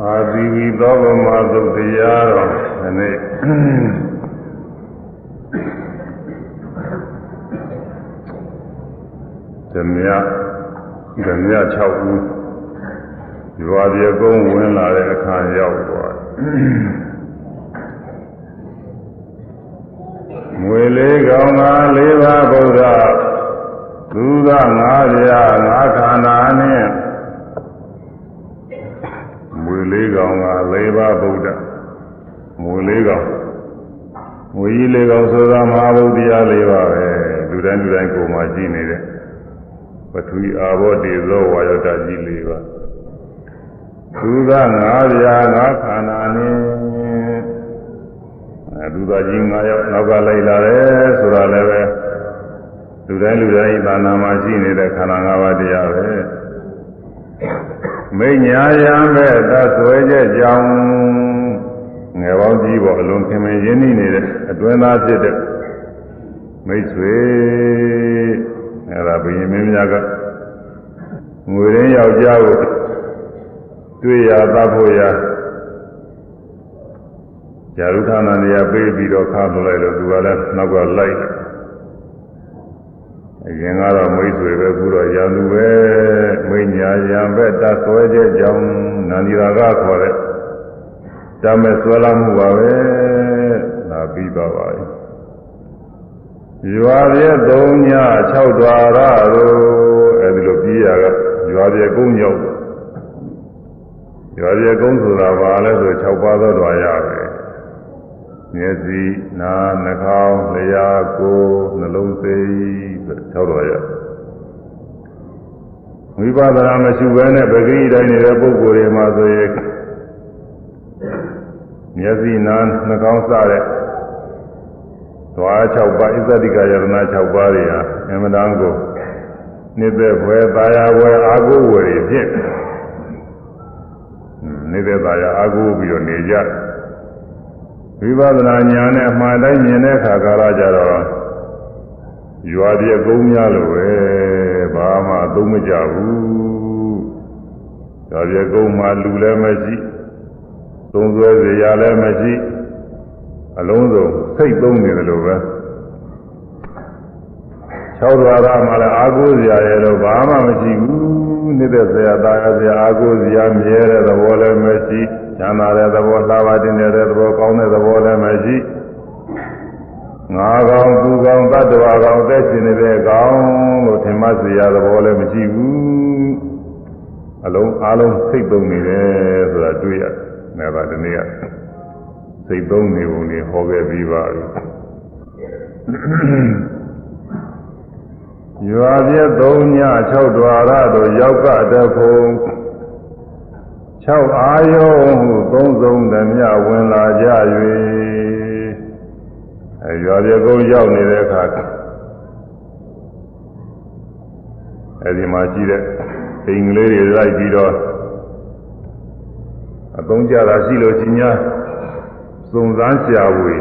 အာသီဝီသောဗမသုတ်တရားတော်ဒီနေ့ဓမြဓမြ6ဦးရွာပြေကုန်းဝင်လာတဲ့အခါရောက်သွားမွေလေးကောင်က၄ပါးဗုဒ္ဓသူက၅ပြား၅ခန္ဓာနဲ့မွေ လေးကောင်က၄ပါးဗုဒ္ဓမွေလေးကောင်မွေကြီးလေးကောင်ဆိုတာမဟာဗုဒ္ဓတရား၄ပါးပဲလူတိုင်းလူတိုင်းကိုယ်မှာကြည့်နေတဲ့ပထဝီအာဘောတေဇောဝါယောတကြီး၄ပါးသူက၅ပြား၅ခန္ဓာနဲ့အဲသူသားကြီး၅ယောက်နောက်ကလိုက်လာတယ်ဆိုတာလည်းပဲလူတိုင်းလူတိုင်းသာနာမှာရှိနေတဲ့ခန္ဓာ၅ပါးတရားပဲ မိညာယံပဲသဆွဲချက်ကြောင့်ငယ်ပေါင်းကြီးပေါ်အလွန်ခင်မင်ရင်းနှီးနေတဲ့အတွင်းသားဖြစ်တဲ့မိတ်ဆွေအဲဒါဘုရင်မင်းများကငွေရင်းယောက်ျားကိုတွေ့ရသဖို့ရဇာရုဌာနနေရာပေးပြီးတော့ခါထုတ်လိုက်လို့သူကလည်းနောက်ကလိုက် အရင်ကတော့မိတ်ဆွေပဲခုတော့ရန်သူပဲမိညာရံပဲတဆွဲချက်ကြောင့်နန္ဒီရာကခေါ်တဲ့တမဲ့ဆွဲလာမှုပါပဲလာပြီးပါပါရွာပြည့်၃ည6ဒွါရတို့အဲဒီလိုပြီးရကရွာပြည့်ကုန်းရောက်ရွာပြည့်ကုန်းဆိုတာဘာလဲဆို6ပါးသောဒွါရပဲမျက်စိနားနှာခေါင်းလျှာကိုယ်နှလုံးစိတ်ဆို ၆တော်ရဝိပဿနာမရှိဘဲနဲ့ပဂိတိုင်းနေတဲ့ပုဂ္ဂိုလ်တွေမှာဆိုရင်မျက်စိနားနှာခေါင်းစတဲ့သွား6ပါးဣဇတိကယရဏ6ပါးတွေဟာအမှန်တန်ကိုနှစ်သက်ဘွယ်သာယာဘွယ်အာကိုဝယ်ဖြင့်နေတဲ့သာယာအာကိုပြီးတော့နေကြဝိပဿနာဉာဏ်နဲ့အမှန်တိုင်းမြင်တဲ့အခါကာလကြတော့ ရွာပြကုန်းများလို့ပဲဘာမှသုံးမကြဘူးရွာပြကုန်းမှာလူလည်းမရှိသုံးဆွဲစရာလည်းမရှိအလုံးစုံစိတ်သုံးနေတယ်လို့ပဲ၆ဒွါရမှာလည်းအာကိုစရာရဲ့တော့ဘာမှမရှိဘူးနေတဲ့ဆရာသားရဆရာအာကိုစရာမြဲတဲ့သဘောလည်းမရှိချမ်းသာတဲ့သဘောလှပါတင်တဲ့သဘောကောင်းတဲ့သဘောလည်းမရှိ ငါကောင်သူကောင်တ attva ကောင်သက်ရှင်နေတဲ့ကောင်လို့ထင်မှစေရသဘောလည်းမရှိဘူးအလုံးအလုံးစိတ်သုံးနေတယ်ဆိုတာတွေ့ရတယ်ဒါကဒီနေ့ကစိတ်သုံးနေပုံတွေဟောခဲ့ပြီးပါပြီရွာပြည့်၃ည6ဒွါရတို့ရောက်ကတဖို့6အာယုံဟုသုံးဆုံးသမျှဝင်လာကြ၍ အဲရွာပြေကုန်းရောက်နေတဲ့အခါအဲဒီမှာရှိတဲ့အိမ်ကလေးတွေလိုက်ပြီးတော့အသုံးကြတာရှိလို့ချင်းညာစုံစမ်းရှာဝေ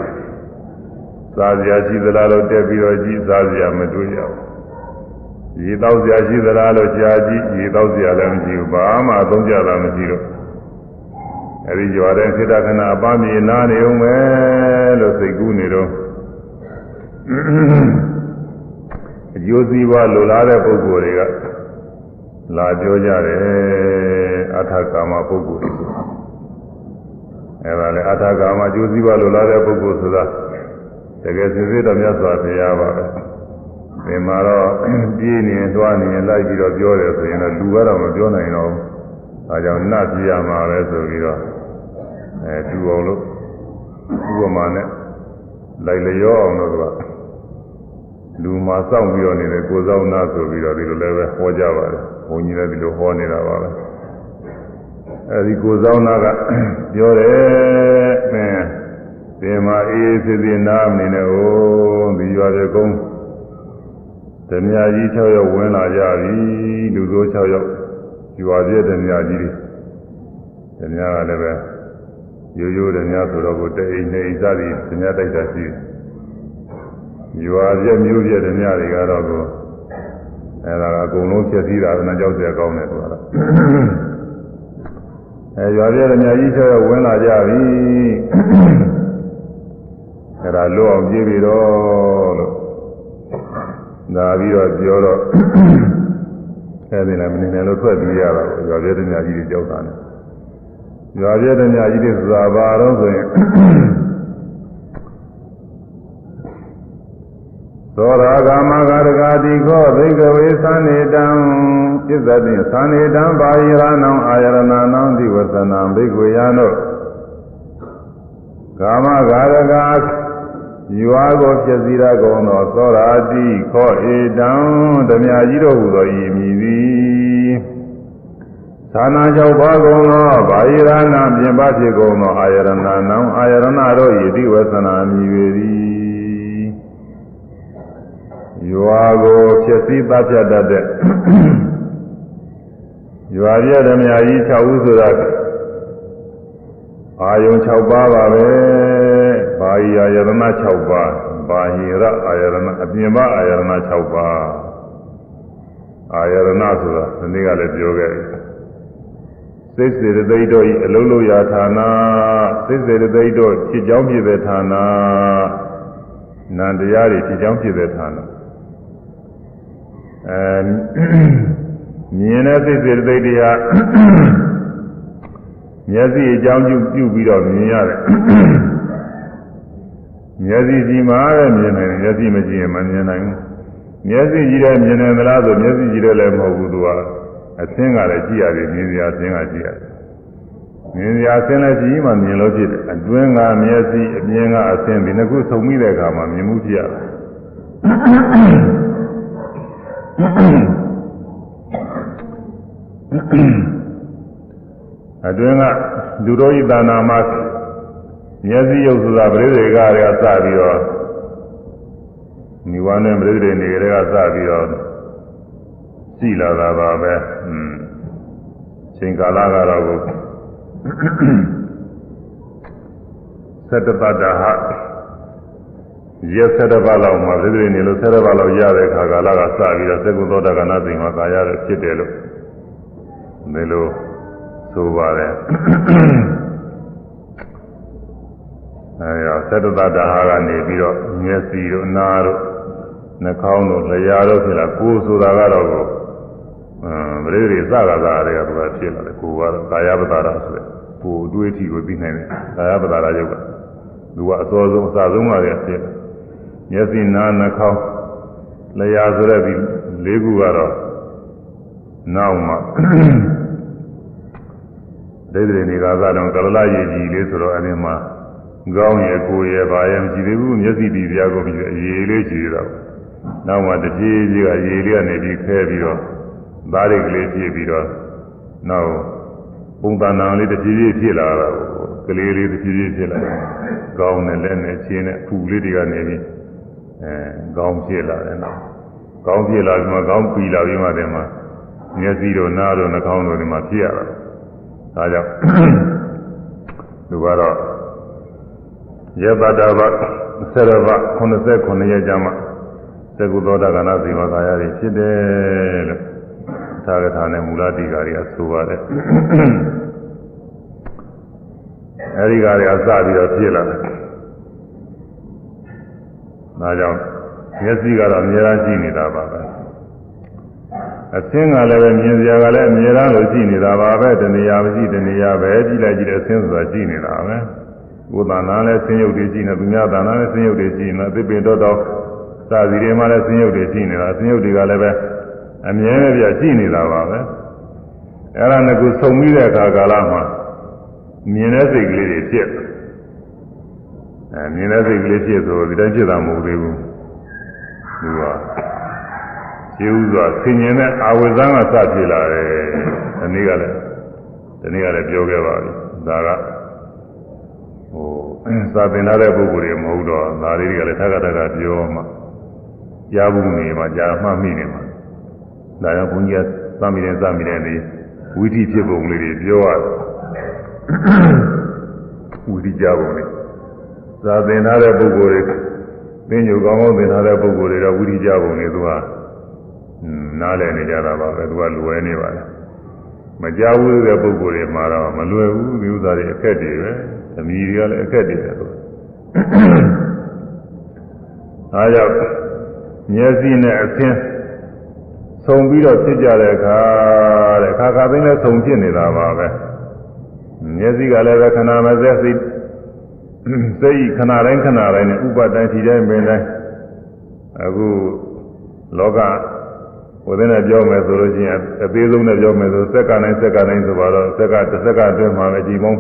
စားစရာရှိသလားလို့တက်ပြီးတော့ကြည့်စားစရာမတွေ့ရဘူးရေတောက်စရာရှိသလားလို့ကြားကြည့်ရေတောက်စရာလည်းမရှိဘူးဘာမှအသုံးကြတာမရှိတော့အဲဒီကြွားတဲ့ခိတခဏအပန်းမြေနာနေုံပဲလို့စိတ်ကူးနေတော့ အကျိုးစီးပွားလိုလားတဲ့ပုဂ္ဂိုလ်တွေကလာပြောကြတယ်အထာကာမပုဂ္ဂိုလ်တွေအဲဒါလေအထာကာမအကျိုးစီးပွားလိုလားတဲ့ပုဂ္ဂိုလ်ဆိုတာတကယ်စစ်စစ်တော်မြတ်စွာဘုရားပါပဲဒီမှာတော့ပြေးနေသွားနေလိုက်ပြီးတော့ပြောတယ်ဆိုရင်တော့လူကတော့မပြောနိုင်တော့ဘူး။ဒါကြောင့်နတ်ပြရမှာပဲဆိုပြီးတော့အဲတူအောင်လို့ဥပမာနဲ့လိုက်လျောအောင်လို့က လူမှာစောင့်ပြီးတော့နေတယ်ကိုစောင့်နာဆိုပြီးတော့ဒီလိုလည်းပဲဟောကြပါတယ်ဘုန်းကြီးလည်းဒီလိုဟောနေတာပါပဲအဲဒီကိုစောင့်နာကပြောတယ်အင်းဒီမှာအေးအေးဆေးဆေးနားမနေနဲ့ဟိုဒီရွာပြေကုန်းဓမြကြီး6ယောက်ဝင်လာကြပြီလူစိုး6ယောက်ရွာပြည့်ဓမြကြီးတွေဓမြကလည်းပဲရိုးရိုးဓမြဆိုတော့ကိုတအိမ်နေစသည်ဓမြတိုက်တာရှိတယ် ရွာပြက်မျိုးပြက်ဓမြတွေကတော့အဲဒါကအကုန်လုံးဖြည့်စည်းတာကလည်းကြောက်စရာကောင်းတယ်ဆိုတာအဲရွာပြက်ဓမြကြီးချောဝင်လာကြပြီအဲဒါလွတ်အောင်ပြေးပြီတော့လို့နာပြီးတော့ပြောတော့အဲဒီလည်းမနေနဲ့လို့ထွက်ပြေးရတာရွာပြက်ဓမြကြီးတွေကြောက်တာနဲ့ရွာပြက်ဓမြကြီးတွေဆိုတာဘာတော့ဆိုရင် သောရာဂမဂရဂတိခောဘိကဝေသံနေတံပြစ္ဆတိသံနေတံပါယရဏံအာယရဏနံဒီဝသနံဘိကဝေယံတို့ကာမဂရဂယူအားကိုဖြစ်စည်းရကုန်သောသောရာတိခောဧတံဓမြကြီးတို့ဟူသောဤမည်သည်သာနာကြောင့်ပါကုန်သောဘာယရဏပြင်ပဖြစ်ကုန်သောအာယရဏနံအာယရဏတို့ဤဒီဝသနာမည်ပေသည် ရွာကိုဖြစ်စည်းသတ်ဖြတ်တတ်တဲ့ရွာပြည့်ဓမြကြီး6ဦးဆိုတာအာယုံ6ပါးပါပဲဘာဟိအာယရဏ6ပါးဘာဟိရအာယရဏအပြင်ပါအာယရဏ6ပါးအာယရဏဆိုတာဒီနေ့ကလည်းပြောခဲ့ပြီစိတ်စေတသိက်တို့ဤအလုံးလို့ရာဌာနစိတ်စေတသိက်တို့ဖြစ်ကြောင်းဖြစ်တဲ့ဌာနနန္တရားတွေဖြစ်ကြောင်းဖြစ်တဲ့ဌာန အဲမြင်တဲ့စိတ်စေတသိက်တရားမျက်စိအကြောင်းပြုပြုပြီးတော့မြင်ရတယ်မျက်စိကြီးမှာပဲမြင်နိုင်တယ်မျက်စိမကြည့်ရင်မမြင်နိုင်ဘူးမျက်စိကြည့်တယ်မြင်တယ်မလားဆိုမျက်စိကြည့်တယ်လည်းမဟုတ်ဘူးသူကအသင်းကလည်းကြည့်ရတယ်မြင်စရာအသင်းကကြည့်ရတယ်မြင်စရာအသင်းလည်းကြည့်မှမြင်လို့ဖြစ်တယ်အတွင်းကမျက်စိအမြင်ကအသင်းဒီနှစ်ခုဆုံမိတဲ့အခါမှာမြင်မှုဖြစ်ရတယ် အတွင်းကလူတော်ဤသာနာမှာမျက်စိရုပ်ဆိုတာပရိသေကတွေကစပြီးတော့မိဝါနဲ့ပရိသေနေတွေကစပြီးတော့ကြည်လာတာပါပဲอืมချိန်ကာလကတော့ကိုသတ္တပတ္တဟ ရက်သတ္တပတ်လောက်မှာပရိသေနေလို့သတ္တပတ်လောက်ရတဲ့ခါကာလကစပြီးတော့သက္ကုသောတကနာသိမှာကာရတဲ့ဖြစ်တယ်လို့ဒီလိုဆိုပါတယ်အဲရသတ္တတတဟာကနေပြီးတော့မျက်စိတို့နားတို့နှာခေါင်းတို့လျှာတို့ဖြစ်လာကိုယ်ဆိုတာကတော့ကိုအမ်ပရိသေစကားသားတွေကသူကဖြစ်လာတယ်ကိုယ်ကတော့ကာယပတာရဆိုတဲ့ကိုယ်အတွေ့အထိကိုသိနိုင်တယ်ကာယပတာရယုတ်ကသူကအစောဆုံးအစဆုံးပါပဲဖြစ် မျက်စိနားနှာခေါင်းလျှာဆိုတဲ့ဒီလေးခုကတော့နောက်မှဒိဋ္ဌိနေကာသတော့ကလလရည်ကြီးလေးဆိုတော့အဲဒီမှာကောင်းရဲ့ကိုယ်ရဲ့ဘာရဲ့မရှိသေးဘူးမျက်စိဒီပြားကိုပြီးအရေးလေးရှိတော့နောက်မှတပြေးပြေးကရေလေးကနေပြီးခဲပြီးတော့သားရိတ်ကလေးဖြစ်ပြီးတော့နောက်ပုံသဏ္ဍာန်လေးတပြေးပြေးဖြစ်လာတာကလေးလေးတပြေးပြေးဖြစ်လာတယ်ကောင်းနဲ့လက်နဲ့ချင်းနဲ့ဖူလေးတွေကနေပြီး အဲကောင်းဖြစ်လာတယ်နော်ကောင်းဖြစ်လာပြီးမှကောင်းပြီးလာပြီးမှတည်းမှာမျက်စိတို့နားတို့နှာခေါင်းတို့ဒီမှာဖြစ်ရတာဒါကြောင့်သူကတော့ယေပတဘဆရဘ89ရက်ကြာမှသကုသောတာကနာဇိဝကာယတွေဖြစ်တယ်လို့သာဂထာနဲ့မူလတိကာတွေကဆိုပါတယ်အဲဒီကာတွေကစပြီးတော့ဖြစ်လာတယ် ဒါကြောင့်မျက်စိကတော့အများကြီးနေတာပါပဲအသင်းကလည်းပဲမြင်စရာကလည်းအမြဲတမ်းလို့ကြည့်နေတာပါပဲတဏှာမရှိတဏှာပဲကြည့်လိုက်ကြည့်တဲ့အသင်းဆိုတာကြည့်နေတာပဲကိုယ်တဏ္ဍာလည်းဆင်းရုပ်တွေကြည့်နေသူများတဏ္ဍာလည်းဆင်းရုပ်တွေကြည့်နေသစ်ပင်တော့တော့စာစီတွေမှာလည်းဆင်းရုပ်တွေကြည့်နေတာဆင်းရုပ်တွေကလည်းပဲအမြဲတည်းပြကြည့်နေတာပါပဲအဲ့ဒါကစုံပြီးတဲ့အခါကာလမှာမြင်တဲ့စိတ်ကလေးတွေဖြစ် အဲမြင်တဲ့စိတ်ကလေးဖြစ်ဆိုဒီတိုင်းဖြစ်တာမဟုတ်သေးဘူးသူကကျေဥစွာဆင်ញင်တဲ့အာဝိဇ္ဇံကစဖြစ်လာတယ်ဒီနေ့ကလည်းဒီနေ့ကလည်းပြောခဲ့ပါပြီဒါကဟိုစာသင်လာတဲ့ပုဂ္ဂိုလ်တွေမဟုတ်တော့ဒါလေးတွေကလည်းထပ်ထပ်ထပ်ပြောမှကြားဘူးနေမှကြားမှမိနေမှာဒါကြောင့်ဘုန်းကြီးကသမိတယ်သမိတယ်ဒီဝိသီဖြစ်ပုံလေးတွေပြောရတယ်ဝိသီကြပုံလေး သာသင်ထားတဲ့ပုဂ္ဂိုလ်တွေသင်ညိုကောင်းကောင်းသင်ထားတဲ့ပုဂ္ဂိုလ်တွေတော့ဝိသီကြပုံလေးသူကနားလည်နေကြတာပါပဲသူကလူဝဲနေပါလေမကြောက်ဘူးတဲ့ပုဂ္ဂိုလ်တွေမှာတော့မလွယ်ဘူးဒီဥစ္စာတွေအခက်တွေပဲအမိတွေကလည်းအခက်တွေပဲလို့အဲကြောင့်မျက်စိနဲ့အသင်းဆုံပြီးတော့ဖြစ်ကြတဲ့အခါတဲ့ခါခါသိင်းလည်းဆုံဖြစ်နေတာပါပဲမျက်စိကလည်းပဲခဏမစက်စိတ် စိတ်ခဏတိုင်းခဏတိုင်းနဲ့ဥပတိုင်းဒီတိုင်းပင်တိုင်းအခုလောကဟိုတဲ့နဲ့ပြောမယ်ဆိုလို့ရှိရင်အသေးဆုံးနဲ့ပြောမယ်ဆိုစက္ကန့်တိုင်းစက္ကန့်တိုင်းဆိုတော့စက္ကန့်တစ်စက္ကန့်အတွင်းမှာပဲဒီမုံ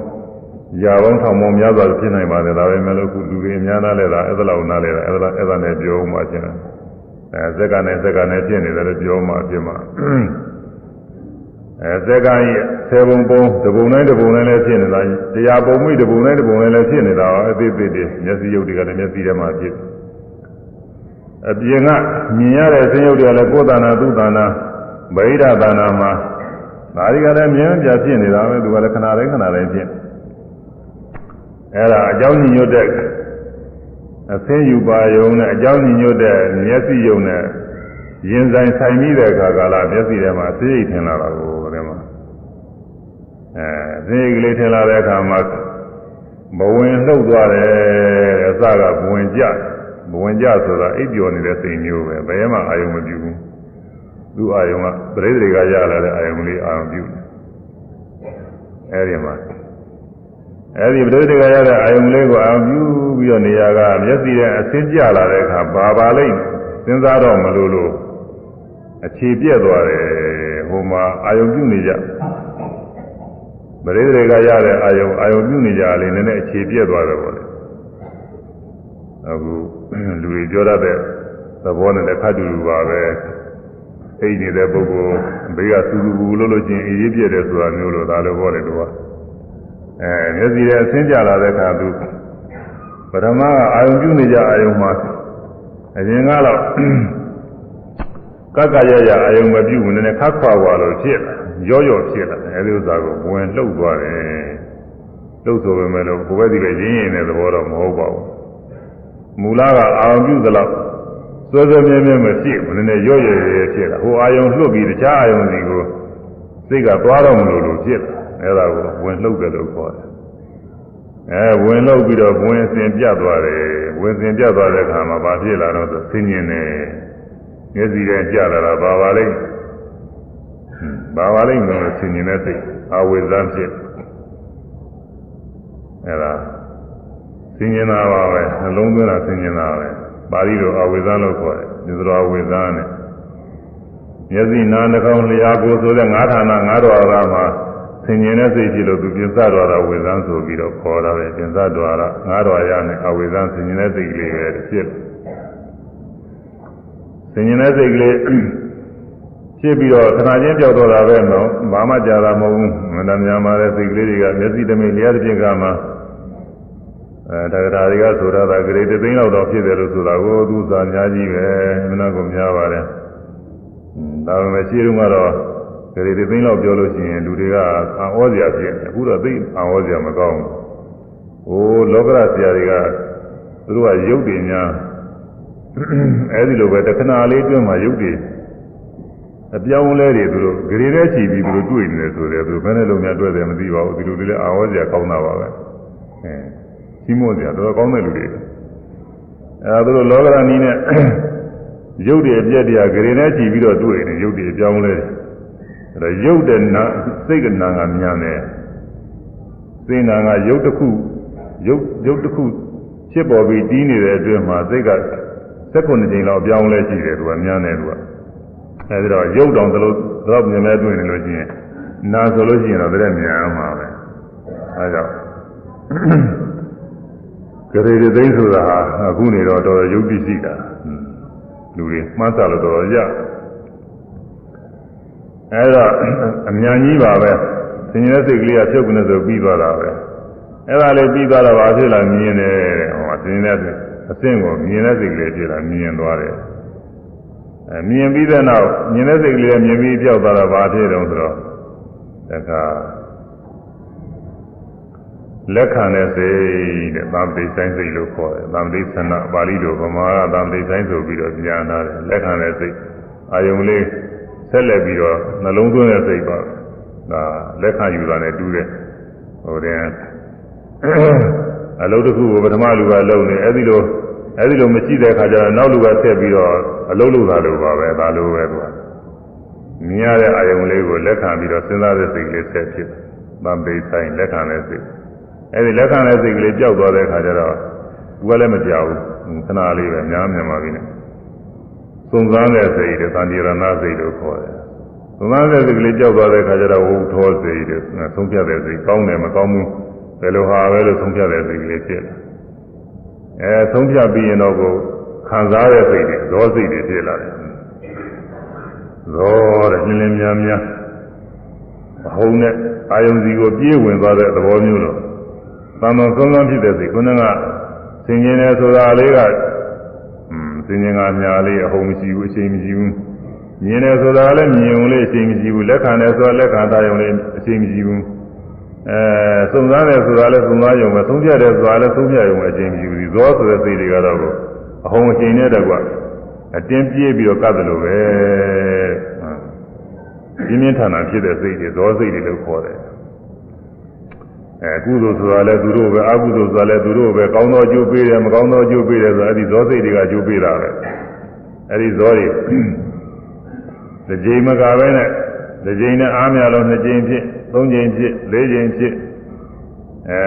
ရာပေါင်းထောင်ပေါင်းများစွာဖြစ်နိုင်ပါတယ်ဒါပဲမဲ့လို့ခုလူတွေအများနာလဲတာအဲ့ဒါလောက်နားလဲတာအဲ့ဒါအဲ့ဒါနဲ့ပြောမှချင်းအဲစက္ကန့်နဲ့စက္ကန့်နဲ့ဖြစ်နေတယ်လို့ပြောမှဖြစ်မှာ အဲစက္ကန့်ကြီးဆယ်ပုံပုံတပုံတိုင်းတပုံတိုင်းလည်းဖြစ်နေတာတရားပုံမိတပုံတိုင်းတပုံတိုင်းလည်းဖြစ်နေတာအသေးသေးတွေမျက်စိရုပ်တွေကလည်းမျက်စိထဲမှာဖြစ်တယ်အပြင်ကမြင်ရတဲ့ဆင်းရုပ်တွေကလည်းကိုယ်တဏ္ဍာသူ့တဏ္ဍာဗိဓာတဏ္ဍာမှာဒါတွေကလည်းမြင်ပြဖြစ်နေတာပဲသူကလည်းခဏတိုင်းခဏတိုင်းဖြစ်အဲ့ဒါအကြောင်းညညွတ်တဲ့အဆင်းယူပါယုံနဲ့အကြောင်းညညွတ်တဲ့မျက်စိယုံနဲ့ရင်ဆိုင်ဆိုင်ပြီးတဲ့အခါကာလမျက်စိထဲမှာအစိတ်ထင်လာတာကိုဒီမှာ အဲအစိတ်ကလေးထင်လာတဲ့အခါမှာဘဝင်လှုပ်သွားတယ်အစကဘဝင်ကြတယ်ဘဝင်ကြဆိုတာအိပ်ပျော်နေတဲ့စိတ်မျိုးပဲဘယ်မှအာယုံမပြုဘူးသူ့အာယုံကပရိသေတွေကရလာတဲ့အာယုံလေးအာယုံပြုတယ်အဲဒီမှာအဲဒီပရိသေတွေကရတဲ့အာယုံလေးကိုအာယုံပြုပြီးတော့နေရာကမျက်စိနဲ့အဆင်းကျလာတဲ့အခါဘာပါလိမ့်စဉ်းစားတော့မလို့လို့အခြေပြက်သွားတယ်ဟိုမှာအာယုံပြုနေကြ ပရိသေတွေကရတဲ့အာယုံအာယုံပြုနေကြလေနည်းနည်းအခြေပြက်သွားတယ်ပေါ့လေအခုလူတွေပြောတတ်တဲ့သဘောနဲ့လည်းခတ်တူတူပါပဲအိတ်နေတဲ့ပုဂ္ဂိုလ်ဘေးကစူစူဘူးလို့လို့ချင်းအေးရေးပြည့်တယ်ဆိုတာမျိုးလို့ဒါလိုပြောတယ်သူကအဲမျက်စိရဲ့အဆင်းကြလာတဲ့အခါသူပထမကအာယုံပြုနေကြအာယုံမှာအရင်ကတော့ကကရရအာယုံမပြုဘူးနည်းနည်းခတ်ခွာသွားလို့ဖြစ်လာ ရော့ရော့ဖြစ်လာအဲဒီဥစ္စာကိုဝင်လှုပ်သွားတယ်လှုပ်ဆိုပေမဲ့လို့ကိုယ်ပဲဒီပဲရင်းရင်တဲ့သဘောတော့မဟုတ်ပါဘူးမူလကအာရုံပြုသလောက်စွဲစွဲမြဲမြဲမဖြစ်ဘူးနည်းနည်းရော့ရရဖြစ်တာဟိုအာယုံလွတ်ပြီးတခြားအာယုံစီကိုစိတ်ကသွားတော့မလို့လို့ဖြစ်တာအဲဒါကိုဝင်လှုပ်တယ်လို့ခေါ်တယ်အဲဝင်လှုပ်ပြီးတော့ဝင်စင်ပြတ်သွားတယ်ဝင်စင်ပြတ်သွားတဲ့အခါမှာဘာဖြစ်လာတော့ဆိုဆင်းရဲနေမျက်စိထဲကျလာတာဘာပါလိမ့် ဘာပါလိမ့်လို့ဆင်းရဲတဲ့စိတ်အဝိဇ္ဇဖြစ်အဲဒါဆင်းရဲတာပါပဲနှလုံးသွင်းတာဆင်းရဲတာပဲပါဠိတော်အဝိဇ္ဇလို့ခေါ်တယ်ဒီလိုအဝိဇ္ဇနဲ့မျက်စိနားနှာခေါင်းလျှာကိုယ်ဆိုတဲ့ငါးဌာနငါးတော်ရမှာဆင်ញင်တဲ့စိတ်ဖြစ်လို့သူပြင်စတော်တာဝိဇ္ဇန်ဆိုပြီးတော့ခေါ်တာပဲပြင်စတော်ရငါးတော်ရနဲ့အဝိဇ္ဇန်ဆင်ញင်တဲ့စိတ်ကလေးပဲဖြစ်ဆင်ញင်တဲ့စိတ်ကလေး ဖြစ်ပြီးတော့ခဏချင်းပြောက်တော့တာပဲနော်ဘာမှကြာတာမဟုတ်ဘူးမန္တများမှာတဲ့စိတ်ကလေးတွေကမျက်စိတမိလျှာတစ်ပြင်းကမှအဲတက္ကရာတွေကဆိုတာကဂရေတသိန်းလောက်တော့ဖြစ်တယ်လို့ဆိုတာကိုသူစာအများကြီးပဲမနာကုန်များပါတယ်ဒါပေမဲ့ရှိတုန်းကတော့ဂရေတသိန်းလောက်ပြောလို့ရှိရင်လူတွေကအာဩစရာဖြစ်တယ်အခုတော့သိအာဩစရာမကောင်းဘူးဟိုလောကရဆရာတွေကသူတို့ကရုပ်တွေများအဲဒီလိုပဲတခဏလေးတွင်းမှာရုပ်တွေ အပြောင်းလဲတွေသူတို့ဂရေထဲချီပြီးသူတို့တွေ့နေတယ်ဆိုတယ်သူတို့ဘယ်နဲ့လုံးများတွေ့တယ်မသိပါဘူးဒီလိုတွေလည်းအာဩစရာကောင်းတာပါပဲအဲကြီးမွန်စရာတော်တော်ကောင်းတဲ့လူတွေအဲဒါတို့လောကရဏီနဲ့ရုပ်တွေအပြက်တွေကဂရေနဲ့ကြည့်ပြီးတော့တွေ့နေရုပ်တွေအပြောင်းလဲတယ်အဲဒါရုပ်တဲ့နာစိတ်ကနာကမြန်တယ်စိတ်နာကရုပ်တစ်ခုရုပ်ရုပ်တစ်ခုဖြစ်ပေါ်ပြီးတီးနေတဲ့အတွင်းမှာစိတ်က16ကြိမ်လောက်ပြောင်းလဲရှိတယ်သူကမြန်တယ်သူက အဲဒီတော့ရုပ်တောင်သလိုတော့မြင်လဲတွေ့နေလို့ရှိရင်နာဆိုလို့ရှိရင်တော့တည်းမြန်အောင်ပါပဲအဲကြောင့်ကရေတသိန်းဆိုတာဟာအခုနေတော့တော်တော်ယုတ်တိရှိတာလူတွေမှန်းဆလို့တော်တော်ရအဲတော့အမြန်ကြီးပါပဲသင်္ကြန်စိတ်ကလေးကဖြုတ်ကနေဆိုပြီးသွားတာပဲအဲ့ဒါလေးပြီးသွားတော့ဘာဖြစ်လာမြင်တယ်တဲ့ဟောသင်္ကြန်တဲ့အဆင့်ကိုမြင်တဲ့စိတ်ကလေးဖြစ်လာမြင်သွားတယ်အဲ မြင်ပြီးတဲ့နောက်မြင်တဲ့စိတ်ကလေးမြင်ပြီးပြောက်သွားတော့ဘာဖြစ်တုံးဆိုတော့တခါလက်ခံတဲ့စိတ်တဲ့သာမတိဆိုင်စိတ်လို့ခေါ်တယ်သာမတိသနာပါဠိလိုဗမာကသာမတိဆိုင်ဆိုပြီးတော့ပြန်လာတယ်လက်ခံတဲ့စိတ်အာယုံလေးဆက်လက်ပြီးတော့နှလုံးသွင်းတဲ့စိတ်ပါဒါလက်ခံယူတာနဲ့တူးတယ်ဟိုတဲ့အလုပ်တစ်ခုကိုပထမလူကလုပ်နေအဲ့ဒီလို အဲ့ဒီလိုမရှိတဲ့အခါကျတော့နောက်လူကဆက်ပြီးတော့အလုပ်လုပ်တာလို့ပါပဲဒါလိုပဲသူကမြင်ရတဲ့အာယုံလေးကိုလက်ခံပြီးတော့စဉ်းစားတဲ့စိတ်ကလေးဆက်ဖြစ်သံပေဆိုင်လက်ခံတဲ့စိတ်အဲ့ဒီလက်ခံတဲ့စိတ်ကလေးပျောက်သွားတဲ့အခါကျတော့သူကလည်းမကြောက်ဘူးခဏလေးပဲများမြန်မာပြီနဲ့သုံးစားတဲ့စိတ်တွေသံတိရဏစိတ်လို့ခေါ်တယ်သုံးစားတဲ့စိတ်ကလေးပျောက်သွားတဲ့အခါကျတော့ဝုထောစိတ်တွေသုံးပြတဲ့စိတ်ကောင်းတယ်မကောင်းဘူးဘယ်လိုဟာပဲလို့ဆုံးဖြတ်တဲ့စိတ်ကလေးဖြစ်တယ်။ အဲဆုံးဖြတ်ပြီးရင်တော့ကိုခံစားတဲ့စိတ်တွေဇောစိတ်တွေဖြစ်လာတယ်။ဇောတဲ့လင်းလင်းများများအဟုံးနဲ့အာယုံစီကိုပြေးဝင်သွားတဲ့သဘောမျိုးလို့သံတော်ဆုံးဆုံးဖြစ်တဲ့စိတ်ခုနကဆင်ញင်တယ်ဆိုတာလေးကอืมဆင်ញင်ကညာလေးအဟုံးမရှိဘူးအချိန်မရှိဘူးမြင်တယ်ဆိုတာလည်းမြင်ုံလေးအချိန်မရှိဘူးလက်ခံတယ်ဆိုတာလက်ခံတာယုံလေးအချိန်မရှိဘူး အဲသုံးစားတယ်ဆိုတာလည်းသုံးစားယုံပဲသုံးပြတယ်ဆိုတာလည်းသုံးပြယုံပဲအချိန်မရှိဘူးဇောဆိုတဲ့စိတ်တွေကတော့အဟုံးအချိန်နဲ့တကွအတင်းပြေးပြီးတော့ကပ်တယ်လို့ပဲပြင်းပြင်းထန်ထန်ဖြစ်တဲ့စိတ်တွေဇောစိတ်တွေလို့ခေါ်တယ်အဲကုသိုလ်ဆိုတာလည်းသူတို့ပဲအကုသိုလ်ဆိုတာလည်းသူတို့ပဲကောင်းသောအကျိုးပေးတယ်မကောင်းသောအကျိုးပေးတယ်ဆိုတာအဲဒီဇောစိတ်တွေကအကျိုးပေးတာပဲအဲဒီဇောတွေတစ်ကြိမ်မကပဲနဲ့တစ်ကြိမ်နဲ့အားများလို့နှစ်ကြိမ်ဖြစ် သုံးကြိမ်ဖြစ်လေးကြိမ်ဖြစ်အဲ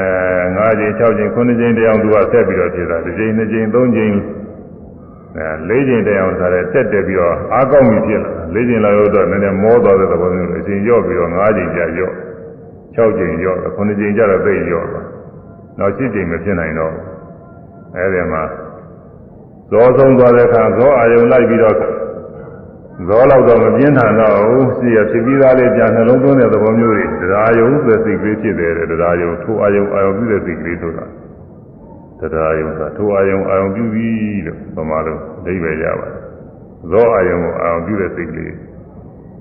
ငါးကြိမ်၆ကြိမ်ခုနှစ်ကြိမ်တယောက်သူကဆက်ပြီးတော့ဖြစ်တာတစ်ကြိမ်နှစ်ကြိမ်သုံးကြိမ်အဲလေးကြိမ်တယောက်ဆိုတဲ့တက်တက်ပြီးတော့အားကောင်းပြီဖြစ်လာလေးကြိမ်လာလို့တော့နည်းနည်းမောသွားတဲ့သဘောမျိုးအချိန်ရော့ပြီးတော့ငါးကြိမ်ကြာရော့6ကြိမ်ရော့9ကြိမ်ကျတော့သိရော့သွားနောက်7ကြိမ်မဖြစ်နိုင်တော့အဲဒီမှာဇောဆုံးသွားတဲ့အခါဇောအာယုံလိုက်ပြီးတော့ ဇောလောက်တော့မပြင်းထန်တော့ဘူးစီရဖြစ်ပြီးသားလေးကြာနှလုံးသွင်းတဲ့သဘောမျိုးတွေတရားယုံဆိုတဲ့စိတ်ကလေးဖြစ်တယ်တရားယုံထိုအာယုံအာယုံပြုတဲ့စိတ်ကလေးဆိုတာတရားယုံဆိုတာထိုအာယုံအာယုံပြုပြီးလို့ပမာလို့အဓိပ္ပာယ်ရပါတယ်ဇောအာယုံကိုအာယုံပြုတဲ့စိတ်ကလေး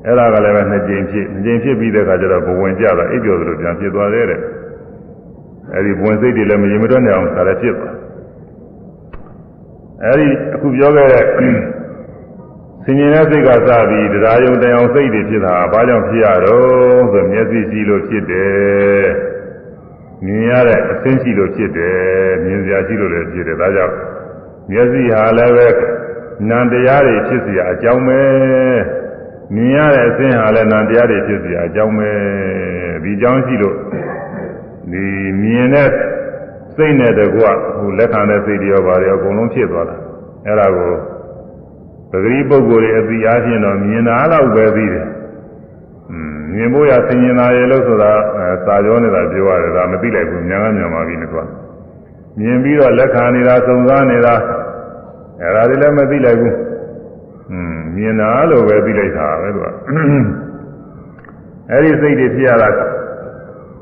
အဲ့ဒါကလည်းပဲနှစ်ကြိမ်ဖြစ်နှစ်ကြိမ်ဖြစ်ပြီးတဲ့အခါကျတော့ဘဝင်ကြတာအိပ်ပျော်သလိုပြန်ဖြစ်သွားတယ်တဲ့အဲ့ဒီဘဝင်စိတ်တွေလည်းမရင်မတွက်နိုင်အောင်ဒါလည်းဖြစ်သွားအဲ့ဒီအခုပြောခဲ့တဲ့ ဆင်ញင်တဲ့စိတ်ကစပြီးတရားယုံတရားစိတ်တွေဖြစ်တာဘာကြောင့်ဖြစ်ရတော့ဆိုမျက်စိရှိလို့ဖြစ်တယ်မြင်ရတဲ့အသင်းရှိလို့ဖြစ်တယ်မြင်စရာရှိလို့လည်းဖြစ်တယ်ဒါကြောင့်မျက်စိဟာလည်းပဲနံတရားတွေဖြစ်เสียအကြောင်းပဲမြင်ရတဲ့အသင်းဟာလည်းနံတရားတွေဖြစ်เสียအကြောင်းပဲဒီအကြောင်းရှိလို့ဒီမြင်တဲ့စိတ်နဲ့တကွဟိုလက်ခံတဲ့စိတ်တွေရောပါရောအကုန်လုံးဖြစ်သွားတာအဲ့ဒါကို ပဂရိပုဂ္ဂိုလ်ရဲ့အသိအားဖြင့်တော့မြင်တာတော့ပဲသိတယ်။မြင်ဖို့ရသင်မြင်တာရဲ့လို့ဆိုတာစာကြောနေတာပြောရတယ်ဒါမသိလိုက်ဘူးညာကညာပါပြီလို့ဆိုတာ။မြင်ပြီးတော့လက်ခံနေတာစုံစမ်းနေတာအဲဒါတွေလည်းမသိလိုက်ဘူး။음မြင်တာလို့ပဲသိလိုက်တာပဲလို့။အဲဒီစိတ်တွေဖြစ်ရတာ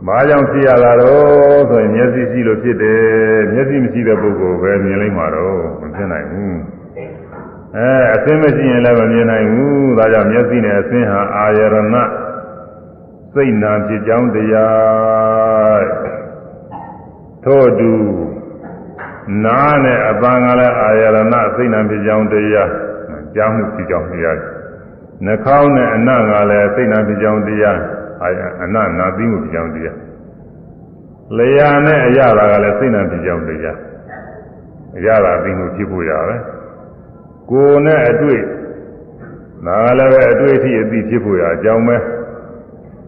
မာကြောင့်ဖြစ်ရတာတော့ဆိုရင်မျက်စိရှိလို့ဖြစ်တယ်မျက်စိမရှိတဲ့ပုဂ္ဂိုလ်ပဲမြင်လိုက်မှာတော့မဖြစ်နိုင်ဘူး။ အဲအသင်းမရှိရင်လည်းမမြင်နိုင်ဘူးဒါကြောင့်မျက်စိနဲ့အသင်းဟာအာယရဏစိတ်နာဖြစ်ကြောင်းတရားထို့အတူနားနဲ့အပန်းကလည်းအာယရဏစိတ်နာဖြစ်ကြောင်းတရားကြားမှုဖြစ်ကြောင်းတရားနှာခေါင်းနဲ့အနံ့ကလည်းစိတ်နာဖြစ်ကြောင်းတရားအာယအနံ့နာသိမှုဖြစ်ကြောင်းတရားလျာနဲ့အရသာကလည်းစိတ်နာဖြစ်ကြောင်းတရားအရသာသိမှုဖြစ်ဖို့ရပဲ ကိုယ်နဲ့အတွေ့ဒါလည်းပဲအတွေ့အထိအသိဖြစ်ဖို့ရအကြောင်းပဲ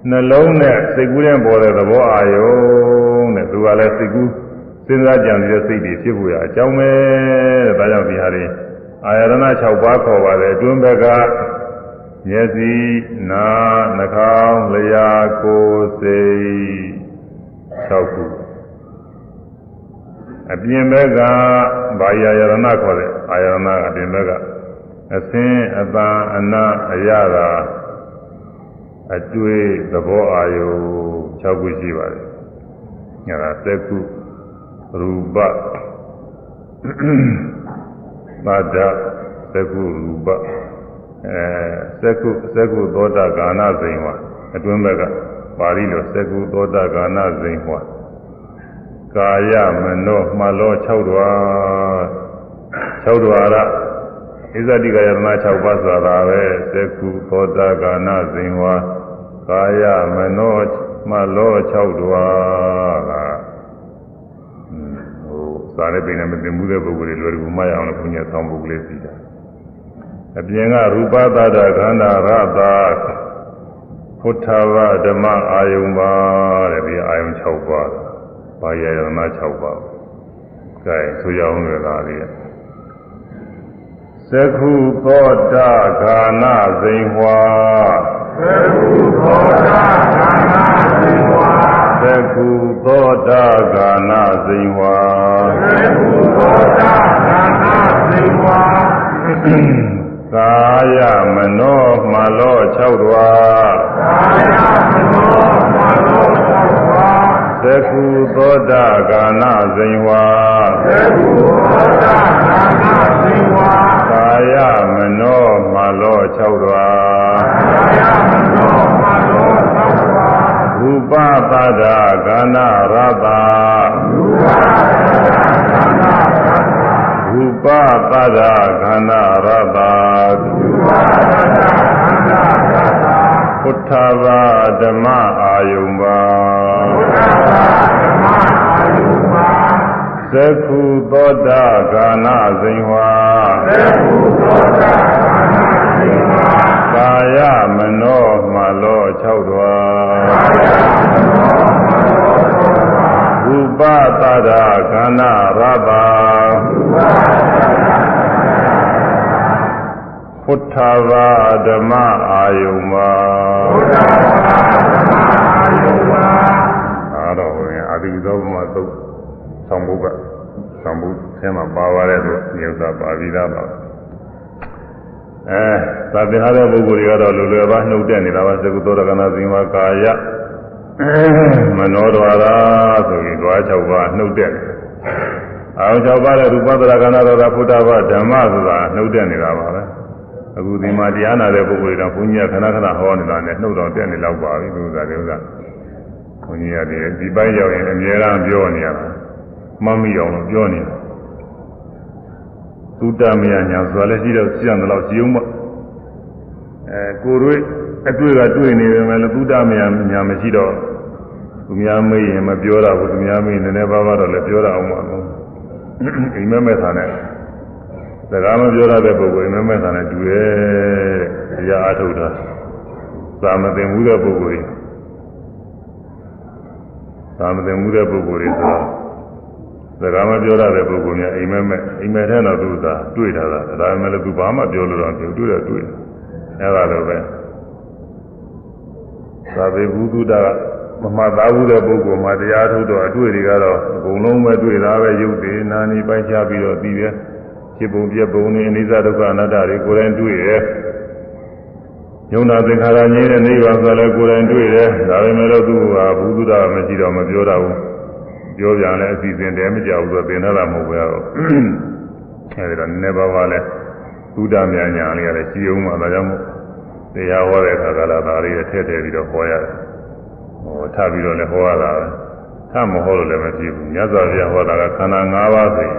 နှလုံးနဲ့စိတ်ကူးတဲ့ပေါ်တဲ့သဘောအာယုံတဲ့သူကလည်းစိတ်ကူးစဉ်းစားကြံနေတဲ့စိတ်တွေဖြစ်ဖို့ရအကြောင်းပဲတဲ့ဒါကြောင့်ဒီဟာတွေအာယရဏ6ပါးခေါ်ပါတယ်အတွင်းဘက်ကမျက်စိနားနှာခေါင်းလျှာကိုယ်စိတ်6ခု အပြင်ဘက်ကဘာယာယရဏခေါ်တဲ့အာယရဏအပြင်ဘက်ကအသင်းအပန်းအနာအရသာအတွေ့သဘောအာယု6ခုရှိပါတယ်။ညာသက္ကုရူပပါဒသက္ကုရူပအဲသက္ကုသက္ကုသောတာကာဏဇိန်ဝအတွင်းဘက်ကပါဠိလိုသက္ကုသောတာကာဏဇိန်ဝ ကာယမနောမှလော6ဓဝါ6ဓဝါရဣဇတိကယတနာ6ပါးဆိုတာပဲသက္ကုသောတာကာဏဇင်ဝါကာယမနောမလော6တွားကဟိုစာနဲ့ပြင်နဲ့မတင်မှုတဲ့ပုဂ္ဂိုလ်တွေလွယ်ကူမှရအောင်လို့ဘုညာဆောင်းပုဂ္ဂိုလ်လေးစီတာအပြင်ကရူပသတ္တခန္ဓာရတာဖုထဝဓမ္မအာယုံပါတဲ့ဒီအာယုံ6ပါး ဘာယယနာ6ပါးကဲဆိုရအောင်လေလားလေးသက္ခုသောတာခာနာဇိန်ဟွာသက္ခုသောတာခာနာဇိန်ဟွာသက္ခုသောတာခာနာဇိန်ဟွာသက္ခုသောတာခာနာဇိန်ဟွာကာယမနောမလော6တွာကာယမနောမလော6တွာ သက္ခုသောတာခာနာဇိန်ဟွာသက္ခုသောတာခာနာဇိန်ဟွာကာယမနောမလော6တွာကာယမနောမလော6တွာရူပသဒ္ဒကန္နာရတရူပသဒ္ဒကန္နာရတရူပသဒ္ဒကန္နာရတရူပသဒ္ဒကန္နာရတ พุทธวาဓမ္မအာယုံပါพุทธဝါဓမ္မအာယုံပါသက္ခုသောတာကာနာဇိန်ဝါသက္ခုသောတာကာနာဇိန်ဝါကာယမနောမလော6တွာကာယမနောမလော6တွာရူပသဒ္ဒခန္ဓာရတာရူပသ ုထဝါဓမ္မအာယုံပါဘုထဝါဓမ္မအာယုံပါအားတော်ဝင်အာတိသောဘုမသုတ်ဆောင်ဘုကဆောင်ဘုအဲမှာပါပါတဲ့သူမြေဥစ္စာပါပြီးသားပါအဲသာသနာ့ပုဂ္ဂိုလ်တွေကတော့လူလွယ်ပါနှုတ်တက်နေတာပါသကုသောတကနာဇင်ဝကာယမနောဒွာရာဆိုပြီးဓွား၆ပါးနှုတ်တက်အာရုံ၆ပါးတဲ့ရူပသရကနာတော်တာဖုတ္တဘဓမ္မဆိုတာနှုတ်တက်နေတာပါပဲ အခုဒီမှာတရားနာတဲ့ပုဂ္ဂိုလ်တွေတော့ဘုန်းကြီးကခဏခဏဟောနေတာနဲ့နှုတ်တော်တက်နေလောက်ပါပြီသူကတည်းကဘုန်းကြီးကဒီပိုင်းရောက်ရင်အများအားပြောနေရတာမှတ်မိအောင်လို့ပြောနေတာသုတ္တမယညာဆိုတာလည်းရှိတော့ရှိတယ်လို့ရှိအောင်မအဲကိုရွေးအတွေ့ကတွေ့နေတယ်မယ်လို့သုတ္တမယညာမရှိတော့သူများမေးရင်မပြောတာဘူးသူများမေးနည်းနည်းပါးပါးတော့လည်းပြောတာအောင်ပါလို့အိမ်မက်မဲ့သာနဲ့ စကားမပြောရတဲ့ပုဂ္ဂိုလ်အိမ်မက်မဲ့သာနဲ့တူရဲ့တရားအထုတ်တာသာမသိမှုတဲ့ပုဂ္ဂိုလ်သာမသိမှုတဲ့ပုဂ္ဂိုလ်တွေဆိုတော့စကားမပြောရတဲ့ပုဂ္ဂိုလ်များအိမ်မက်မဲ့အိမ်မက်ထဲတော့သူသာတွေ့တာဒါဒါပေမဲ့လည်းသူဘာမှပြောလို့တော့မတွေ့တော့တွေ့အဲ့ဒါလိုပဲသာဝေဘုဒ္ဓကမမှတ်သားဘူးတဲ့ပုဂ္ဂိုလ်မှာတရားထုတ်တော့အတွေ့တွေကတော့အကုန်လုံးပဲတွေ့တာပဲရုပ်တွေနာနေပိုက်ချပြီးတော့ပြီးတယ် ဖြစ်ပုံပြက်ပုံနေအနိစ္စဒုက္ခအနတ္တတွေကိုယ်တိုင်တွေ့ရဲ့ယုံနာသင်္ခါရငြိမ်းတဲ့နိဗ္ဗာန်ဆိုလည်းကိုယ်တိုင်တွေ့တယ်ဒါပေမဲ့လို့သူကဘုဒ္ဓမရှိတော့မပြောတော့ဘူးပြောပြန်လဲအစီအစဉ်တည်းမကြဘူးဆိုသင်တော့မဟုတ်ဘူးရောအဲဒီတော့နည်းနည်းပါးပါးလဲသုဒ္ဓမြညာလေးရတယ်ရှိအောင်မှာဒါကြောင့်မို့တရားဟောတဲ့အခါကလာဒါလေးထည့်ထည့်ပြီးတော့ဟောရတယ်ဟောထပ်ပြီးတော့လည်းဟောရတာပဲထပ်မဟောလို့လည်းမဖြစ်ဘူးမြတ်စွာဘုရားဟောတာကခန္ဓာ၅ပါးဆိုရင်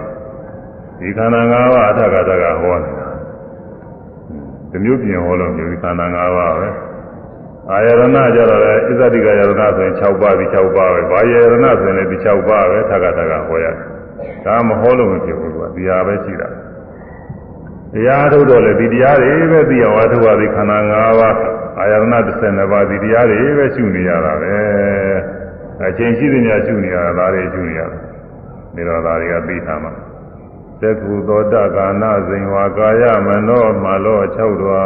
ဒီခန္ဓာ၅ပါးအထက်ကတကဟောနေတာဒီမျိုးပြင်ဟောလို့မျိုးဒီခန္ဓာ၅ပါးပဲအာယရဏကြတော့လေဣဇတိကယရဏဆိုရင်6ပါးဒီ6ပါးပဲဘာယရဏဆိုရင်လည်းဒီ6ပါးပဲထက်ကတကဟောရတယ်ဒါမဟောလို့မဖြစ်ဘူးကွာဒီဟာပဲရှိတာတရားထုတ်တော့လေဒီတရားတွေပဲသိအောင်အထုတ်ပါဒီခန္ဓာ၅ပါးအာယရဏ12ပါးဒီတရားတွေပဲရှုနေရတာပဲအချိန်ရှိသမျှရှုနေရတာဒါတွေရှုနေရတာဒီတော့ဒါတွေကသိထားမှာ သက္ခုသောတကာနာဇိန်ဝါကာယမနောမလော6တွာ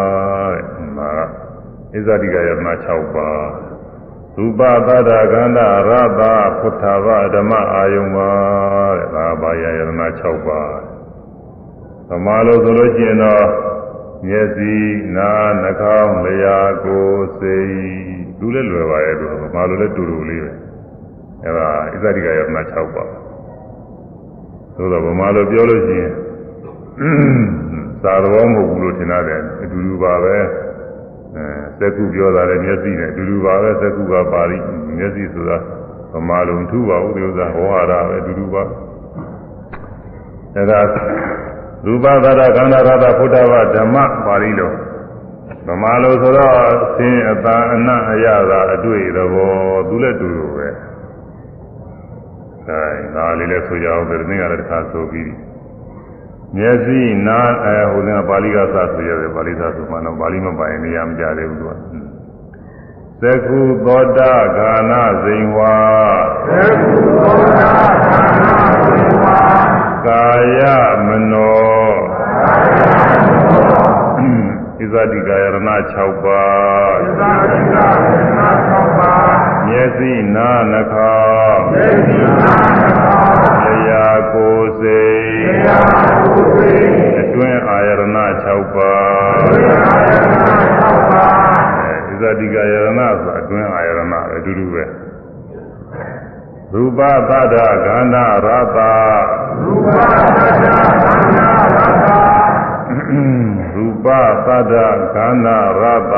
တဲ့ဒါကဣဇတိကယမ6ပါးရူပသဒ္ဒကန္ဓရတဖုထဝဓမ္မအာယုံပါတဲ့ဒါဘာယယမ6ပါးသမာလို့ဆိုလို့ရှိရင်တော့မျက်စိနားနှာခေါင်းလျှာကိုယ်စိတ်လူလည်းလွယ်ပါရဲ့သူဗမာလိုလည်းတူတူလေးပဲအဲဒါဣဇတိကယမ6ပါး သို့တော့ဗမာလိုပြောလို့ရှိရင်သာတော်မဟုတ်ဘူးလို့ထင်ရတယ်အတူတူပါပဲအဲစက္ခုပြောတာလည်းမျက်စိနဲ့အတူတူပါပဲစက္ခုကပါဠိမျက်စိဆိုတာဗမာလိုထူပါဘူးဒီဥစ္စာဟောရတာပဲအတူတူပါအဲဒါရူပသရခန္ဓာရတဖုဒ္ဓဝဓမ္မပါဠိလိုဗမာလိုဆိုတော့သင်အတန်အနတ်အရသာအတွေ့သဘောသူလည်းတူတူပဲ အဲငါလေးလည်းဆိုကြအောင်ဒီနေ့ကလည်းတစ်ခါဆိုပြီးမျက်စိနားအဲဟိုကပါဠိကစဆိုရတယ်ပါဠိစဆိုမှတော့ပါဠိမပိုင်နေရမကြသေးဘူးသူကသက္ခုသောတာဂာနဇိန်ဝါသက္ခုသောတာဂာနဇိန်ဝါကာယမနောကာယမနောဣဇတိကာယရဏ6ပါးဣဇတိကာယရဏ6ပါး မျက်စိနာနှာခေါင်းမျက်စိနာနှာခေါင်းလျာကိုယ်စိတ်လျာကိုယ်စိတ်အတွင်းအာယရဏ6ပါးအတွင်းအာယရဏ6ပါးဣဇတိကာယရဏဆိုအတွင်းအာယရဏအတူတူပဲရူပသတ္တခန္ဓာရတ္တရူပသတ္တခန္ဓာရတ္တရူပသတ္တခန္ဓာရတ္တ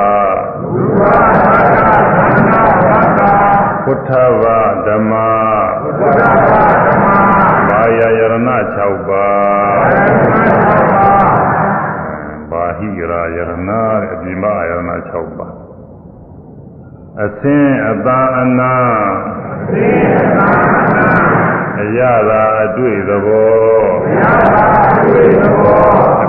ရူပသတ္တခန္ဓာရတ္တ พุทธဝဓမ္မพุทธဝဓမ္မဘာယယရဏ6ပါးဘာဟိရာယရဏအပြိမယရဏ6ပါးအသင်အသာအနာအသင်အသာအနာအရသာအတွေ့သဘောအရသာအတွေ့သဘော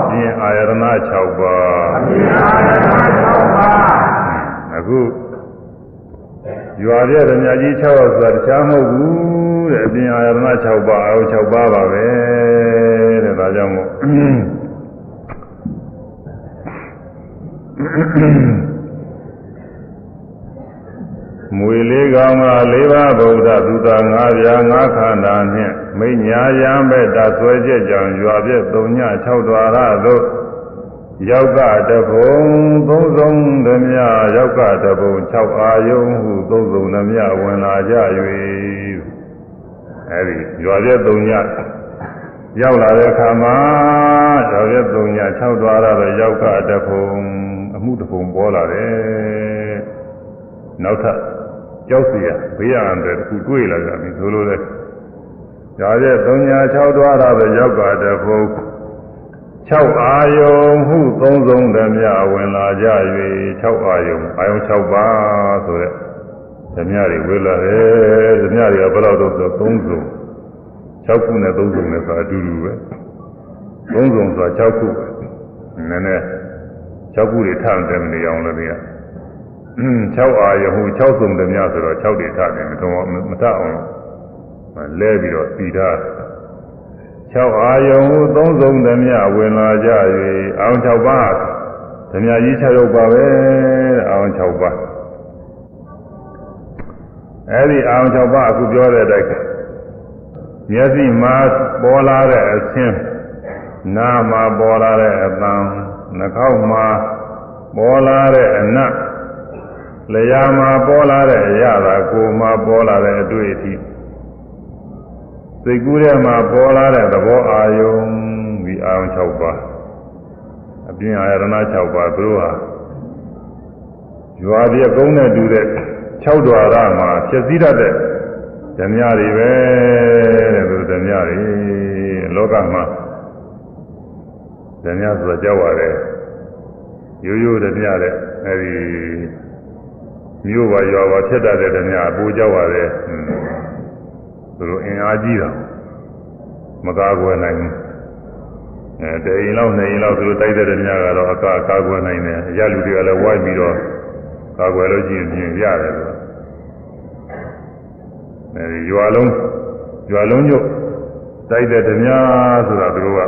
ပြင်အာယရဏ6ပါးအပြင်အာယရဏ6ပါးအခု ရွာပြည့်ဓမြကြီး6ယောက်ဆိုတာတခြားမဟုတ်ဘူးတဲ့အပြင်အာယရဏ6ပါးအာယု6ပါးပါပဲတဲ့ဒါကြောင့်မို့မွေလေးကောင်က၄ပါးဗုဒ္ဓသူသာ၅ပြား၅ခန္ဓာနှင့်မိညာယံဘက်တာဆွဲချက်ကြောင့်ရွာပြည့်၃ည6ဒွါရသို့ ယောက်ကတဘုံသုံးဆုံးသမျှယောက်ကတဘုံ6အာယုံဟုသုံးဆုံးသမျှဝင်လာကြ၍အဲဒီရွာပြည့်၃ညရောက်လာတဲ့အခါမှာရွာပြည့်၃ည6ဒွါရသို့ယောက်ကတဘုံအမှုတဘုံပေါ်လာတယ်နောက်ထပ်ကြောက်เสียဘေးရန်တဲ့ခုတွေ့လာကြပြီဆိုလိုလဲဒါကျ3ညာ6တွားတာပဲရောက်ပါတဲ့ဘုံ 6အာယုံဟုသုံးဆုံးဓမြဝင်လာကြ၍6အာယုံအာယုံ6ပါးဆိုတဲ့ဓမြတွေဝေလာတယ်ဓမြတွေကဘယ်လောက်တော့ဆို3စုံ6ခုနဲ့3စုံနဲ့ဆိုအတူတူပဲ3စုံဆိုတာ6ခုနည်းနည်း6ခုတွေထမ်းတယ်မနေအောင်လို့တွေက6အာယဟု6စုံသည်များဆိုတော့6တွေထားတယ်မတော်မတအောင်လဲပြီးတော့စီထား 6အာယဟု3စုံသည်များဝင်လာကြ၍အောင်6ပါးသည်များကြီး6ရုပ်ပါပဲအောင်6ပါးအဲ့ဒီအောင်6ပါးအခုပြောတဲ့အတိုင်းမျက်စိမှာပေါ်လာတဲ့အဆင်းနားမှာပေါ်လာတဲ့အသံနှာခေါင်းမှာပေါ်လာတဲ့အနတ်လျာမှာပေါ်လာတဲ့အရာသာကိုယ်မှာပေါ်လာတဲ့အတွေ့အထိ စိတ်ကူးထဲမှာပေါ်လာတဲ့သဘောအာယုံဒီအာယုံ6ပါးအပြင်အာရဏ6ပါးသူတို့ဟာရွာပြကုန်းနဲ့တူတဲ့6ဒွါရမှာဖြစ်စည်းတတ်တဲ့ဓမြတွေပဲတဲ့သူဓမြတွေလောကမှာဓမြဆိုကြောက်ရတယ်ရိုးရိုးဓမြတဲ့အဲဒီမြို့ပါရွာပါဖြစ်တတ်တဲ့တည်းများပူကြောက်ရတယ် သူတို့အင်အားကြီးတာမကားကွယ်နိုင်ဘူးအဲတအိမ်လောက်နှစ်အိမ်လောက်သူတို့တိုက်တဲ့တည်းများကတော့အကာကာကွယ်နိုင်တယ်ရလူတွေကလည်းဝိုင်းပြီးတော့ကာကွယ်လို့ရှိရင်ပြင်ရတယ်လို့အဲဒီရွာလုံးရွာလုံးညို့တိုက်တဲ့တည်းများဆိုတာသူတို့က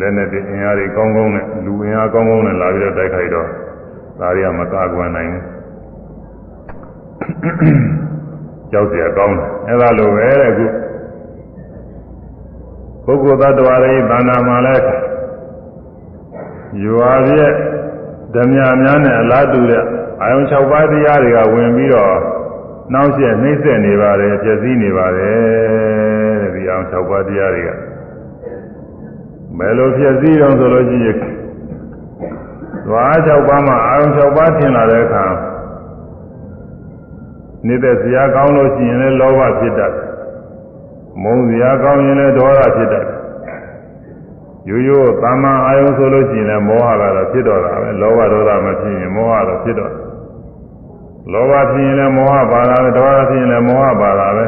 လက်နဲ့အင်အားတွေကောင်းကောင်းနဲ့လူအင်အားကောင်းကောင်းနဲ့လာပြီးတော့တိုက်ခိုက်တော့ဒါတွေကမကာကွယ်နိုင်ဘူး ကြောက်เสียကောင်းတယ်အဲဒါလိုပဲတဲ့ခုပုဂ္ဂိုလ်သတ္တဝါတွေဘာနာမှာလဲရွာပြည့်ဓမြများနဲ့အလားတူတဲ့အာယုံ6ပါးတရားတွေကဝင်ပြီးတော့နှောင့်ယှက်နှိမ့်ဆက်နေပါတယ်ပြည့်စည်နေပါတယ်တဲ့ဒီအာယုံ6ပါးတရားတွေကဘယ်လိုပြည့်စည်အောင်ဆိုလို့ရှိရင်ဓဝါ6ပါးမှာအာယုံ6ပါးထင်လာတဲ့အခါ နေတဲ့ဇာကောင်းလို့ရှိရင်လည်းလောဘဖြစ်တတ်မုန်းဇာကောင်းရင်လည်းဒေါသဖြစ်တတ်ရိုးရိုးသာမန်အာယုံဆိုလို့ရှိရင်လည်းမောဟကတော့ဖြစ်တော့တာပဲလောဘဒေါသမဖြစ်ရင်မောဟတော့ဖြစ်တော့လောဘဖြစ်ရင်လည်းမောဟပါတာပဲဒေါသဖြစ်ရင်လည်းမောဟပါတာပဲ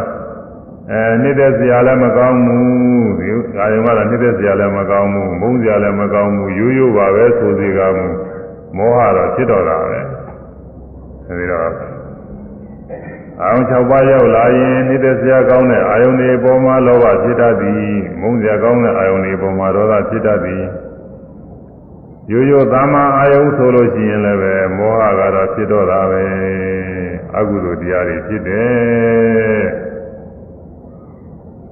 အဲနှစ်သက်စရာလည်းမကောင်းဘူးဒီအာယုံကတော့နှစ်သက်စရာလည်းမကောင်းဘူးမုန်းစရာလည်းမကောင်းဘူးရိုးရိုးပါပဲဆိုစီကမှုမောဟတော့ဖြစ်တော့တာပဲအဲဒီတော့ အာယုံ6ပါးရောက်လာရင်နှစ်သက်စရာကောင်းတဲ့အာယုံတွေပေါ်မှာလောဘဖြစ်တတ်သည်မုန်းစရာကောင်းတဲ့အာယုံတွေပေါ်မှာဒေါသဖြစ်တတ်သည်ရိုးရိုးသာမန်အာယုံဆိုလို့ရှိရင်လည်းပဲမောဟကတော့ဖြစ်တော့တာပဲအကုသိုလ်တရားတွေဖြစ်တယ်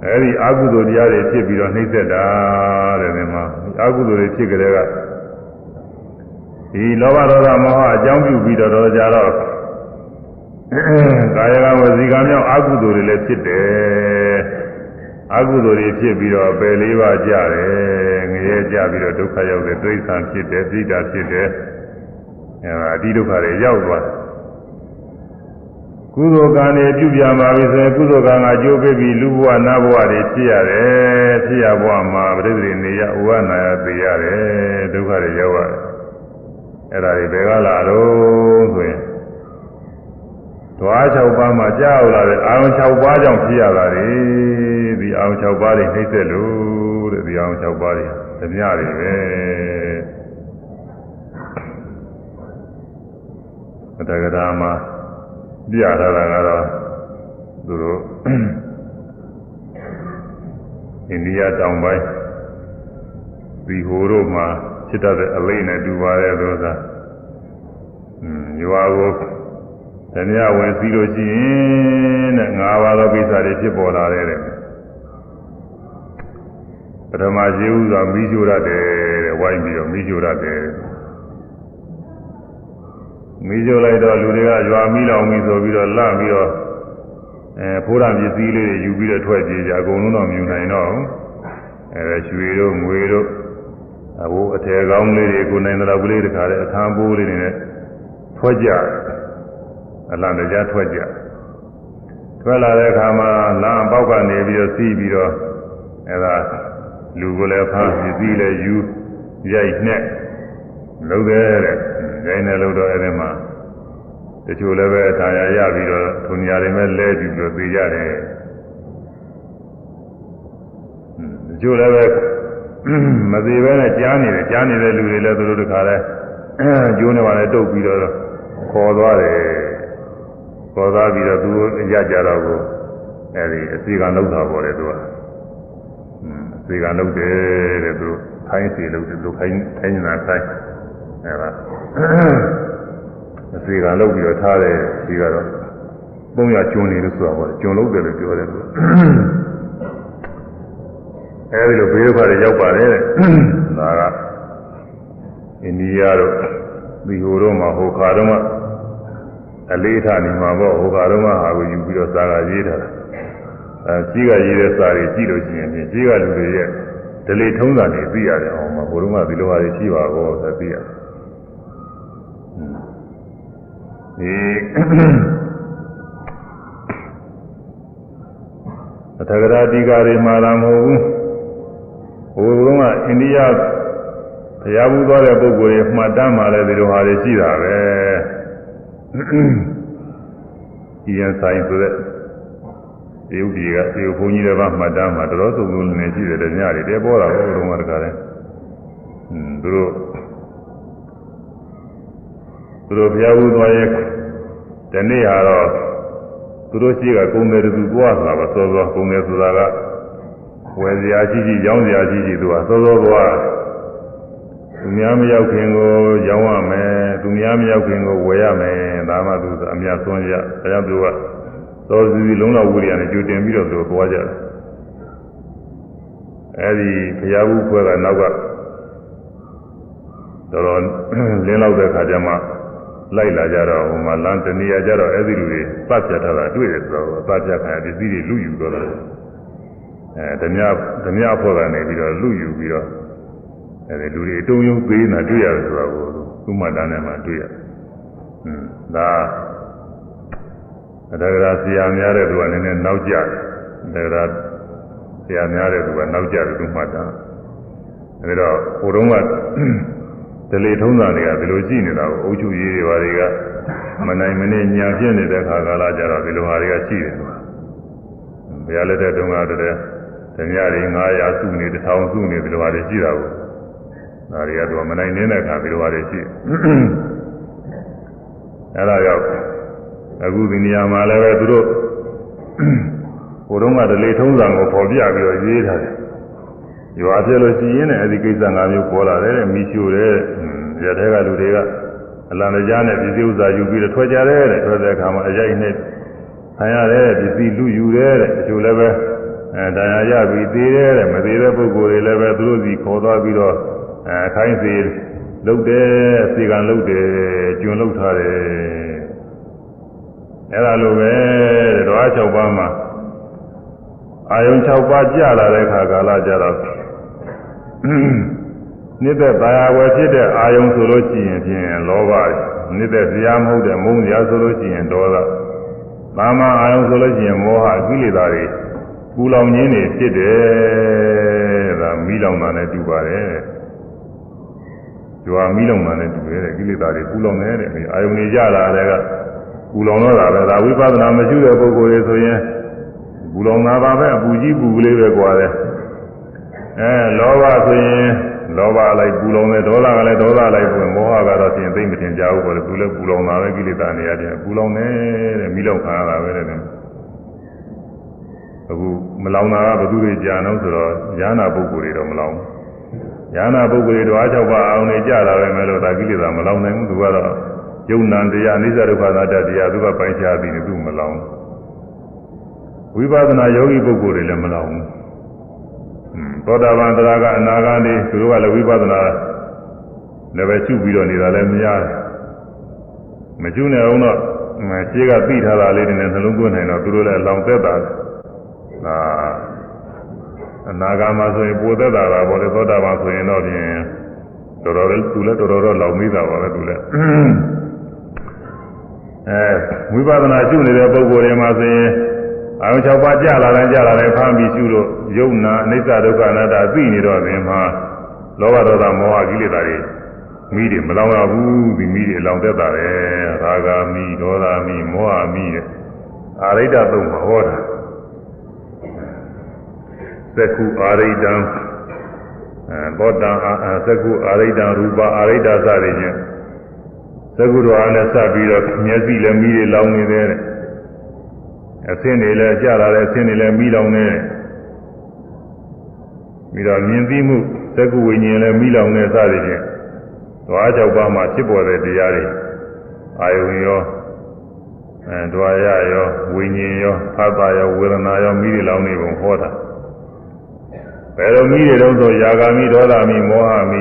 အဲဒီအကုသိုလ်တရားတွေဖြစ်ပြီးတော့နှိမ့်သက်တာတဲ့ဒီမှာအကုသိုလ်တွေဖြစ်ကြတဲ့ကဒီလောဘဒေါသမောဟအကြောင်းပြုပြီးတော့တော့ကြတော့ ကာယကဝစီကံမြောက်အကုသိုလ်တွေလည်းဖြစ်တယ်အကုသိုလ်တွေဖြစ်ပြီးတော့ပယ်လေးပါးကြတယ်ငရဲကြပြီးတော့ဒုက္ခရောက်တယ်ဒိဋ္ဌံဖြစ်တယ်ပြိတာဖြစ်တယ်အဲဒါအတိဒုက္ခတွေရောက်သွားတယ်ကုသိုလ်ကံတွေပြုပြန်ပါပြီဆိုရင်ကုသိုလ်ကံကကြိုးပေးပြီးလူဘဝနတ်ဘဝတွေဖြစ်ရတယ်ဖြစ်ရဘဝမှာပရိသေနေရဥဝနာယသိရတယ်ဒုက္ခတွေရောက်ရတယ်အဲ့ဒါတွေဘယ်ကလာတော့ဆိုရင် ဓဝါ6ပါးမှာကြောက်လာတဲ့အာရုံ6ပါးကြောင့်ဖြစ်ရတာလေဒီအာရုံ6ပါးတွေနှိမ့်ဆက်လို့တဲ့ဒီအာရုံ6ပါးတွေဓမြတွေပဲအတ္တကရာမှာပြရတာကတော့သူတို့အိန္ဒိယတောင်ပိုင်းဒီဟိုတို့မှာဖြစ်တတ်တဲ့အလိမ့်နဲ့တူပါတယ်သောသာอืมရွာကို ဓမြဝင်စီးလို့ရှိရင်တဲ့ငါးပါးသောကိစ္စတွေဖြစ်ပေါ်လာတယ်တဲ့ပထမရှိဥစွာမိရှို့ရတယ်တဲ့ဝိုင်းပြီးတော့မိရှို့ရတယ်မိရှို့လိုက်တော့လူတွေကရွာမိလောင်ပြီဆိုပြီးတော့လန့်ပြီးတော့အဲဖိုးရပစ္စည်းလေးတွေယူပြီးတော့ထွက်ပြေးကြအကုန်လုံးတော့မြူနိုင်တော့အဲရွှေတို့ငွေတို့အဘိုးအထည်ကောင်းလေးတွေကိုနိုင်တဲ့လောက်ကလေးတခါလဲအခန်းပိုးလေးတွေနဲ့ထွက်ကြ အလံတရားထွက်ကြထွက်လာတဲ့အခါမှာလမ်းပေါက်ကနေပြီးတော့စီးပြီးတော့အဲဒါလူကိုလည်းဖမ်းပစ္စည်းလည်းယူရိုက်နှက်လုံးတယ်တဲ့ဂိုင်းနဲ့လို့တော့အဲ့ဒီမှာတချို့လည်းပဲထာယာရပြီးတော့ထုံညာတွေမဲ့လဲကြည့်ပြီးတော့သိကြတယ်တချို့လည်းပဲမသေးပဲနဲ့ကြားနေတယ်ကြားနေတဲ့လူတွေလည်းသူတို့တခါလဲကျိုးနေပါလေတုတ်ပြီးတော့ခေါ်သွားတယ် ခေါ်သွားပြီးတော့သူရကြတော့ကိုအဲဒီအစီကံလောက်တာပေါ်တယ်သူကအစီကံလောက်တယ်တဲ့သူခိုင်းစီလောက်တယ်သူခိုင်းခိုင်းနေတာခိုင်းအဲဒါအစီကံလောက်ပြီးတော့ထားတယ်ဒီကတော့ပုံရကျွန်းနေလို့ဆိုတာပေါ့ကျွန်းလောက်တယ်လို့ပြောတယ်သူအဲဒီလိုဘေးဒုက္ခတွေရောက်ပါတယ်တဲ့ဒါကအိန္ဒိယတို့ဒီဟိုတော့မှဟိုခါတော့မှ အလေးထားနေမှာပေါ့ဟိုခါတော့မှဟာကိုယူပြီးတော့စာကရေးထားတာအဲကြီးကရေးတဲ့စာတွေကြည့်လို့ရှိရင်ကြီးကလူတွေရဲ့ဒလိထုံးတာတွေသိရတယ်အောင်မှာဘုရုံးကဒီလိုဟာတွေရှိပါကောဆိုသိရတယ်ဒီအထကရာတိကာတွေမှာလာမဟုတ်ဘူးဟိုတုန်းကအိန္ဒိယဘုရားဘူးသွားတဲ့ပုဂ္ဂိုလ်တွေမှတ်တမ်းမှာလည်းဒီလိုဟာတွေရှိတာပဲ ဒီရန်ဆိုင်ဆိုတဲ့ဒီဥပ္ပိကဒီဘုန်းကြီးတွေကမှတ်တမ်းမှာတော်တော်သုံးလုံးနေရှိတယ်တဲ့ညတွေတဲပေါ်တာဘုရုံးကတကားလဲอืมသူတို့သူတို့ဘုရားဘူးသွားရဲ့ဒီနေ့ဟာတော့သူတို့ရှိကကုံတယ်သူသွားတာပါစောစောကုံတယ်ဆိုတာကဝယ်စရာရှိရှိရောင်းစရာရှိရှိသူကစောစောသွားသူများမရောက်ခင်ကိုရောင်းရမယ် သူများမရောက်ခင်ကိုဝယ်ရမယ်ဒါမှသူအမြတ်ဆုံးရအဲဒါသူကသောစီလုံးတော်ဝိရိယနဲ့ကြိုတင်ပြီးတော့သူသွားကြတယ်အဲဒီဘုရားဘူးခွဲကနောက်ကတော်တော်လင်းလောက်တဲ့ခါကျမှလိုက်လာကြတော့ဟိုမှာလမ်းတနေရာကြတော့အဲ့ဒီလူတွေပတ်ပြတ်ထားတာတွေ့တယ်ဆိုတော့ပတ်ပြတ်ခံရပစ္စည်းတွေလူယူတော့တယ်အဲဓမြဓမြအဖွဲ့ကနေပြီးတော့လူယူပြီးတော့ အဲဒီလူတွေအတုံးယုံပေးနေတာတွေ့ရတယ်ဆိုတော့သူ့မှတ်တမ်းထဲမှာတွေ့ရတယ်။ဟွန်းဒါအတကရာဆရာများတဲ့သူကလည်းနည်းနည်းနောက်ကျတယ်။အတကရာဆရာများတဲ့သူကနောက်ကျတယ်သူမှတ်တမ်း။အအဲဒါဟိုတုန်းကဒလေထုံးတာတွေကဒီလိုရှိနေတာကိုအုပ်ချုပ်ရေးတွေဘာတွေကမနိုင်မနေညာပြည့်နေတဲ့ခါကာလကြတော့ဒီလိုဟာတွေကရှိတယ်ကွာဘုရားလက်ထက်တုန်းကတည်းကဓမြတွေ900စုနေ1000စုနေဒီလိုဟာတွေရှိတာကို ဒါတွေကတော့မနိုင်နေတဲ့ခါဒီလိုဟာတွေရှိအဲဒါကြောင့်အခုဒီနေရာမှာလည်းပဲသူတို့ဟိုတုန်းကဒလေထုံးစံကိုပေါ်ပြပြီးတော့ရေးထားတယ်ရွာပြလို့ရှိရင်လည်းအဲဒီကိစ္စ၅မျိုးပေါ်လာတယ်တဲ့မိရှုတယ်ရတဲ့ကလူတွေကအလံတရားနဲ့ပစ္စည်းဥစ္စာယူပြီးတော့ထွက်ကြတယ်တဲ့ထွက်တဲ့အခါမှာအရိုက်နဲ့ဆံရတယ်ပစ္စည်းလူယူတယ်တဲ့တချို့လည်းပဲအဲတရားရပြီးသေးတယ်တဲ့မသေးတဲ့ပုဂ္ဂိုလ်တွေလည်းပဲသူတို့စီခေါ်သွားပြီးတော့ အဲအခိုင်းစီလုတ်တယ်စီကံလုတ်တယ်ကျွန်းလုတ်ထားတယ်အဲ့ဒါလိုပဲတဲ့ဓဝါ၆ပါးမှာအာယုံ6ပါးကြာလာတဲ့ခါကာလကြတော့နိသက်ပါရဝယ်ဖြစ်တဲ့အာယုံဆိုလို့ရှိရင်ဖြင့်လောဘနိသက်ဇာမဟုတ်တဲ့မုန်းဇာဆိုလို့ရှိရင်ဒေါသသာမအာယုံဆိုလို့ရှိရင်မောဟကိလေသာတွေပူလောင်ခြင်းတွေဖြစ်တယ်ဒါမိလောင်တာနဲ့တူပါတယ် ကြွားမိလောင်တာနဲ့တူတယ်ကိလေသာတွေပူလောင်နေတဲ့အာယုံတွေကြလာတဲ့ကပူလောင်တော့တာပဲဒါဝိပဿနာမရှိတဲ့ပုဂ္ဂိုလ်တွေဆိုရင်ပူလောင်တာပါပဲအပူကြီးပူကလေးပဲကွာတယ်အဲလောဘဆိုရင်လောဘလိုက်ပူလောင်တယ်ဒေါသကလည်းဒေါသလိုက်ပွင့်မောဟကတော့ပြင်သိမ့်မတင်ကြဘူးပေါ့လေပူလည်းပူလောင်တာပဲကိလေသာနေရာပြင်ပူလောင်တယ်တဲ့မိလောက်ခံရတာပဲတဲ့အခုမလောင်တာကဘသူတွေကြာအောင်ဆိုတော့ညာနာပုဂ္ဂိုလ်တွေတော့မလောင်ဘူး ညာနာပုဂ္ဂိုလ်တွေတော့အား၆ပါးအောင်နေကြတာပဲမဲ့လို့ဒါကိလေသာမလောင်နိုင်ဘူးသူကတော့ယုံနာတရားအနိစ္စဒုက္ခသတ္တတရားသူကပိုင်းခြားပြီးနေသူမလောင်ဝိပဿနာယောဂီပုဂ္ဂိုလ်တွေလည်းမလောင်ဘူးသောတာပန်တရားကအနာဂတ်နေသူတို့ကလည်းဝိပဿနာလည်းပဲရှုပြီးတော့နေတာလည်းမရတယ်မရှုနေအောင်တော့ရှင်းကသိထားတာလေးတွေနဲ့နှလုံးသွင်းနိုင်တော့သူတို့လည်းလောင်သက်တာဒါ အနာဂတ်မှာဆိုရင်ပိုသက်တာပါဘောလေသောတာပန်ဆိုရင်တော့ပြင်တော်တော်လေးသူလည်းတော်တော်တော့လောင်မိတာပါပဲသူလည်းအဲဝိပဿနာရှုနေတဲ့ပုဂ္ဂိုလ်တွေမှာဆိုရင်အာရုံ၆ပါးကြာလာတယ်ကြာလာတယ်ဖမ်းပြီးရှုလို့ယုံနာအနိစ္စဒုက္ခအနတ္တသိနေတော့ပြင်မှာလောဘဒေါသမောဟကိလေသာတွေမိတွေမလောင်ရဘူးဒီမိတွေအလောင်သက်တာပဲရာဂာမိဒေါသမိမောဟမိတဲ့အာရိတ္တသုံးဟောတာ သက္ခုအာရိတ္တံအဲဘောတံသက္ခုအာရိတ္တံရူပအာရိတ္တစသည်ဖြင့်သက္ခုတော်အားနဲ့စပ်ပြီးတော့မျက်စိလည်းမိတွေလောင်နေတယ်တဲ့အဆင်းတွေလည်းကြလာတယ်အဆင်းတွေလည်းမိလောင်နေတယ်ပြီးတော့မြင်သိမှုသက္ကုဝိညာဉ်လည်းမိလောင်နေစသည်ဖြင့်ဓဝါ၆ပါးမှာဖြစ်ပေါ်တဲ့တရားတွေအာယုံရောအဲဓဝါရရောဝိညာဉ်ရောဖသရောဝေဒနာရောမိတွေလောင်နေပုံဟောတာ ဘယ်လိုမိတွေတုံးဆိုယာဂာမိဒေါသမိမောဟမိ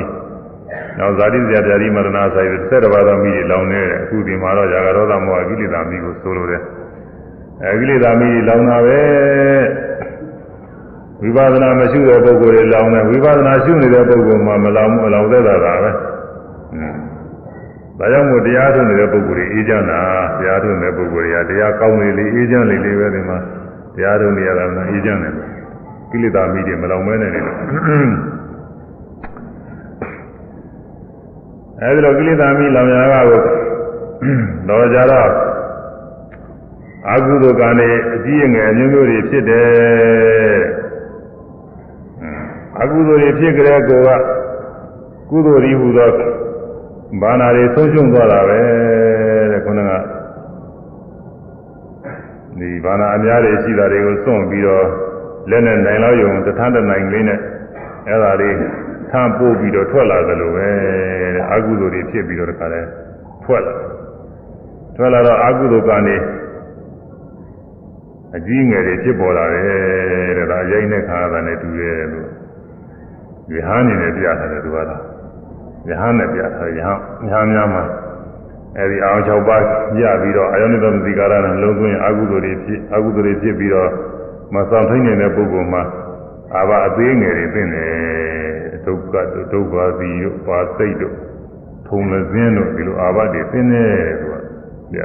နောက်ဇာတိဇာတိမရဏဆိုင်တဲ့ဆက်တစ်ပါးသောမိတွေလောင်နေတယ်အခုဒီမှာတော့ယာဂဒေါသမောဟကိလေသာမိကိုဆိုလိုတယ်အဲကိလေသာမိတွေလောင်တာပဲဝိပဿနာမရှိတဲ့ပုဂ္ဂိုလ်တွေလောင်တယ်ဝိပဿနာရှုနေတဲ့ပုဂ္ဂိုလ်မှမလောင်ဘူးအလောင်သက်တာပါပဲဒါကြောင့်မို့တရားထုတ်နေတဲ့ပုဂ္ဂိုလ်တွေအေးချမ်းတာတရားထုတ်နေတဲ့ပုဂ္ဂိုလ်တွေကတရားကောင်းလေလေအေးချမ်းလေလေပဲဒီမှာတရားထုတ်နေရတာကအေးချမ်းတယ် ကိလေသာမိတွေမလောင်မဲနေတယ်အဲဒီတော့ကိလေသာမိလောင်ရတာကိုတော့ကြတော့အကုသိုလ်ကံတွေအကြီးအငယ်အမျိုးမျိုးတွေဖြစ်တယ်အကုသိုလ်တွေဖြစ်ကြတဲ့ကိုကကုသိုလ်ရီဟူသောဘာနာတွေဆုံးရှုံးသွားတာပဲတဲ့ခုနကဒီဘာနာအများတွေရှိတာတွေကိုစွန့်ပြီးတော့ လက်နဲ့နိုင်လောက်ယုံတထမ်းတနိုင်လေးနဲ့အဲ့ဒါလေးထမ်းပို့ပြီးတော့ထွက်လာသလိုပဲတဲ့အကုသိုလ်တွေဖြစ်ပြီးတော့တခါလဲထွက်လာထွက်လာတော့အကုသိုလ်ကနေအကြီးငယ်တွေဖြစ်ပေါ်လာတယ်တဲ့ဒါရိုင်းတဲ့ခါသာနဲ့တူရဲ့လို့ယဟန်နေနဲ့ပြထားတယ်သူကတော့ယဟန်နဲ့ပြထားယဟန်ယဟန်များမှာအဲဒီအောင်၆ပါးရပြီးတော့အယောနိသမတိကာရနဲ့လုံးသွင်းအကုသိုလ်တွေဖြစ်အကုသိုလ်တွေဖြစ်ပြီးတော့ မဆောင်ထိုင်းနေတဲ့ပုဂ္ဂိုလ်မှာအာဘအသေးငယ်တွေသိနေဒုက္ခဒုက္ခသီတို့ပါစိတ်တို့ထုံလစင်းတို့ဒီလိုအာဘတွေသိနေတယ်သူကပြ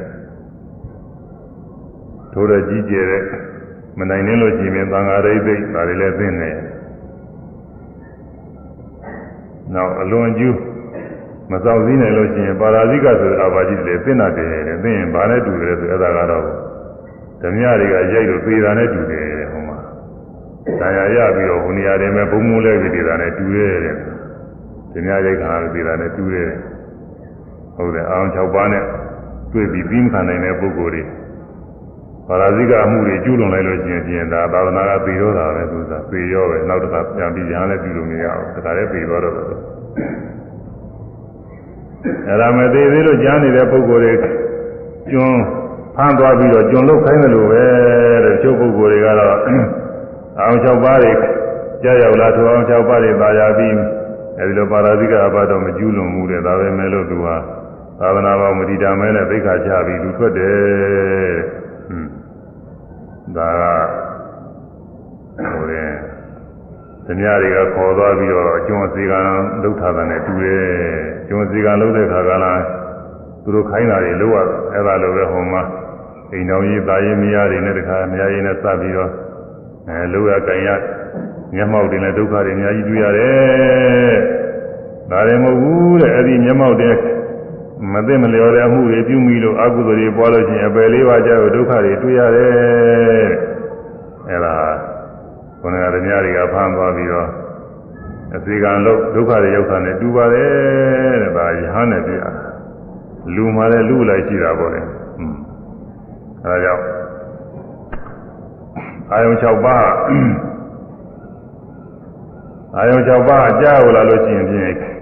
ထိုးတဲ့ကြီးကျယ်တဲ့မနိုင်နေလို့ရှိရင်သံဃာရိတ်သိဒါတွေလည်းသိနေတယ်နောက်အလွန်ကျူးမစောင့်စည်းနိုင်လို့ရှိရင်ပါရာဇိကဆိုတဲ့အဘာကြီးတွေသိနာတယ်တယ်သိရင်ဘာနဲ့တူတယ်ဆိုအဲ့ဒါကတော့ဓမြတွေကရိုက်လို့ပေတာနဲ့တူတယ် ဟိုမှာဒါရရပြီးတော့ဟိုနေရာတွေမှာဘုံမိုးလဲပြီးတာနဲ့တူတယ်တဲ့ဓမြရိုက်ခါလို့ပေတာနဲ့တူတယ်ဟုတ်တယ်အောင်6ပါးနဲ့တွေ့ပြီးပြီးမခံနိုင်တဲ့ပုဂ္ဂိုလ်တွေပါရာဇိကအမှုတွေကျူးလွန်လိုက်လို့ရှိရင်ပြင်ဒါသာသနာကပေတော့တာပဲသူကပေရောပဲနောက်တစ်ခါပြန်ပြီးရဟန်းလည်းပြုလို့မရအောင်ဒါကြလည်းပေတော့တော့အဲ့ဒါမသေးသေးလို့ကြားနေတဲ့ပုဂ္ဂိုလ်တွေကျွန်းဖမ်းသွားပြီးတော့ကျွန်းလုတ်ခိုင်းတယ်လို့ပဲတဲ့ချို့ပုဂ္ဂိုလ်တွေကတော့ အောင်၆ပါးတွေကြားရောက်လာထိုအောင်၆ပါးတွေသာယာပြီးအဲဒီလိုပါရာဇိကအဘတော့မကျူးလွန်မှုတဲ့ဒါပဲမဲ့လို့သူဟာသာသနာ့ဘောင်မတိတာမဲနဲ့သိက္ခာချပြီးလူထွက်တယ်ဟွန်းဒါကဟိုတဲ့ဓမြတွေကခေါ်သွားပြီးတော့ကျွန်းစီကံလှုပ်ထားတဲ့တူတယ်ကျွန်းစီကံလှုပ်တဲ့ခါကလာသူတို့ခိုင်းတာတွေလှုပ်ရအဲ့ဒါလိုပဲဟိုမှာအိမ်တော်ကြီးတာရင်မယားတွေနဲ့တခါမယားရင်နဲ့စပ်ပြီးတော့ အဲလှုပ်ရကြင်ရမျက်မှောက်တင်တဲ့ဒုက္ခတွေအများကြီးတွေ့ရတယ်ဒါလည်းမဟုတ်ဘူးတဲ့အဲ့ဒီမျက်မှောက်တဲ့မသိမလျော်တဲ့အမှုတွေပြုမိလို့အကုသိုလ်တွေပွားလို့ရှိရင်အပယ်လေးပါးကြောက်ဒုက္ခတွေတွေ့ရတယ်အဲ့ဒါခொနကဓမြတွေကဖမ်းသွားပြီးတော့အစီကံလို့ဒုက္ခတွေရောက်တာနဲ့တူပါတယ်တဲ့ဒါယဟန်နဲ့ပြရလူမှလည်းလူလိုက်ရှိတာပေါ့လေအဲဒါကြောင့် အာယုံ6ပါးအာယုံ6ပါးကြားဟလာလို့ရှိရင်ဖြင့်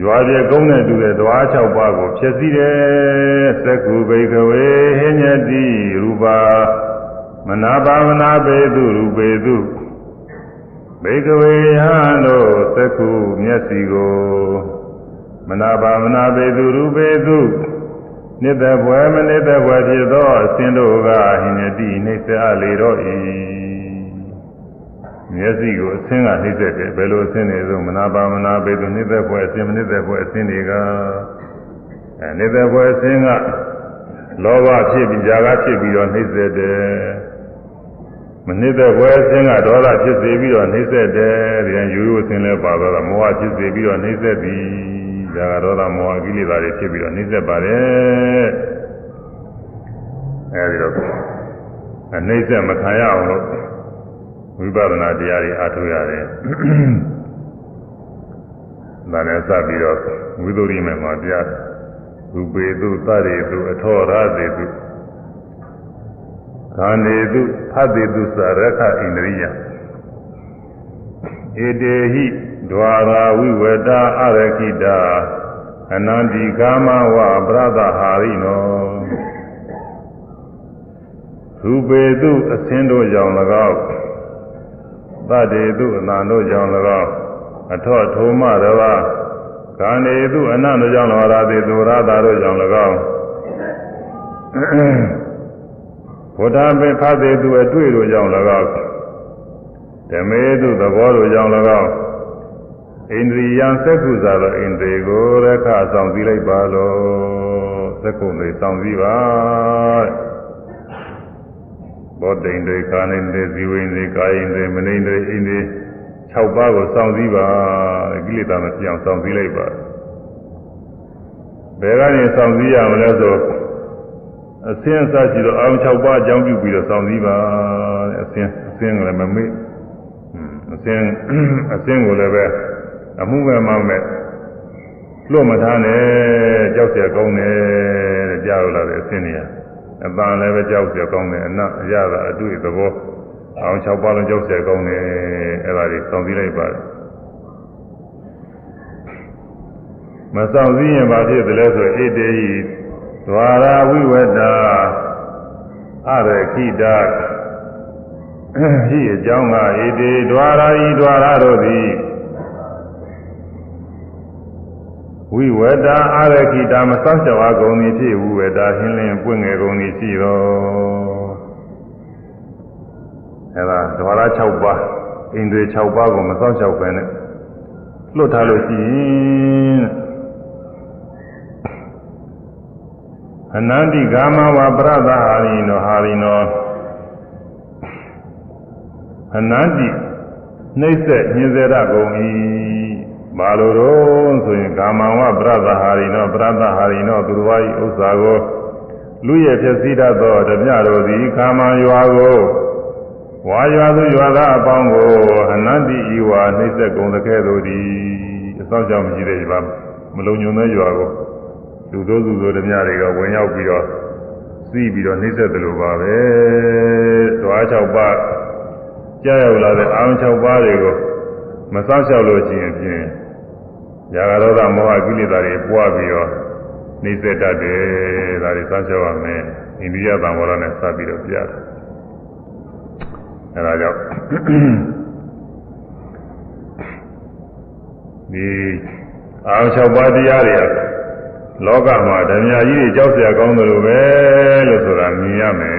ရွာပြေကုန်းနဲ့တူတဲ့ဓဝါ6ပါးကိုဖြည့်စည်းတယ်သက္ကုဘိကဝေဟိညတိရူပါမနာပါမနာပေသူရူပေသူဘေကဝေဟံတို့သက္ခုမျက်စီကိုမနာပါမနာပေသူရူပေသူ နိတ္တဘွယ်မနိတ္တဘွယ်ဖြစ်သောအစဉ်တို့ကဟိနတိနှိစ္စအလေတော့ဤမျက်စိကိုအဆင်းကနှိစ္စတယ်ဘယ်လိုအဆင်းနေဆိုမနာပါမနာပေသူနိတ္တဘွယ်အစဉ်မနိတ္တဘွယ်အစဉ်တွေကအဲနိတ္တဘွယ်အစဉ်ကလောဘဖြစ်ပြီးຢာကဖြစ်ပြီးတော့နှိစ္စတယ်မနစ်တဲ့ဘွယ်အစဉ်ကဒေါသဖြစ်စေပြီးတော့နှိစ္စတယ်ဒီရင်ရိုးရိုးအစဉ်လဲပါတော့မောဟဖြစ်စေပြီးတော့နှိစ္စသည် ဇာကဒေါသမောဟကိလေသာတွေဖြစ်ပြီးတော့နှိမ့်ဆက်ပါတယ်အဲဒီတော့အနှိမ့်ဆက်မခံရအောင်လို့ဝိပဿနာတရားတွေအားထုတ်ရတယ်ဒါနဲ့စပြီးတော့ဝိသုရိမေမှာတရားရူပေတုသရေတုအထောရသေတုခန္ဓေတုဖတ်တေတုသရခဣန္ဒရိယဧတေဟိ ဒွါရာဝိဝေတာအရခိတာအနန္တိကာမဝပရဒဟာရိနောရူပေတုအစင်းတို့ကြောင့်၎င်းသတ္တေတုအနန္တို့ကြောင့်၎င်းအထောထုံမတဘာခန္ဓေတုအနန္တို့ကြောင့်၎င်းရာတိသူရတာတို့ကြောင့်၎င်းဘုဒ္ဓမေဖသေတုအတွေ့တို့ကြောင့်၎င်းဓမေတုသဘောတို့ကြောင့်၎င်း ဣန္ဒြိယံသက္ကုသာသောဣန္ဒြေကိုရခဆောင်စည်းလိုက်ပါလောသက္ကုတွေဆောင်စည်းပါဘောဓိန္ဒြေကာနိန္ဒြေဇီဝိန္ဒြေကာယိန္ဒြေမနိန္ဒြေဣန္ဒြေ6ပါးကိုဆောင်စည်းပါကိလေသာမပြောင်းဆောင်စည်းလိုက်ပါဘယ်ကနေဆောင်စည်းရမလဲဆိုအစင်းအစရှိတော့အောင်6ပါးအကြောင်းပြုပြီးတော့ဆောင်စည်းပါအစင်းအစင်းကလည်းမမေ့အစင်းအစင်းကိုလည်းပဲ အမှုမဲ့မှမဲ့လွတ်မထားနဲ့ကြောက်เสียကောင်းတယ်တဲ့ကြားလို့လာတဲ့အစင်းတွေအပန်းလည်းပဲကြောက်เสียကောင်းတယ်အနအရသာအတွေ့သဘောအောင်၆ပါးလုံးကြောက်เสียကောင်းတယ်အဲ့ဒါတွေစောင့်ကြည့်လိုက်ပါတယ်မဆောင်စည်းရင်ဘာဖြစ်သလဲဆိုဣတေဟိဒွါရာဝိဝတ္တာအရခိတာဟိအကြောင်းကဣတေဒွါရာဤဒွါရာတို့သည် ဝိဝတာအာရခိတာမစောင့်ကြဝါကုန်သည်ဖြစ်ဝိဝတာဟင်းလင်းပွင့်ငယ်ကုန်သည်ရှိတော်အဲဒါဒဝါရ6ပါးအိန္ဒြေ6ပါးကိုမစောင့်ကြောက်ပဲနဲ့လွတ်ထားလို့ရှိရင်အနန္တိဂါမဝပရဒဟာရိနောဟာရိနောအနန္တိနှိမ့်ဆက်ညင်စေရကုန်၏ ဘာလို့တော့ဆိုရင်ကာမဝပရသဟာရိနောပရသဟာရိနောသူတော်ဘာဤဥစ္စာကိုလူရဲ့ဖြစ်စည်းတတ်သောဓမြတို့သည်ကာမရွာကိုဝါရွာသူရွာသားအပေါင်းကိုအနန္တိဤဝါနှိမ့်ဆက်ကုန်တဲ့ကဲ့သို့သည်အသောကြောင့်မရှိတဲ့ရွာမလုံညုံတဲ့ရွာကိုလူတို့စုတို့ဓမြတွေကဝင်ရောက်ပြီးတော့စီးပြီးတော့နှိမ့်ဆက်တယ်လို့ပါပဲ။တွား၆ပါးကြားရောက်လာတဲ့အာရုံ၆ပါးတွေကိုမစောင့်ရှောက်လို့ရှိရင်ဖြင့် ရာဂဒေါသမောဟကိလေသာတွေပွားပြီးတော့နှိစ္စတတ်တယ်ဒါတွေစမ်းချောရမယ်အိန္ဒိယသံဃောရနဲ့စပြီးတော့ပြရတယ်အဲဒါကြောင့်ဒီအာ၆ပါးတရားတွေကလောကမှာဓမ္မကြီးတွေကြောက်စရာကောင်းတယ်လို့ပဲလို့ဆိုတာမြင်ရမယ်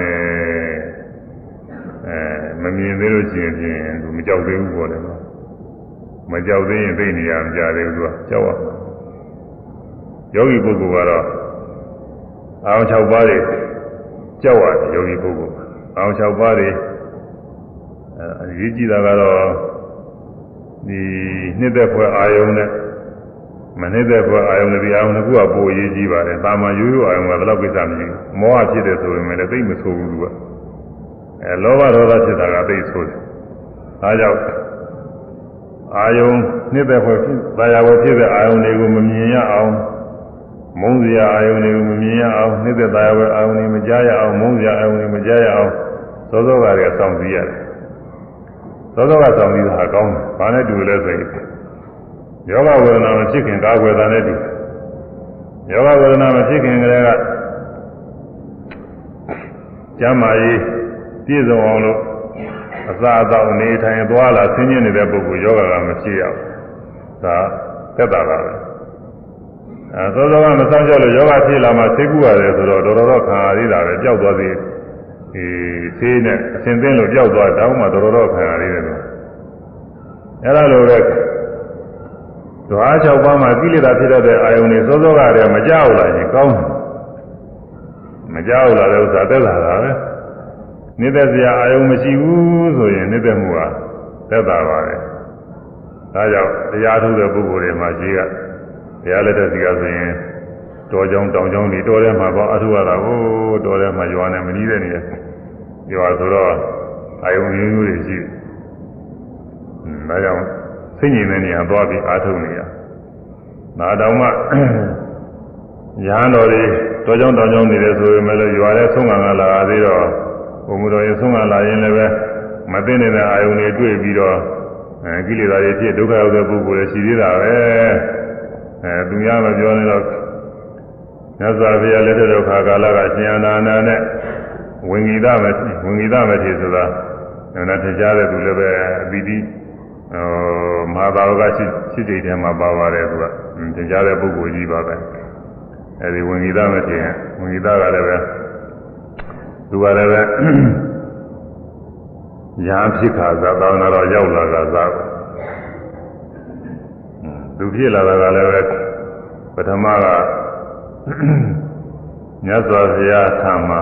အဲမမြင်သေးလို့ရှိရင်သူမကြောက်သေးဘူးပေါ့လေ မကြောက်သေးရင်သိနေရမကြသေးဘူးသူကကြောက်ရယောဂီပုဂ္ဂိုလ်ကတော့အာရုံ6ပါးတွေကြောက်ရတယ်ယောဂီပုဂ္ဂိုလ်အာရုံ6ပါးတွေအဲအရေးကြီးတာကတော့ဒီနှစ်သက်ဖွယ်အာယုံနဲ့မနေတဲ့ဘဝအာယုန်တွေအာယုန်ကပိုအရေးကြီးပါတယ်။တာမန်ရိုးရိုးအာယုန်ကဘယ်တော့ကိစ္စမရှိဘူး။မောဟဖြစ်တယ်ဆိုရင်လည်းသိမဆိုးဘူးသူက။အဲလောဘဒေါသဖြစ်တာကသိဆိုးတယ်။ဒါကြောင့် အာယုန်နေတဲ့ဘဝဖြစ်တာယာဘဝဖြစ်တဲ့အာယုန်တွေကိုမမြင်ရအောင်မုန်းစရာအာယုန်တွေကိုမမြင်ရအောင်နေတဲ့တာယာဘဝအာယုန်တွေမကြားရအောင်မုန်းစရာအာယုန်တွေမကြားရအောင်သောသောကတွေအဆောင်စည်းရတယ်။သောသောကဆောင်စည်းတာကောင်းတယ်။ဘာနဲ့တူလဲဆိုရင်ယောဂဝေဒနာမဖြစ်ခင်ကာကွယ်တာနဲ့တူယောဂဝေဒနာမဖြစ်ခင်ကလေးကကျမ်းမာရေးပြည့်စုံအောင်လို့ အစာအသောက်နေထိုင်သွားလာဆင်းရဲနေတဲ့ပုဂ္ဂိုလ်ယောဂကမဖြစ်ရဘူးဒါသက်တာပါပဲအဲသောသောကမဆောင်ကြလို့ယောဂဖြစ်လာမှသိကူရတယ်ဆိုတော့တော်တော်တော့ခံရသေးတာပဲကြောက်သွားသေးဒီသေးနဲ့အစဉ်သင်းလို့ကြောက်သွားတောင်းမှတော်တော်တော့ခံရသေးတယ်လို့အဲ့ဒါလိုပဲဓဝါ၆ပါးမှာကိလေသာဖြစ်တဲ့အာယုန်တွေစောစောကတည်းကမကြောက်လာရင်ကောင်းတယ်မကြောက်လာတဲ့ဥစ္စာတက်လာတာပဲ နေတဲ့စရာအာယုန်မရှိဘူးဆိုရင်နေတဲ့မှုဟာတက်တာပါပဲဒါကြောင့်တရားထုတ်တဲ့ပုဂ္ဂိုလ်တွေမှာရှိကတရားလက်တဲ့စီကဆိုရင်တော်ကြောင်တောင်ကြောင်ဒီတော်ထဲမှာပေါ့အထုရတာကိုတော်ထဲမှာရွာနေမနီးတဲ့နေရာရွာဆိုတော့အာယုန်မျိုးမျိုးတွေရှိတယ်ဒါကြောင့်စိတ်ငြိမ်တဲ့နေရာသွားပြီးအားထုတ်နေရ။နာတော်မှရဟန်းတော်တွေတော်ကြောင်တော်ကြောင်နေတယ်ဆိုရင်လည်းရွာတဲ့ဆုံးခံကလာသေးတော့ ဘုံမတော်ရင်ဆုံးခံလာရင်လည်းပဲမသိနေတဲ့အာယုန်တွေတွေ့ပြီးတော့အဲကိလေသာတွေဖြစ်ဒုက္ခရောက်တဲ့ပုဂ္ဂိုလ်တွေရှိသေးတာပဲ။အဲသူများမပြောနေတော့မြတ်စွာဘုရားလက်ထက်တော်ခါကာလကရှင်အနာနာနဲ့ဝင်ဂီသမဝင်ဂီသမထေဆိုတာနာထကြတဲ့သူလည်းပဲအပိတိဟိုမဟာသာဝကရှိရှိတိတ်ထဲမှာပါပါတယ်သူကသင်ကြားတဲ့ပုဂ္ဂိုလ်ကြီးပါပဲအဲဒီဝင်ကြီးသားမထင်ဝင်ကြီးသားကလည်းပဲ သူကလည်းပဲညာဖြစ်ခါသာသာနာတော်ရောက်လာတာသာသူဖြစ်လာတာကလည်းပဲပထမကမြတ်စွာဘုရားဆံမှာ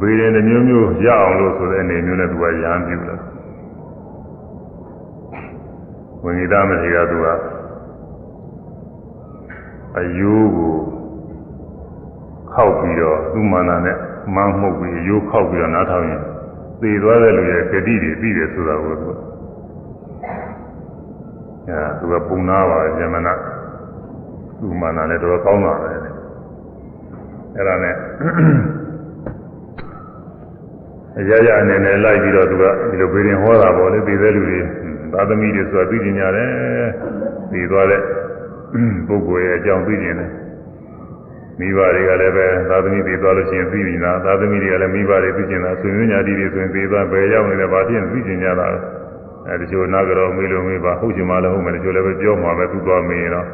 ဘေးရင်တစ်မျိုးမျိုးရအောင်လို့ဆိုတဲ့အနေမျိုးနဲ့သူကရဟန်းပြုလာဝင်ကြီးသားမရှိကသူကအယိုးကိုခောက်ပြီးတော့သူ့မာနနဲ့ မန်းမှုတ်ပြီးအယိုးခောက်ပြီးတော့နားထောင်ရင်သေသွားတဲ့လူရဲ့ဂတိတွေပြီးတယ်ဆိုတာကိုသူအဲသူကပုံနာပါဇမနာသူ့မာနလည်းတော်တော်ကောင်းတာပဲအဲ့ဒါနဲ့အရာရာအနေနဲ့လိုက်ပြီးတော့သူကဒီလိုပေရင်ဟောတာပေါ့လေသိတဲ့လူတွေသာသမီတွေဆိုတာသိကျင်ကြတယ်သိသွားတဲ့ပုဂ္ဂိုလ်ရဲ့အကြောင်းသိကျင်တယ် မိဘတွေကလည်းပဲသာသမီသိသွားလို့ရှိရင်သိပြီလားသာသမီတွေကလည်းမိဘတွေသိကျင်တာဆွေမျိုးညာတိတွေဆိုရင်သိသွားဘယ်ရောက်နေလဲဘာဖြစ်သိကျင်ကြတာအဲဒီချိုနာကြတော့မေးလို့မေးပါဟုတ်ချင်မှလည်းဟုတ်မယ်ဒီချိုလည်းပဲပြောမှာပဲသူသွားမေးရင်တော့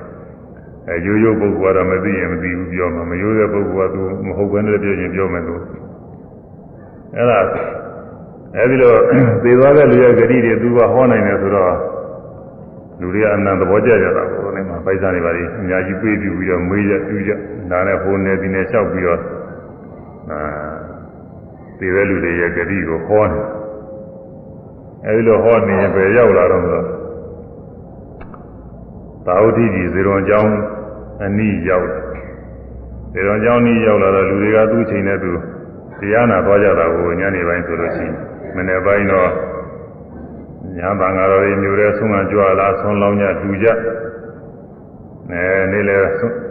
အဲရိုးရိုးပုဂ္ဂိုလ်ကတော့မသိရင်မသိဘူးပြောမှာမရိုးတဲ့ပုဂ္ဂိုလ်ကသူမဟုတ်ဘဲနဲ့ပြောရင်ပြောမယ်သူအဲ့ဒါအဲဒီလိုသေသွားတဲ့လူရဲ့ဂတိတွေသူကဟောနိုင်တယ်ဆိုတော့လူတွေကအနန္တဘောကြကြတာကိုလည်း မှာပိုက်စားနေပါလိမ့်အများကြီးပြေးပြီးပြီးတော့မေးရပြူကြနားနဲ့ဟိုနေဒီနေလျှောက်ပြီးတော့အာသေတဲ့လူတွေရဲ့ဂတိကိုဟောတယ်အဲဒီလိုဟောနေရင်ပဲရောက်လာတော့ဆိုသာဝတိကြီးဇေရွန်ကျောင်းအနီးရောက်ဇေရွန်ကျောင်းနီးရောက်လာတော့လူတွေကသူ့ချိန်နဲ့သူတရားနာသွားကြတာကိုညနေပိုင်းဆိုလို့ရှိရင်မနေ့ပိုင်းတော့ညာဘင်္ဂါတော်တွေမျိုးတဲ့ဆုံးကကြွလာဆုံးလောင်းကြတူကြ အဲနေ့လေ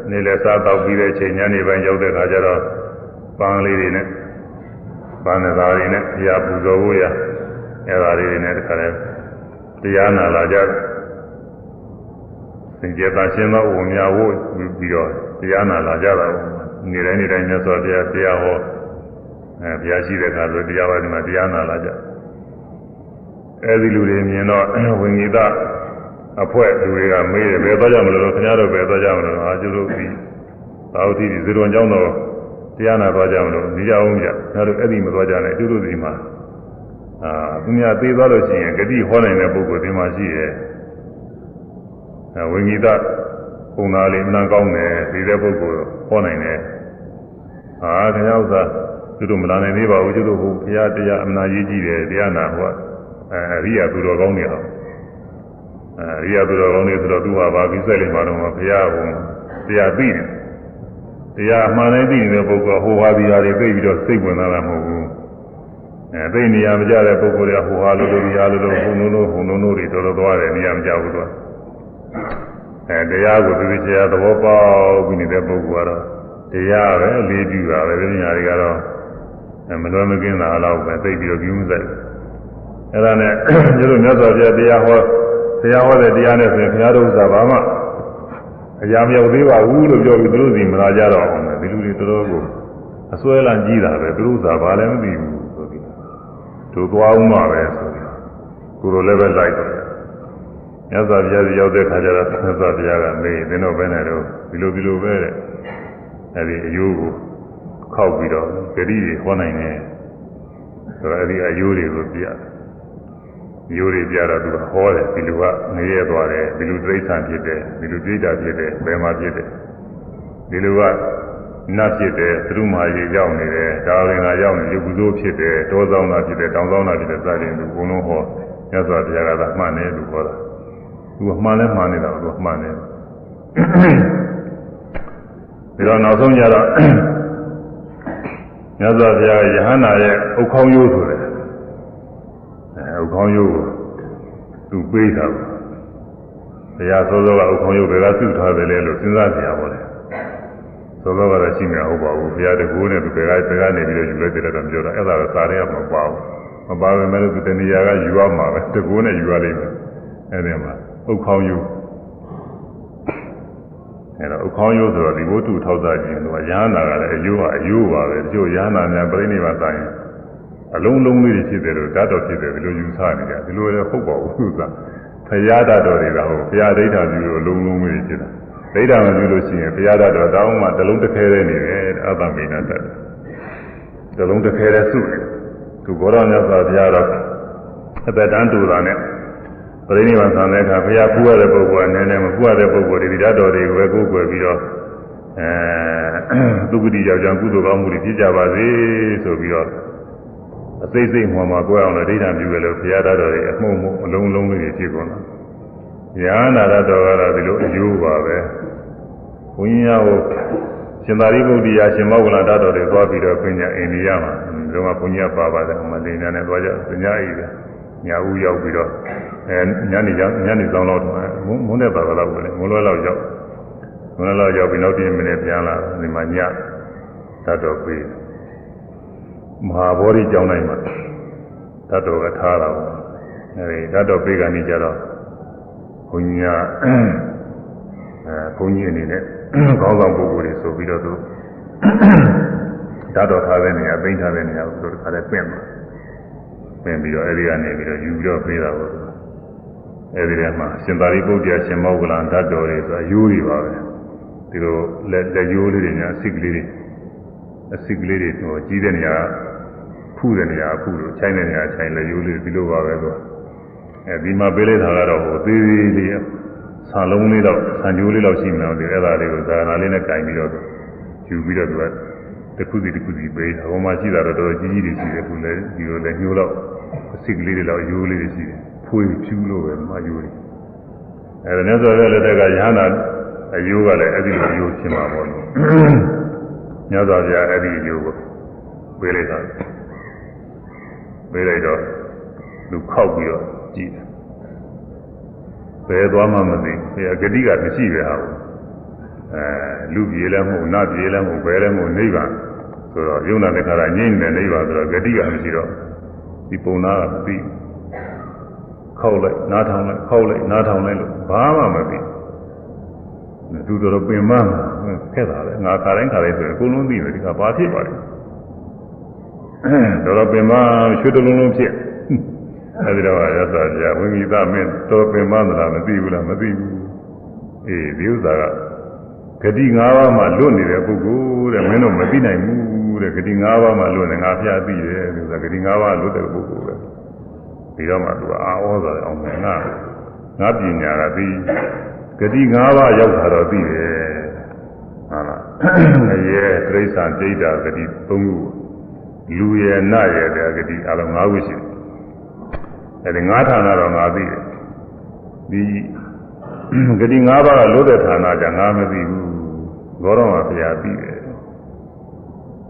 နေ့လေစားတော့ပြီးတဲ့ချိန်ညနေပိုင်းရောက်တဲ့ခါကျတော့ပန်းလေးတွေနဲ့ပန်းသားတွေနဲ့ဘုရားပူဇော်ဖို့ရအဲဒါလေးတွေနဲ့တခါလဲတရားနာလာကြစင်ကြယ်သာရှင်းသောဝမြဝို့ပြီးတော့တရားနာလာကြတာနေတိုင်းနေတိုင်းမြတ်စွာဘုရားတရားဟောအဲဘုရားရှိတဲ့အခါဆိုတရားပါဒီမှာတရားနာလာကြအဲဒီလူတွေမြင်တော့ဝိငိတ အဖွဲလူတွေကမေးတယ်ဘယ်သွားကြမလို့ခင်ဗျားတို့ဘယ်သွားကြမလို့အာကျတို့ဒီသာဝတိဇေရွန်ကျောင်းတော်တရားနာသွားကြမလို့နေကြအောင်ကြခင်ဗျားတို့အဲ့ဒီမသွားကြနဲ့ကျတို့ဒီမှာအာသူများသေးသွားလို့ရှိရင်ဂတိဟောနိုင်တဲ့ပုဂ္ဂိုလ်ဒီမှာရှိရဲ့အဲဝိငိတပုံသားလေးအမှန်ကောင်းတယ်ဒီတဲ့ပုဂ္ဂိုလ်ဟောနိုင်တယ်ဟာခင်ဗျားဥစ္စာကျတို့မလာနိုင်သေးပါဘူးကျတို့ဟိုဘုရားတရားအမှန်ကြီးကြည့်တယ်တရားနာဟောအဲအရိယာသူတော်ကောင်းတွေဟော အဲရိယာသူတော်ကောင်းတွေဆိုတော့သူဟာဘာပြီးဆက်လိမ့်မှာတော့ဘုရားကတရားသိတယ်တရားအမှန်တိုင်းသိနေတဲ့ပုဂ္ဂိုလ်ဟိုဟာဒီဟာတွေသိပြီးတော့စိတ်ဝင်စားတာမဟုတ်ဘူးအဲသိနေရမကြတဲ့ပုဂ္ဂိုလ်တွေကဟိုဟာလိုလိုဒီဟာလိုလိုဟိုနိုးနိုးဟိုနိုးနိုးတွေတော်တော်သွားတယ်နေရမကြဘူးသူကအဲတရားကိုသူသိချာသဘောပေါက်ပြီးနေတဲ့ပုဂ္ဂိုလ်ကတော့တရားပဲအလေးပြုတာပဲဒီညာတွေကတော့မလွယ်မကင်းတာတော့ပဲသိပြီးတော့ကြည့်မှုစိုက်အဲ့ဒါနဲ့ကျတို့မြတ်စွာဘုရားတရားဟောတ ရားဟောတဲ့တရားနဲ့ဆိုရင်ဘုရားတို့ဥစ္စာဘာမှအရာမရောက်သေးပါဘူးလို့ပြောပြီးသူတို့စီမလာကြတော့အောင်လေဒီလူတွေတော်တော်ကိုအစွဲလန့်ကြီးတာပဲသူတို့ဥစ္စာဘာလည်းမသိဘူးဆိုပြီးတို့သွားဦးမှာပဲဆိုပြီးကိုလိုလည်းပဲလိုက်တယ်မြတ်စွာဘုရားစီရောက်တဲ့ခါကျတော့မြတ်စွာဘုရားကမေးသင်တို့ဘယ်နဲ့တော့ဒီလိုဒီလိုပဲတဲ့အဲဒီအယိုးကိုခောက်ပြီးတော့ဂတိတွေဟောနိုင်တယ်ဆိုတော့အဲဒီအယိုးတွေကိုပြရတယ် မျိုးတွေပြတော့သူကဟောတယ်ဒီလူကနေရသွားတယ်ဒီလူတိရစ္ဆာန်ဖြစ်တယ်ဒီလူပြိတ္တာဖြစ်တယ်ဘယ်မှာဖြစ်တယ်ဒီလူကနတ်ဖြစ်တယ်သရုမာရေရောက်နေတယ်ဒါရင်ကရောက်နေရုပ်ကုသိုလ်ဖြစ်တယ်တောဆောင်တာဖြစ်တယ်တောင်ဆောင်တာဖြစ်တယ်စသည်သူဘုံလုံးဟောမြတ်စွာဘုရားကသာမှန်တယ်လို့ဟောတာသူကမှန်လဲမှန်နေတာသူကမှန်တယ်ဒီတော့နောက်ဆုံးကြတော့မြတ်စွာဘုရားယဟန္တာရဲ့ဥခေါင်းရိုးဆိုတယ်အဲ ဥခေါင်းရိုးကိုသူပေးတာပေါ့ဘုရားစောစောကဥခေါင်းရိုးဘယ်ကစုထားတယ်လဲလို့စဉ်းစားကြရပါလေစောစောကတော့ရှိမှာဟုတ်ပါဘူးဘုရားတကူနဲ့သူဘယ်ကဘယ်ကနေပြီးတော့ယူလိုက်တယ်တော့ပြောတာအဲ့ဒါတော့စာရဲမပါဘူးမပါဘဲမဲ့သူတဏှာကယူရမှာပဲတကူနဲ့ယူရလိမ့်မယ်အဲ့ဒီမှာဥခေါင်းရိုးအဲ့တော့ဥခေါင်းရိုးဆိုတော့ဒီဘုသူထောက်စားခြင်းကရဟန္တာကလည်းအယိုးကအယိုးပါပဲတချို့ရဟန္တာများပြိဋိနိဗ္ဗာန်ဆိုင် အလုံးလုံးလေးဖြစ်တယ်လို့ဓာတ်တော်ဖြစ်တယ်ဒီလိုယူဆနေကြဒီလိုလည်းဟုတ်ပါဘူးသူကဖရာဓာတ်တော်တွေကဟုတ်ဖရာဒိဋ္ဌာပြုလို့အလုံးလုံးလေးဖြစ်တာဒိဋ္ဌာမပြုလို့ရှိရင်ဖရာဓာတ်တော်တောင်းမှတလုံးတစ်ခဲတည်းနေတယ်အတ္တမိနာတတ်တလုံးတစ်ခဲတည်းစုတယ်သူဘောရမြတ်စွာဘုရားတော်အသက်တန်းတူတာနဲ့ပရိနိဗ္ဗာန်ဆံတဲ့အခါဘုရားပူရတဲ့ပုဂ္ဂိုလ်ကနည်းနည်းမပူရတဲ့ပုဂ္ဂိုလ်တွေဒီဓာတ်တော်တွေကိုပဲကိုယ်ကွယ်ပြီးတော့အဲသုဂတိရောက်ကြကုသိုလ်ကောင်းမှုတွေဖြစ်ကြပါစေဆိုပြီးတော့ အစိမ့်စိမ့်မှမှာကိုယ်အောင်လည်းဒိဋ္ဌံပြုကြလို့ဘုရားတော်တွေအမှုံမှုအလုံးလုံးလေးဖြစ်ကုန်တာ။ညာနာရတော်ကတော့ဒီလိုအယိုးပါပဲ။ဘုန်းကြီးများကိုရှင်သာရိပုတ္တရာရှင်မောဂလတတော်တွေသွားပြီးတော့ပညာအိန္ဒိယမှာဒီမှာဘုန်းကြီးကပါပါတယ်မလေးနာနဲ့သွားကြပညာအိပဲ။ညာဦးရောက်ပြီးတော့အဲညနေညနေဆောင်တော့မုန်းတဲ့ပါကလောက်ပဲမုန်းလွဲလောက်ရောက်မုန်းလွဲလောက်ရောက်ပြီးနောက်ပြင်းမိနစ်ပြန်လာဒီမှာညတတ်တော်ပြီး မဟာဗောဓိကျောင်းတိုင်းမှာတတ်တော်ကထားတာပေါ့အဲဒီတတ်တော်ပြေကနေကြတော့ဘုန်းကြီးကအဲဘုန်းကြီးအနေနဲ့ခေါင်းဆောင်ပုဂ္ဂိုလ်တွေဆိုပြီးတော့သူတတ်တော်ထားတဲ့နေရာပိန်းထားတဲ့နေရာကိုသူတခါတည်းပြင့်သွားပြင့်ပြီးတော့အဲဒီကနေပြီးတော့ယူပြီးတော့ပြေးတာပေါ့အဲဒီထဲမှာရှင်သာရိပုတ္တရာရှင်မောဂလန်တတ်တော်တွေဆိုတာယူတွေပါပဲဒီလိုလက်လက်ယူလေးတွေညာအစိကလေးတွေ အစိကလေးတွေဟိုကြီးတဲ့နေရာဖုတဲ့နေရာဖုလို့ခြိုင်းတဲ့နေရာခြိုင်းလက်ယူလေးဒီလိုပါပဲသူအဲဒီမှာပေးလိုက်တာကတော့ဟိုသေးသေးလေးဆာလုံးလေးတော့ဆန်ကြိုးလေးတော့ရှိမှတော့ဒီအဲ့ဒါလေးကိုဇာနာလေးနဲ့ကင်ပြီးတော့ယူပြီးတော့သူကတစ်ခုစီတစ်ခုစီပေးအပေါ်မှာရှိတာတော့တော်တော်ကြီးကြီးတွေရှိတယ်သူလည်းဒီလိုလည်းညှိုးတော့အစိကလေးတွေတော့ယူလေးတွေရှိတယ်ဖွေဖြူလို့ပဲမယူတယ်အဲဒါနဲ့ဆိုရတဲ့တက်ကရဟန္တာအယိုးကလည်းအဲ့ဒီလိုယိုးဖြစ်မှာပေါ့လို့ မြတ်စွာဘုရားအဲ့ဒီယိုးကိုပေးလိုက်တာပေးလိုက်တော့သူခောက်ပြီးတော့ကြည့်တယ်ဘယ်သွားမှမသိဘူးအဲဂတိကမရှိပဲဟာဘူးအဲလူပြေလည်းမဟုတ်နတ်ပြေလည်းမဟုတ်ဘယ်လည်းမဟုတ်နိဗ္ဗာန်ဆိုတော့ယုံနာတခါရငြိမ့်တဲ့နိဗ္ဗာန်ဆိုတော့ဂတိကမရှိတော့ဒီပုံနာကမသိခောက်လိုက်နားထောင်လိုက်ခောက်လိုက်နားထောင်လိုက်လို့ဘာမှမသိသူတော်တော်ပင်မ ခက်တာလေငါခါတိုင်းခါတိုင်းဆိုရင်အကုန်လုံးသိတယ်ဒီကဘာဖြစ်ပါလဲတော်တော်ပင်မရွှေတလုံးလုံးဖြစ်အဲဒီတော့ရသဗျာဝိမိသမင်းတော်ပင်မသလားမသိဘူးလားမသိဘူးအေးဒီဥစ္စာကဂတိ၅ပါးမှလွတ်နေတဲ့ပုဂ္ဂိုလ်တဲ့မင်းတို့မသိနိုင်ဘူးတဲ့ဂတိ၅ပါးမှလွတ်နေငါဖျားသိတယ်ဒီဥစ္စာဂတိ၅ပါးလွတ်တဲ့ပုဂ္ဂိုလ်ပဲဒီတော့မှသူအာဩဆိုတယ်အောင်မယ်ငါငါပညာကသိဂတိ၅ပါးရောက်တာတော့သိတယ်ဟုတ်လားအ ရေတိရစ္ဆာန်ဒိဋ္ဌာဂတိ၃ခုလူရယ်နရယ်တဲ့ဂတိအလုံး၅ခုရှိတယ်အဲဒီငါးဌာနတော့ငါသိတယ်ဒီဂတိ၅ပါးကလို့တဲ့ဌာနကြငါမသိဘူးဘောတော်မှာဘုရားသိတယ်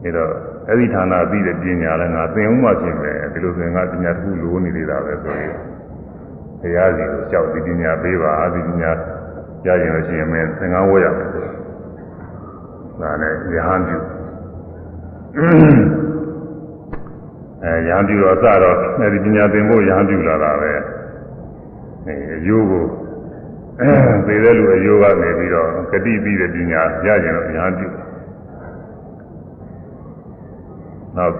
အဲတော့အဲ့ဒီဌာနသိတဲ့ပညာလည်းငါသင်ဦးမှဖြစ်မယ်ဒီလိုဆိုရင်ငါပညာတစ်ခုလိုနေသေးတာပဲဆိုရင်ဘုရားစီကိုလျှောက်ဒီပညာပေးပါဒီပညာရရင်လို့ရှိရင်မင်းသင်္ကန်းဝဲရမယ်ဆို ဒါနဲ့ရဟန်းပြုအဲရဟန်းပြုတော့စတော့အဲဒီပညာသင်ဖို့ရဟန်းပြုလာတာပဲအဲအယိုးကိုသေတဲ့လူအယိုးကနေပြီးတော့ဂတိပြီးတဲ့ပညာရရင်တော့ရဟန်းပြုနောက်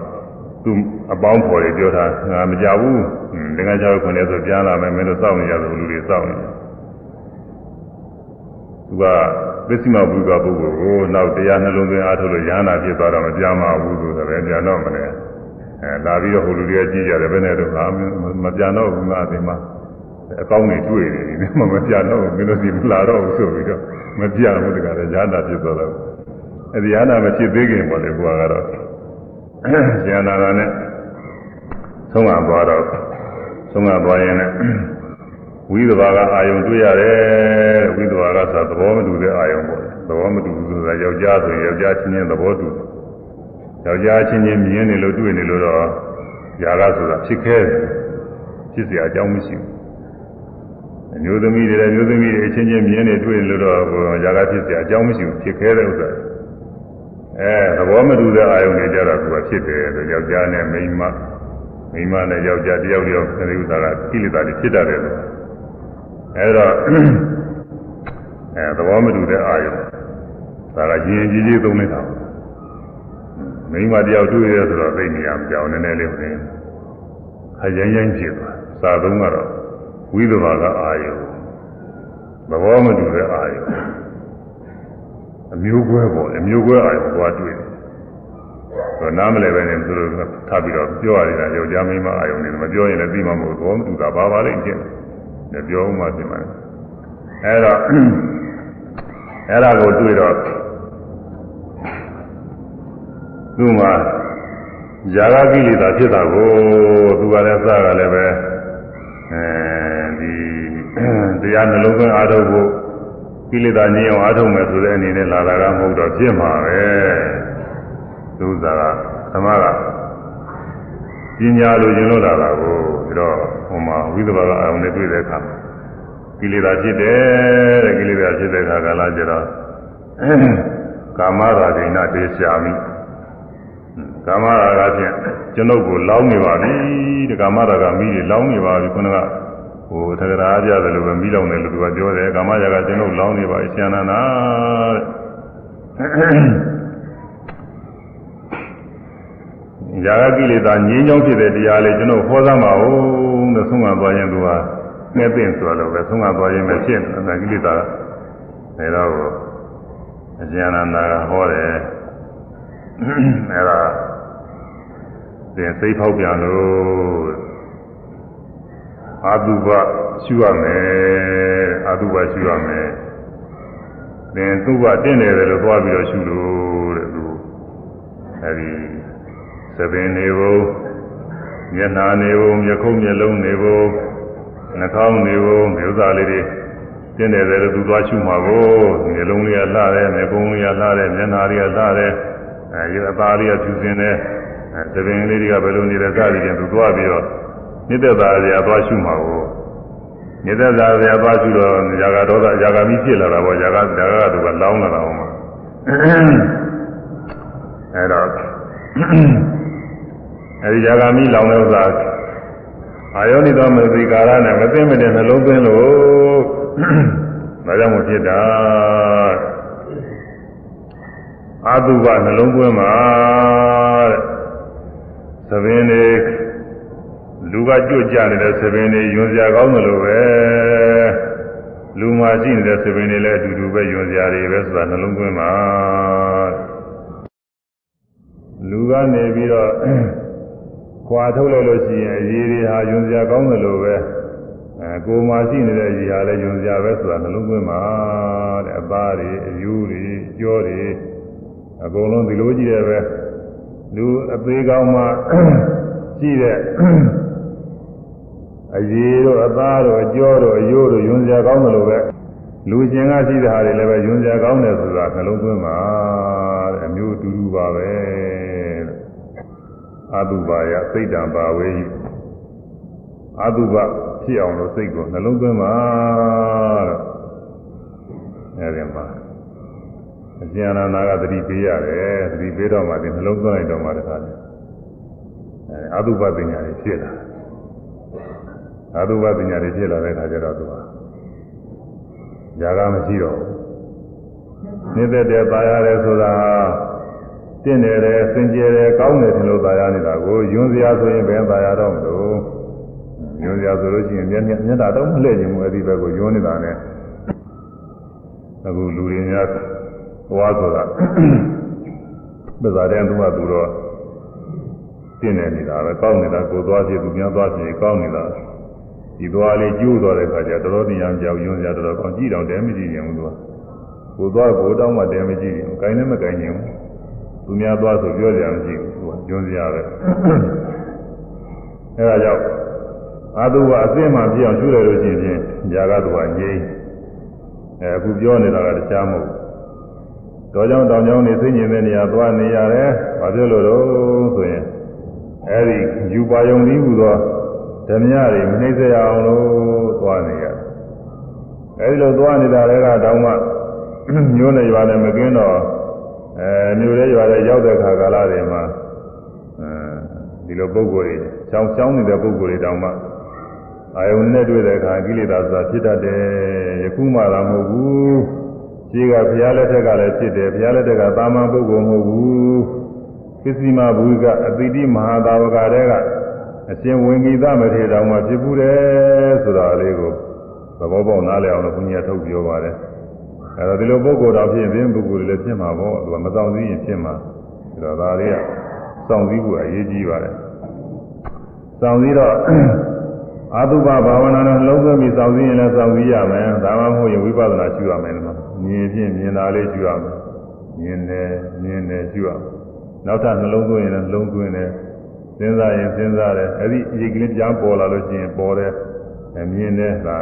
သူအပေါင်းဖော်တွေပြောတာငါမကြဘူးတကယ်ကြောက်ခွင့်လဲဆိုပြန်လာမယ်မင်းတို့စောင့်နေရသလိုလူတွေစောင့်နေသူက ပစ္စည်းမဘူးကပုဂ္ဂိုလ်ကိုနောက်တရားနှလုံးသွင်းအားထုတ်လို့ရဟနာဖြစ်သွားတော့မပြန်ပါဘူးဆိုတော့ပဲပြန်တော့မလဲအဲလာပြီးတော့ဟိုလူတွေကကြည့်ကြတယ်ဘယ်နဲ့တော့ငါမပြန်တော့ဘူးငါဒီမှာအကောင်းနေတွေ့နေတယ်မမပြန်တော့ဘူးမင်းတို့ဒီမလာတော့ဘူးဆိုပြီးတော့မပြန်ဘူးတကယ်ရဟနာဖြစ်သွားတော့အဲဒီရဟနာမဖြစ်သေးခင်ပေါ့လေဘုရားကတော့ဉာဏ်နာတာနဲ့သုံးရသွားတော့သုံးရသွားရင်လည်း ဝိသဘာကအာယုံတွေ့ရတယ်ဝိသဘာကဆိုသဘောမတူတဲ့အာယုံပေါ့သဘောမတူဘူးဆိုတာယောက်ျားဆိုရင်ယောက်ျားချင်းချင်းသဘောတူယောက်ျားချင်းချင်းမြင်နေလို့တွေ့နေလို့တော့ຢာကဆိုတာဖြစ်ခဲဖြစ်เสียအကြောင်းမရှိဘူးအမျိုးသမီးတွေလည်းမျိုးသမီးတွေအချင်းချင်းမြင်နေတွေ့နေလို့တော့ຢာကဖြစ်เสียအကြောင်းမရှိဘူးဖြစ်ခဲတဲ့ဥစ္စာအဲသဘောမတူတဲ့အာယုန်တွေကြတော့သူကဖြစ်တယ်လို့ယောက်ျားနဲ့မိန်းမမိန်းမနဲ့ယောက်ျားတယောက်တယောက်အဲဒီဥစ္စာကကိလေသာတွေဖြစ်တတ်တယ်လို့ အဲတော့အဲသဘောမတူတဲ့အာယုန်ဒါကရင်ကြီးကြီးသုံးနေတာမိန်းမတယောက်တွေ့ရဆိုတော့သိနေရမကြောင်နည်းနည်းလေးဝင်ခရင်ရင်ဖြစ်သွားစာသုံးကတော့ဝိသဘာကအာယုန်သဘောမတူတဲ့အာယုန်အမျိုးကွဲပေါ့အမျိုးကွဲအာရုံသွားတွေ့တယ်။ဆိုနားမလဲပဲနဲ့သူတို့ထပ်ပြီးတော့ပြောရတယ်ယောက်ျားမိန်းမအာရုံတွေမပြောရင်လည်းပြီးမှမဟုတ်ဘောမတူတာဘာပါလိမ့်ချင်း။ လည်းပြောမှပြင်ပါလေ။အဲတော့အဲ့ဒါကိုတွေ့တော့သူမှຢာကကိလေသာဖြစ်တာကိုသူကလည်းစကလည်းပဲအဲဒီတရားနှလုံးသွင်းအားထုတ်ဖို့ကိလေသာငြိမ်းအောင်အားထုတ်မယ်ဆိုတဲ့အနေနဲ့လာတာကမဟုတ်တော့ဖြစ်မှာပဲသူစားကသမကပညာလိုရင်လို့လာတာကိုပြီးတော့ ဟိုမှာဝိသဘာကအာရုံနဲ့တွေ့တဲ့အခါကိလေသာဖြစ်တယ်တဲ့ကိလေသာဖြစ်တဲ့အခါကလာကြတော့ကာမရာဂိဏတေရှာမိကာမရာဂဖြင့်ကျွန်ုပ်ကိုလောင်းနေပါပြီတဲ့ကာမရာဂမိတွေလောင်းနေပါပြီခုနကဟိုသက္ကရာပြတယ်လို့ပဲမိလောင်တယ်လို့သူကပြောတယ်ကာမရာဂကျွန်ုပ်လောင်းနေပါရှင်နာနာတဲ့ရာဂကိလေသာငြင်းချောင်းဖြစ်တဲ့တရားလေးကျွန်တော်ဟောသမှာဟု တ်တဲ့ဆုံးမသွားရင်သူကငှက်သိမ့်ဆိုတော့ပဲဆုံးမသွားရင်ပဲဖြစ်နေတာကိလေသာအဲတော့အကျဉ်းနာနာကဟောတယ်အဲဒါသင်စိတ်ဖောက်ပြန်လို့အာတုဘရှုရမယ်အာတုဘရှုရမယ်သင်သူ့ဘတင့်တယ်လို့သွားပြီးတော့ရှုလို့တဲ့သူအဲဒီသပင်နေဖို့ မျက်နာနေဖို့မျက်ခုံးမျက်လုံးနေဖို့နှာခေါင်းနေဖို့မျိုးသားလေးတွေတင်းတယ်တယ်လို့သူသွားရှုမှာကိုမျက်လုံးလေးကလှတယ်မျက်ကုံးလေးကလှတယ်မျက်နှာလေးကလှတယ်အဲဒီအသားလေးကဖြူစင်တယ်အဲသပင်လေးတွေကဘယ်လိုနေလဲစသည်ဖြင့်သူသွားပြီးတော့မြစ်သက်သာစရာသွားရှုမှာကိုမြစ်သက်သာစရာသွားရှုတော့ဇာကဒေါသဇာကမိဖြစ်လာတာပေါ့ဇာကဇာကကသူကလောင်းလာတာဟောမှာအဲတော့ အဲဒီဇာကမိလောင်တဲ့ဥစ္စာအာယောနိသောမသိကာရနဲ့မသိမတဲ့နှလုံးသွင်းလို့ဒါကြောင့်မဖြစ်တာအာတုဘနှလုံးသွင်းမှာတဲ့သဘင်တွေလူကကြွကြနေတဲ့သဘင်တွေယွန်စရာကောင်းတယ်လို့ပဲလူမှာရှိနေတဲ့သဘင်တွေလည်းအတူတူပဲယွန်စရာတွေပဲဆိုတာနှလုံးသွင်းမှာလူကနေပြီးတော့ ခွာထုတ်လိုက်လို့ရှိရင်အရေးတွေဟာယွန်စရာကောင်းတယ်လို့ပဲအဲကိုယ်မှာရှိနေတဲ့အရေးဟာလည်းယွန်စရာပဲဆိုတာနှလုံးသွင်းမှာတဲ့အသားတွေအယူတွေကြောတွေအကုန်လုံးဒီလိုကြည့်ရပဲလူအသေးကောင်းမှရှိတဲ့အရေးတို့အသားတို့အကျော်တို့အယိုးတို့ယွန်စရာကောင်းတယ်လို့ပဲလူရှင်ကရှိတဲ့ဟာတွေလည်းပဲယွန်စရာကောင်းတယ်ဆိုတာနှလုံးသွင်းမှာတဲ့အမျိုးတူတူပါပဲ အတုပါယစိတ်တံပါဝေအတုပဖြစ်အောင်လို့စိတ်ကိုနှလုံးသွင်းပါတော့အဲဒီမှာအကျဉ်းနာနာကသတိပေးရတယ်သတိပေးတော့မှဒီနှလုံးသွင်းလိုက်တော့မှတခါလေအဲအတုပပညာတွေဖြစ်လာအတုပပညာတွေဖြစ်လာတဲ့အခါကျတော့သူကຢာကမရှိတော့ဘူးနေတဲ့တဲ့ပါရတယ်ဆိုတာ တင့်တယ်တယ်စင်ကြယ်တယ်ကောင်းတယ်ထင်လို့သာယာနေတာကိုယွန်းစရာဆိုရင်ဘယ်သာယာတော့မလို့ယွန်းစရာဆိုလို့ရှိရင်မျက်မျက်တာတော့မလှည့်ခြင်းဘူးအဲ့ဒီဘက်ကိုယွန်းနေတာနဲ့အခုလူတွေများသွားဆိုတာပဇာတဲ့သူကသူတော့တင့်နေနေတာပဲကောင်းနေတာကိုသွားဖြစ်သူများသွားဖြစ်ကောင်းနေတာဒီသွားလေးကျိုးသွားတဲ့ခါကျတော်တော်တရားကြောက်ယွန်းစရာတော်တော်ကောင်းကြည့်တော့တဲမကြည့်ရင်ဘူးသူကကိုသွားကိုတောင်းမှတဲမကြည့်ရင်ကိုင်းလည်းမကိုင်းရင်ဘူး သူများသွားဆိုပြောကြရမရှိဘူးသူကကျွန်းစရာပဲအဲဒါကြောင့်အာတုကအအစ်စ်မှပြအောင်ရှုရလို့ရှိရင်ຢာကသူကငြိမ်းအဲအခုပြောနေတာကတခြားမဟုတ်တော်ကြောင်တောင်ကြောင်နေသိညင်တဲ့နေရာသွားနေရတယ်ဘာဖြစ်လို့တော့ဆိုရင်အဲဒီယူပါယုံပြီးဟူသောဓမြတွေမနှိမ့်စေအောင်လို့သွားနေရတယ်အဲဒီလိုသွားနေတာလည်းကတောင်မှမျိုးနဲ့ရွာနဲ့မကင်းတော့ အဲမြို့ရဲရွာရဲရောက်တဲ့ခါကာလတွေမှာအဲဒီလိုပုံကိုယ်တွေချောင်းချောင်းနေတဲ့ပုံကိုယ်တွေတောင်မှအာယုန်နဲ့တွေ့တဲ့အခါကိလေသာဆိုတာဖြစ်တတ်တယ်ယခုမှသာမဟုတ်ဘူးရှိကဘုရားလက်ထက်ကလည်းဖြစ်တယ်ဘုရားလက်ထက်ကသာမန်ပုဂ္ဂိုလ်မဟုတ်ဘူးပစ္စည်းမဘူကအတိတိမဟာသာဝကတဲကအရှင်ဝင်ကိသမထေတောင်မှဖြစ်ဘူးတယ်ဆိုတာလေးကိုသဘောပေါက်နားလည်အောင်လို့ဘုရားထုတ်ပြောပါတယ် အဲတော့ဒီလိုပုဂ္ဂိုလ်တော်ဖြစ်ရင်ဒီပုဂ္ဂိုလ်တွေလည်းဖြစ်မှာပေါ့သူကမဆောင်စည်းရင်ဖြစ်မှာအဲတော့ဒါလေးကစောင့်စည်းဖို့အရေးကြီးပါတယ်စောင့်စည်းတော့အာသုဘဘာဝနာနဲ့လုံးသွင်းပြီးစောင့်စည်းရင်လည်းစောင့်စည်းရမယ်ဒါမှမဟုတ်ရင်ဝိပဿနာရှုရမယ်နော်မြင်ဖြင့်မြင်တာလေးရှုရမယ်မြင်တယ်မြင်တယ်ရှုရမယ်နောက်ထပ်နှလုံးသွင်းရင်လည်းနှလုံးသွင်းတယ်စဉ်းစားရင်စဉ်းစားတယ်အဲ့ဒီအရေးကလေးပြန်ပေါ်လာလို့ရှိရင်ပေါ်တယ်မြင်တယ်ဒါ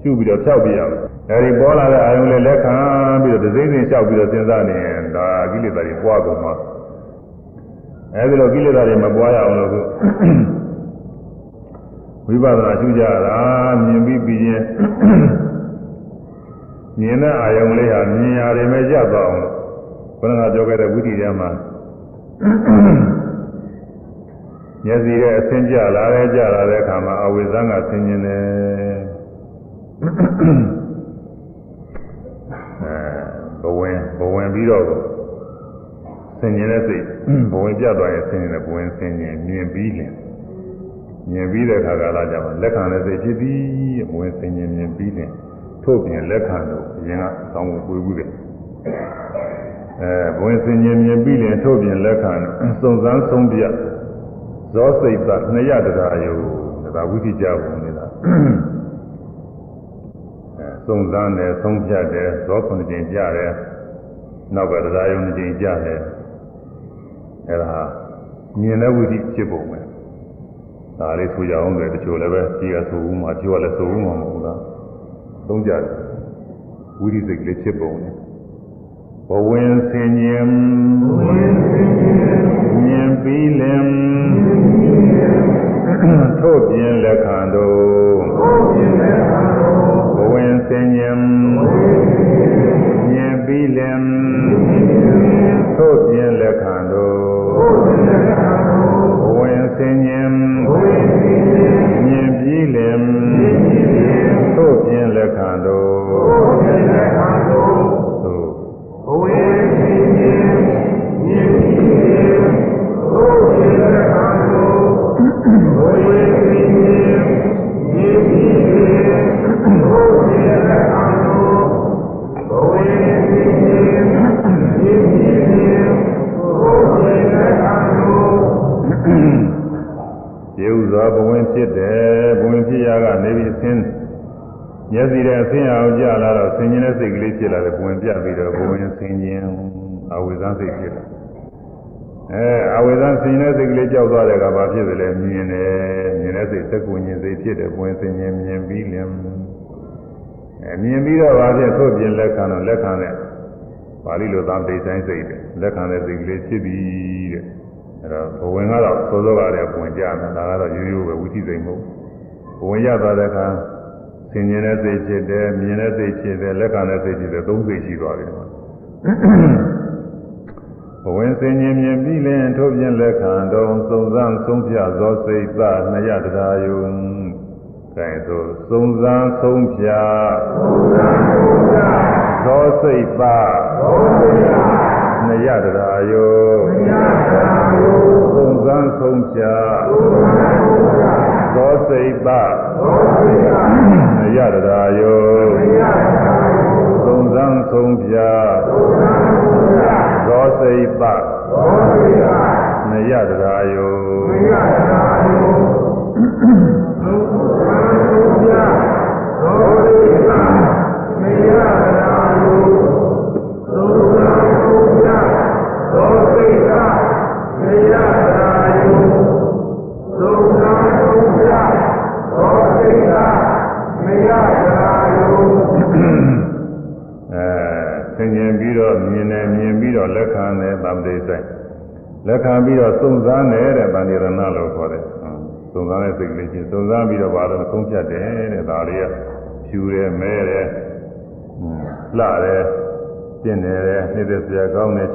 ရှုပြီးတော့ဖြောက်ပြရမယ် အဲဒီပေါ်လာတဲ့အာယုံလေးလက်ခံပြီးတော့ဒစိမ့်စိမ့်လျှောက်ပြီးတော့စဉ်းစားနေရင်ဒါကိလေသာတွေပွားကုန်မှာအဲဒီလိုကိလေသာတွေမပွားရအောင်လို့ဝိပဿနာရှုကြတာမြင်ပြီးပြီးရင်မြင်တဲ့အာယုံလေးဟာမြင်ရတယ်မဲ့ကြသွားအောင်လို့ဘုရားကပြောခဲ့တဲ့ဝိသီထဲမှာမျက်စိရဲ့အဆင်းကြလာတဲ့ကြလာတဲ့အခါမှာအဝိဇ္ဇံကဆင်းခြင်းတယ်ဘ ဝင်ဘဝင်ပြီးတော့ဆင်ញင်တဲ့စိတ်ဘဝင်ပြတ်သွားရင်ဆင်ញင်တဲ့ဘဝင်ဆင်ញင်မြင်ပြီးလင်မြင်ပြီးတဲ့အခါကလာကြမှာလက်ခံတဲ့စိတ်ဖြစ်ပြီးဘဝင်ဆင်ញင်မြင်ပြီးလင်ထို့ပြင်လက်ခံတော့အရင်ကသောင်းကိုပွေးဘူးတယ်အဲဘဝင်ဆင်ញင်မြင်ပြီးလင်ထို့ပြင်လက်ခံစုံစမ်းဆုံးပြဇောစိတ်သနှစ်ရတရားယုဒါဝိသိကြပုံနေတာစုံစမ်းတယ်ဆုံးဖြတ်တယ်ဇောခုနှစ်ကြိမ်ကြားတယ် နောက်ကတရားယုံနှစ်ကြိမ်ကြားတယ်အဲဒါမြင်တဲ့ဝိသိဖြစ်ပုံပဲဒါလေးဆိုကြအောင်ပဲတချို့လည်းပဲကြီးရဆိုဦးမှာပြောလည်းဆိုဦးမှာမဟုတ်လားသုံးကြတယ်ဝိရိစိတ်ကလေးဖြစ်ပုံနဲ့ဘဝင်ဆင်ញင်မြင်ပြီးလင်ထို့ပြင်လက်ခံတော်ဘဝင်ဆင်ញင်မြင် ပြီးလင်ထို့ပြင်လက်ခံတော်ဘဝင်ဆင်ញင်မြင်ပြီးလင်ထို့ပြင်လက်ခံတော် ဖြစ်တယ်ဘုံဖြစ်ရကနေပြီးဆင်းမျက်စီတဲ့အဆင်းရအောင်ကြလာတော့ဆင်ခြင်တဲ့စိတ်ကလေးဖြစ်လာတယ်ဘုံပြပြီးတော့ဘုံဆင်ခြင်အဝိဇ္ဇစိတ်ဖြစ်လာအဲအဝိဇ္ဇဆင်ခြင်တဲ့စိတ်ကလေးကြောက်သွားတဲ့ကဘာဖြစ်သလဲမြင်တယ်မြင်တဲ့စိတ်သက်ကိုဉ္ဇဉ်စိတ်ဖြစ်တယ်ဘုံဆင်ခြင်မြင်ပြီးလင်အမြင်ပြီးတော့ဘာဖြစ်ထုတ်ပြင်လက်ခံတော့လက်ခံတဲ့ပါဠိလိုသာဒိဋ္ဌိစိတ်လက်ခံတဲ့စိတ်ကလေးဖြစ်ပြီးတဲ့ အဲ့တော့ဘဝင်ကတော့စောစောကတည်းကဝင်ကြတယ်ဒါကတော့ရိုးရိုးပဲဝိသိစိတ်မဟုတ်ဘဝင်ရသွားတဲ့အခါဆင်ញင်တဲ့စိတ်ဖြစ်တယ်မြင်တဲ့စိတ်ဖြစ်တယ်လက်ခံတဲ့စိတ်ဖြစ်တယ်သုံးစိတ်ရှိသွားပြီဒီမှာဘဝင်ဆင်ញင်မြင်ပြီးလင်ထို့ပြင်လက်ခံတော်စုံစမ်းဆုံးဖြဇောစိတ်သနှစ်ရတရားယုံကဲဆိုစုံစမ်းဆုံးဖြဇောစိတ်သနှစ်ရတရားယုံ သုံးသန်းဆုံးဖြာသောစိတ်ပရတရာယောသုံးသန်းဆုံးဖြာသောစိတ်ပနရတရာယော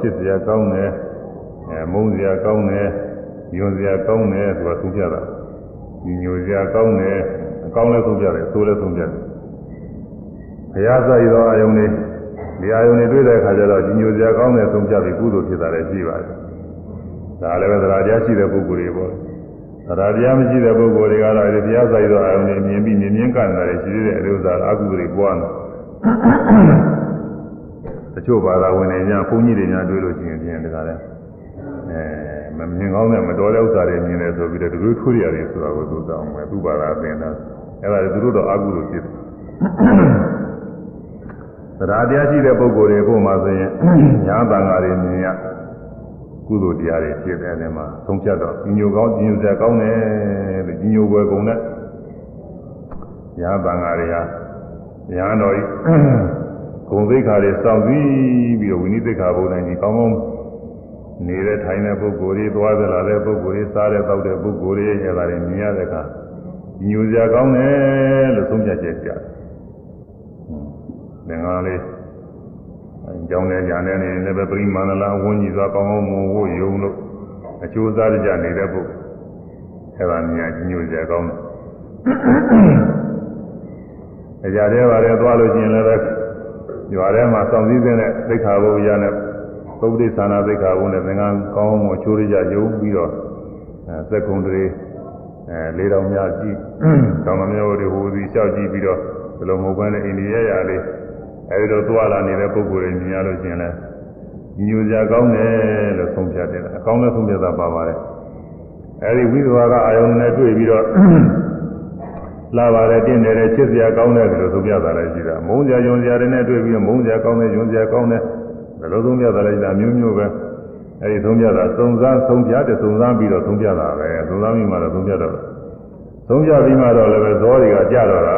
ရာကောင်းတယ်ချစ်စရာကောင်းတယ်အဲမုန်းစရာကောင်းတယ်ညွန်စရာကောင်းတယ်ဆိုတာဆုံးဖြတ်တာညိုစရာကောင်းတယ်အကောင်းလည်းဆုံးဖြတ်တယ်ဆိုးလည်းဆုံးဖြတ်တယ်ဘုရားစိုက်သောအယုံလေးဒီအယုံလေးတွေ့တဲ့အခါကျတော့ညိုစရာကောင်းတယ်ဆုံးဖြတ်ပြီးကုသိုလ်ဖြစ်တာလည်းရှိပါတယ်ဒါလည်းပဲသရာတရားရှိတဲ့ပုဂ္ဂိုလ်တွေပေါ့သရာတရားမရှိတဲ့ပုဂ္ဂိုလ်တွေကတော့ဒီဘုရားစိုက်သောအယုံလေးမြင်ပြီးမြင်မြင်ကန့်တယ်ရှိသေးတဲ့အဥစ္စာအကုသိုလ်တွေပွားနေတ ချို့ဘာသာဝင်တွေညာဘုန်းကြီးတွေညာတွေ့လို့ရှိရင်ပြင်တကားလဲအဲမမြင်ကောင်းတဲ့မတော်တဲ့ဥစ္စာတွေမြင်တယ်ဆိုပြီးတော့ဒီလိုထွေးရတယ်ဆိုတာကိုသူတောင်းမယ်သူ့ဘာသာသင်တာအဲ့ဒါသူတို့တော့အကုသိုလ်ဖြစ်တယ်သရာတရားရှိတဲ့ပုဂ္ဂိုလ်တွေကိုမှဆိုရင်ညာတန်ဃာတွေမြင်ရကုသိုလ်တရားတွေဖြစ်တယ်အဲဒီမှာသုံးဖြတ်တော့ညိုကောင်းညိုစရာကောင်းတယ်လို့ညိုွယ်ကုန်တဲ့ညာတန်ဃာတွေဟာညာတော်ကြီး ဂုံသိက္ခာတွေစောင့်ပြီးပြီးတော့ဝိနည်းသိက္ခာဘုံတိုင်းကြီးကောင်းကောင်းနေတဲ့ထိုင်တဲ့ပုဂ္ဂိုလ်တွေသွားသလာတဲ့ပုဂ္ဂိုလ်တွေစားတဲ့တောက်တဲ့ပုဂ္ဂိုလ်တွေအဲဒါတွေမြင်ရတဲ့အခါညိုစရာကောင်းတယ်လို့သုံးဖြတ်ချက်ကြတယ်သင်္ဃာလေးအကြောင်းနဲ့ညာနဲ့နေလည်းပဲပရိမာဏလာဝန်းကြီးသွားကောင်းကောင်းမွန်ဖို့ယုံလို့အကျိုးစားကြနေတဲ့ပုဂ္ဂိုလ်အဲဒါမြင်ညိုစရာကောင်းတယ်အကြတဲ့ပါလေသွားလို့ရှိရင်လည်းပဲ ရွာထဲမှာစောင့်စည်းတဲ့သိက္ခာဘုရားနဲ့သုပ္ပတိသနာသိက္ခာဘုနဲ့သင်္ကန်းကောင်းမှုချိုးရကြယုံပြီးတော့အဲစက်ကုံတွေအဲလေးတော်များကြည့်တောင်တော်မျိုးတွေဟိုဒီလျှောက်ကြည့်ပြီးတော့ဘယ်လိုမဟုတ်ဘဲနဲ့အိန္ဒိယရလေးအဲဒီတော့သွားလာနေတဲ့ပုဂ္ဂိုလ်တွေမြင်ရလို့ရှိရင်လည်းညိုစရာကောင်းတယ်လို့ဆုံးဖြတ်တယ်အကောင်းနဲ့ဆုံးဖြတ်တာပါပါတယ်အဲဒီဝိသဝါကအာယုန်နဲ့တွေ့ပြီးတော့ လာပါတယ်တင့်တယ်ချစ်စရာကောင်းတယ်လို့ဆုံးဖြတ်တာလည်းရှိတာမုန်းစရာယွန်စရာတွေနဲ့တွေ့ပြီးတော့မုန်းစရာကောင်းတယ်ယွန်စရာကောင်းတယ်ဘယ်လိုဆုံးဖြတ်တာလဲရှိတာမျိုးမျိုးပဲအဲဒီဆုံးဖြတ်တာစုံစမ်းဆုံးဖြတ်တယ်စုံစမ်းပြီးတော့ဆုံးဖြတ်တာပဲစုံစမ်းပြီးမှတော့ဆုံးဖြတ်တော့ဆုံးဖြတ်ပြီးမှတော့လည်းပဲဇောတွေကကြတော့တာ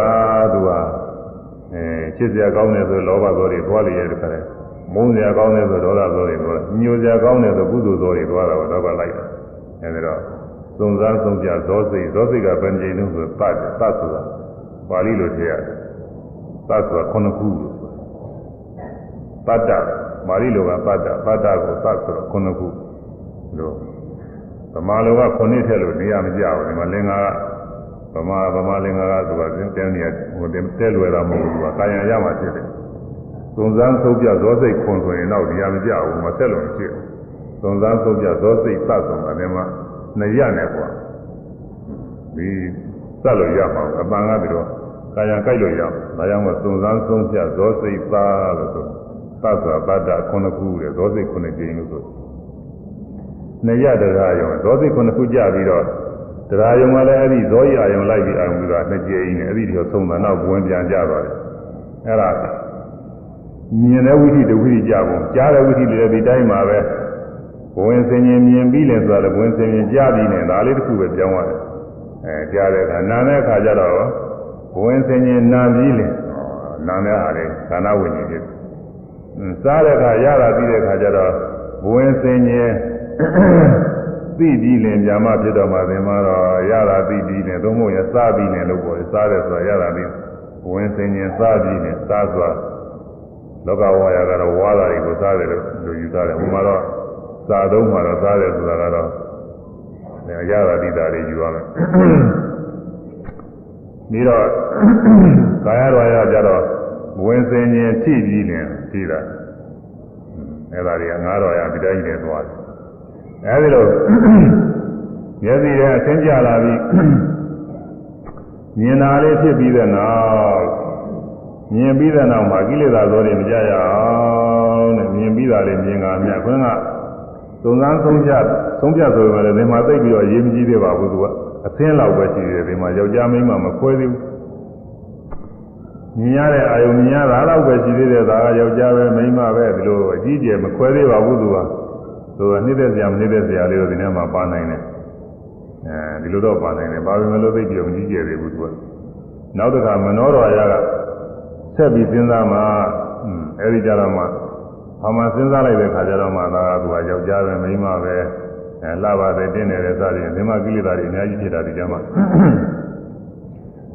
သူကအဲချစ်စရာကောင်းတယ်ဆိုလောဘသောတွေသွားလေရတယ်ခါတယ်မုန်းစရာကောင်းတယ်ဆိုဒေါသသောတွေသွားညိုစရာကောင်းတယ်ဆိုကုသိုလ်သောတွေသွားတာတော့တော့လိုက်တာအဲဒီတော့ သုံးစားဆုံးပြဇောစိတ်ဇောစိတ်ကဘယ်ကြိမ်လုံးဆိုတတ်တတ်ဆိုတာပါဠိလိုထည့်ရတယ်တတ်ဆိုတာခုနှစ်ခုလို့ဆိုတတ်တပါဠိလိုကတတ်တတတ်တကိုတတ်ဆိုတော့ခုနှစ်ခုလို့ဗမာလိုကခုနှစ်ထည့်လို့နေရာမကြဘူးဒီမှာလင်္ကာကဗမာဗမာလင်္ကာကသူကတင်းနေဟိုတဲလွယ်တာမဟုတ်ဘူးသူကကာယံရမှာဖြစ်တယ်သုံးစားဆုံးပြဇောစိတ်ခွန်ဆိုရင်တော့နေရာမကြဘူးမဆက်လို့ဖြစ်သုံးစားဆုံးပြဇောစိတ်တတ်ဆိုတာဒီမှာ နှစ်ရနဲ့ကွာဒီစက်လို့ရမှာအပန်ကပြီးတော့ကာယံကြိုက်လို့ရအောင်ဒါကြောင့်မို့သုံးစားဆုံးပြဇောစိတ်ပါလို့ဆိုသတ်စွာပတ္တခုနှစ်ခုလေဇောစိတ်ခုနှစ်ကြိမ်လို့ဆိုနှစ်ရတရားယုံဇောစိတ်ခုနှစ်ခုကြပြီးတော့တရားယုံကလည်းအဲ့ဒီဇောရယုံလိုက်ပြီးအောင်ပြီးတော့နှစ်ကြိမ်နဲ့အဲ့ဒီတော့သုံးတာနောက်ဝင်ပြန်ကြသွားတယ်အဲ့ဒါမြင်တဲ့ဝိသိတဝိသိကြပုံကြားတဲ့ဝိသိလည်းဒီတိုင်းမှာပဲဘ ဝင်စင်ရင်မြင်ပြီးလဲဆိုတာလည်းဘဝင်စင်ရင်ကြားပြီးနေဒါလေးတစ်ခုပဲပြောင်းသွားတယ်အဲကြားတဲ့အခါနာတဲ့အခါကျတော့ဘဝင်စင်ရင်နာပြီးလဲနာတဲ့ဟာလေခန္ဓာဝိညာဉ်ဖြစ်စားတဲ့အခါရတာပြီးတဲ့အခါကျတော့ဘဝင်စင်ရင်သိပြီးလင်ညာမဖြစ်တော့မှသင်မှာတော့ရတာသိပြီးနေသုံးဖို့ရစားပြီးနေလို့ပေါ့စားတယ်ဆိုတာရတာပြီးဘဝင်စင်ရင်စားပြီးနေစားဆိုတာလောကဝါယာကတော့ဝါတာတွေကိုစားတယ်လို့လူယူသားတယ်ဟိုမှာတော့ စားသုံးမှာတော့စားတယ်ဆိုတာကတော့ရတာတိတာတွေယူရမယ်ပြီးတော့ကာယတော်ရကြတော့ဝင်စင်ခြင်းထိပြီးနေထိတာအဲ့ဒါတွေကငါးတော်ရဒီတိုင်းနေသွားတယ်အဲဒီလိုမျက်စိရဲ့အသင်ကြလာပြီးမြင်တာလေးဖြစ်ပြီးတဲ့နောက်မြင်ပြီးတဲ့နောက်မှာကိလေသာသောတွေမကြရအောင်တဲ့မြင်ပြီးတာလေးမြင်ကမြတ်ခွန်းက သုံးစမ်းဆုံးဖြတ်ဆုံးဖြတ်ဆိုပေမဲ့ဒီမှာသိပြီးတော့ရေးမကြည့်သေးပါဘူးသူကအသင်းလောက်ပဲရှိတယ်ဒီမှာယောက်ျားမိန်းမမခွဲသေးဘူးမြင်ရတဲ့အာယုံမြင်ရတာတော့ပဲရှိသေးတယ်ဒါကယောက်ျားပဲမိန်းမပဲဒီလိုအကြီးကျယ်မခွဲသေးပါဘူးသူကသူကနှိမ့်သက်စရာမနှိမ့်သက်စရာလေးတော့ဒီထဲမှာပါနိုင်တယ်အဲဒီလိုတော့ပါနိုင်တယ်ပါပေမဲ့လို့သိပြီးတော့မကြီးကျယ်သေးဘူးသူကနောက်တစ်ခါမနောတော်ရကဆက်ပြီးစဉ်းစားမှအဲဒီကြတော့မှ ဘာမှစဉ်းစားလိုက်တဲ့ခါကျတော့မှဒါကသူကယောက်ျားပဲမိန်းမပဲအဲလှပါတယ်တင်းတယ်စသည်ဒီမှာကိလေသာတွေအများကြီးဖြစ်တာဒီကြမှာ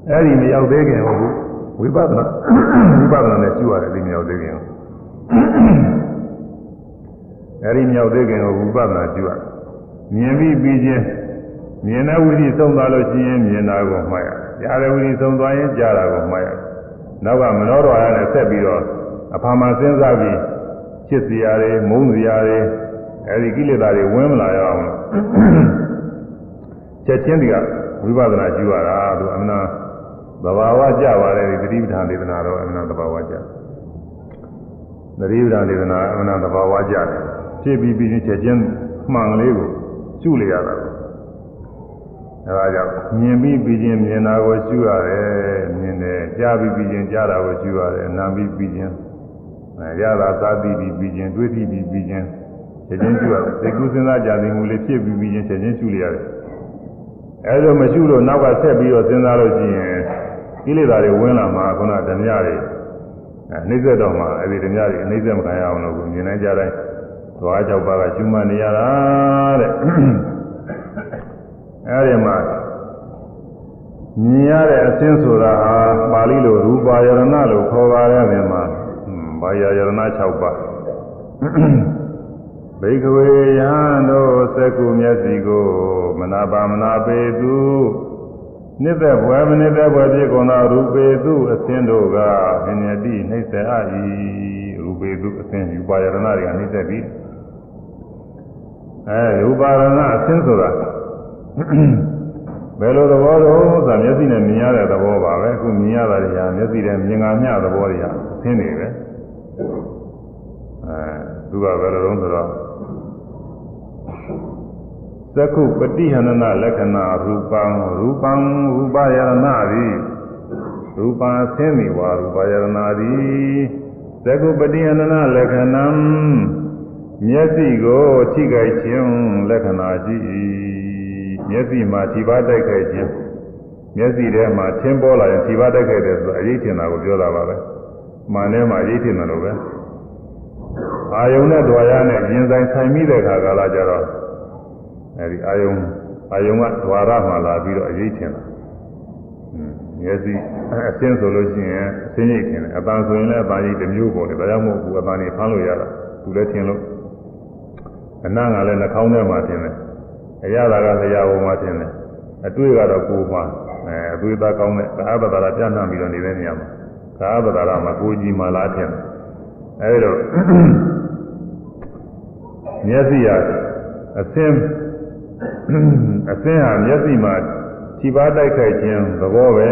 အဲဒီမရောက်သေးခင်ဟုတ်ဝိပဿနာဝိပဿနာနဲ့ရှုရတယ်ဒီမရောက်သေးခင်အဲဒီမရောက်သေးခင်ကိုဝိပဿနာရှုရမြင်ပြီးပြီးချင်းမြင်တဲ့ဝိသိသုံးသွားလို့ရှိရင်မြင်တာကိုမှတ်ရကြားတဲ့ဝိသိသုံးသွားရင်ကြားတာကိုမှတ်ရနောက်ကမနောတော်ရနဲ့ဆက်ပြီးတော့အဖာမှစဉ်းစားပြီး ချစ်စရာတွေမုန်းစရာတွေအဲဒီကိလေသာတွေဝင်မလာရအောင်ချက်ချင်းဒီကဝိပဿနာရှုရတာသူအမှန်သဘာဝကြပါတယ်ဒီသတိပဋ္ဌာန်ဒေသနာတော့အမှန်သဘာဝကြသတိပဋ္ဌာန်ဒေသနာအမှန်သဘာဝကြတယ်ဖြစ်ပြီးပြီးချင်းချက်ချင်းမှန်ကလေးကိုရှုလိုက်ရတာအဲဒါကြောင့်မြင်ပြီးပြီးချင်းမြင်တာကိုရှုရတယ်မြင်တယ်ကြားပြီးပြီးချင်းကြားတာကိုရှုရတယ်နားပြီးပြီးချင်းအဲ ရတာသာသိပြီးပြီးချင်းတွေးပြီးပြီးပြီးချင်းချက်ချင်းရှုရတယ်သိကုစဉ်းစားကြသိမှုလေးဖြစ်ပြီးပြီးချင်းချက်ချင်းရှုလိုက်ရတယ်အဲလိုမရှိလို့နောက်ကဆက်ပြီးတော့စဉ်းစားလို့ရှိရင်ကိလေသာတွေဝင်လာမှာခုနဓမြတွေအဲနှိမ့်ဆက်တော့မှအဲဒီဓမြတွေနှိမ့်ဆက်မခံရအောင်လို့မြင်နိုင်ကြတိုင်းသွားကြောက်ပါကရှုမှတ်နေရတာတဲ့အဲဒီမှာမြင်ရတဲ့အစင်းဆိုတာဟာပါဠိလိုရူပါယရဏလို့ခေါ်ပါတယ်ဒီမှာ ဘာယယရဏ6ပါးဘိကဝေယံတို့သက္ကုမျက်စိကိုမနာပါမနာပေသူနှစ်သက်ဘွယ်မနှစ်သက်ဘွယ်ဖြစ်ကုန်သောရူပေသူအစင်းတို့ကမြင်ရတိနှိမ့်ဆက်အပ်၏ရူပေသူအစင်းယူပါယရဏတွေကနှိမ့်ဆက်ပြီးအဲရူပါယရဏအစင်းဆိုတာဘယ်လိုသဘောတော့ဆိုမျက်စိနဲ့မြင်ရတဲ့သဘောပါပဲအခုမြင်ရတာတွေကမျက်စိနဲ့မြင်ငါမျှသဘောတွေဟာအစင်းတွေပဲ အဲသူကဘယ်လိုလုံးဆိုတော့သက္ခုပฏิဟန္နလက္ခဏာရူပံရူပံရူပယရဏသည်ရူပံဆင်းမိဝါရူပယရဏသည်သက္ခုပฏิဟန္နလက္ခဏံမျက်စိကိုထိခိုက်ခြင်းလက္ခဏာရှိ၏မျက်စိမှာခြိပါတိုက်ခိုက်ခြင်းမျက်စိထဲမှာသင်ပေါ်လာရင်ခြိပါတိုက်ခိုက်တယ်ဆိုအရေးထင်တာကိုပြောတာပါပဲမှန်ထဲမှာရိတ်ထင်တယ်လို့ပဲ အာယုံနဲ့ဓွာရနဲ့ရင်ဆိုင်ဆိုင်မိတဲ့ခါကာလကြတော့အဲဒီအာယုံအာယုံကဓွာရမှာလာပြီးတော့အရိတ်ထင်တာမျက်စိအစင်းဆိုလို့ရှိရင်အစင်းရိတ်ထင်တယ်အပန်းဆိုရင်လည်းအပန်းရိတ်တစ်မျိုးပေါ်တယ်ဒါကြောင့်မို့ဘူးအပန်းနေဖမ်းလို့ရတာသူလည်းထင်လို့အနံ့ကလည်းနှာခေါင်းထဲမှာထင်တယ်အရသာကလျှာပေါ်မှာထင်တယ်အတွေ့ကတော့ကိုယ်မှာအဲအသွေးသားကောင်းတဲ့သာပတာရပြန့်နှံ့ပြီးတော့နေတဲ့နေရာမှာသာပတာရမှာကိုယ်ကြီးမှလားထင်တယ်အဲဒီတော့ မျက်စိရအစင်းအစင်းဟာမျက်စိမှာခြိပါတိုက်ခိုက်ခြင်းသဘောပဲ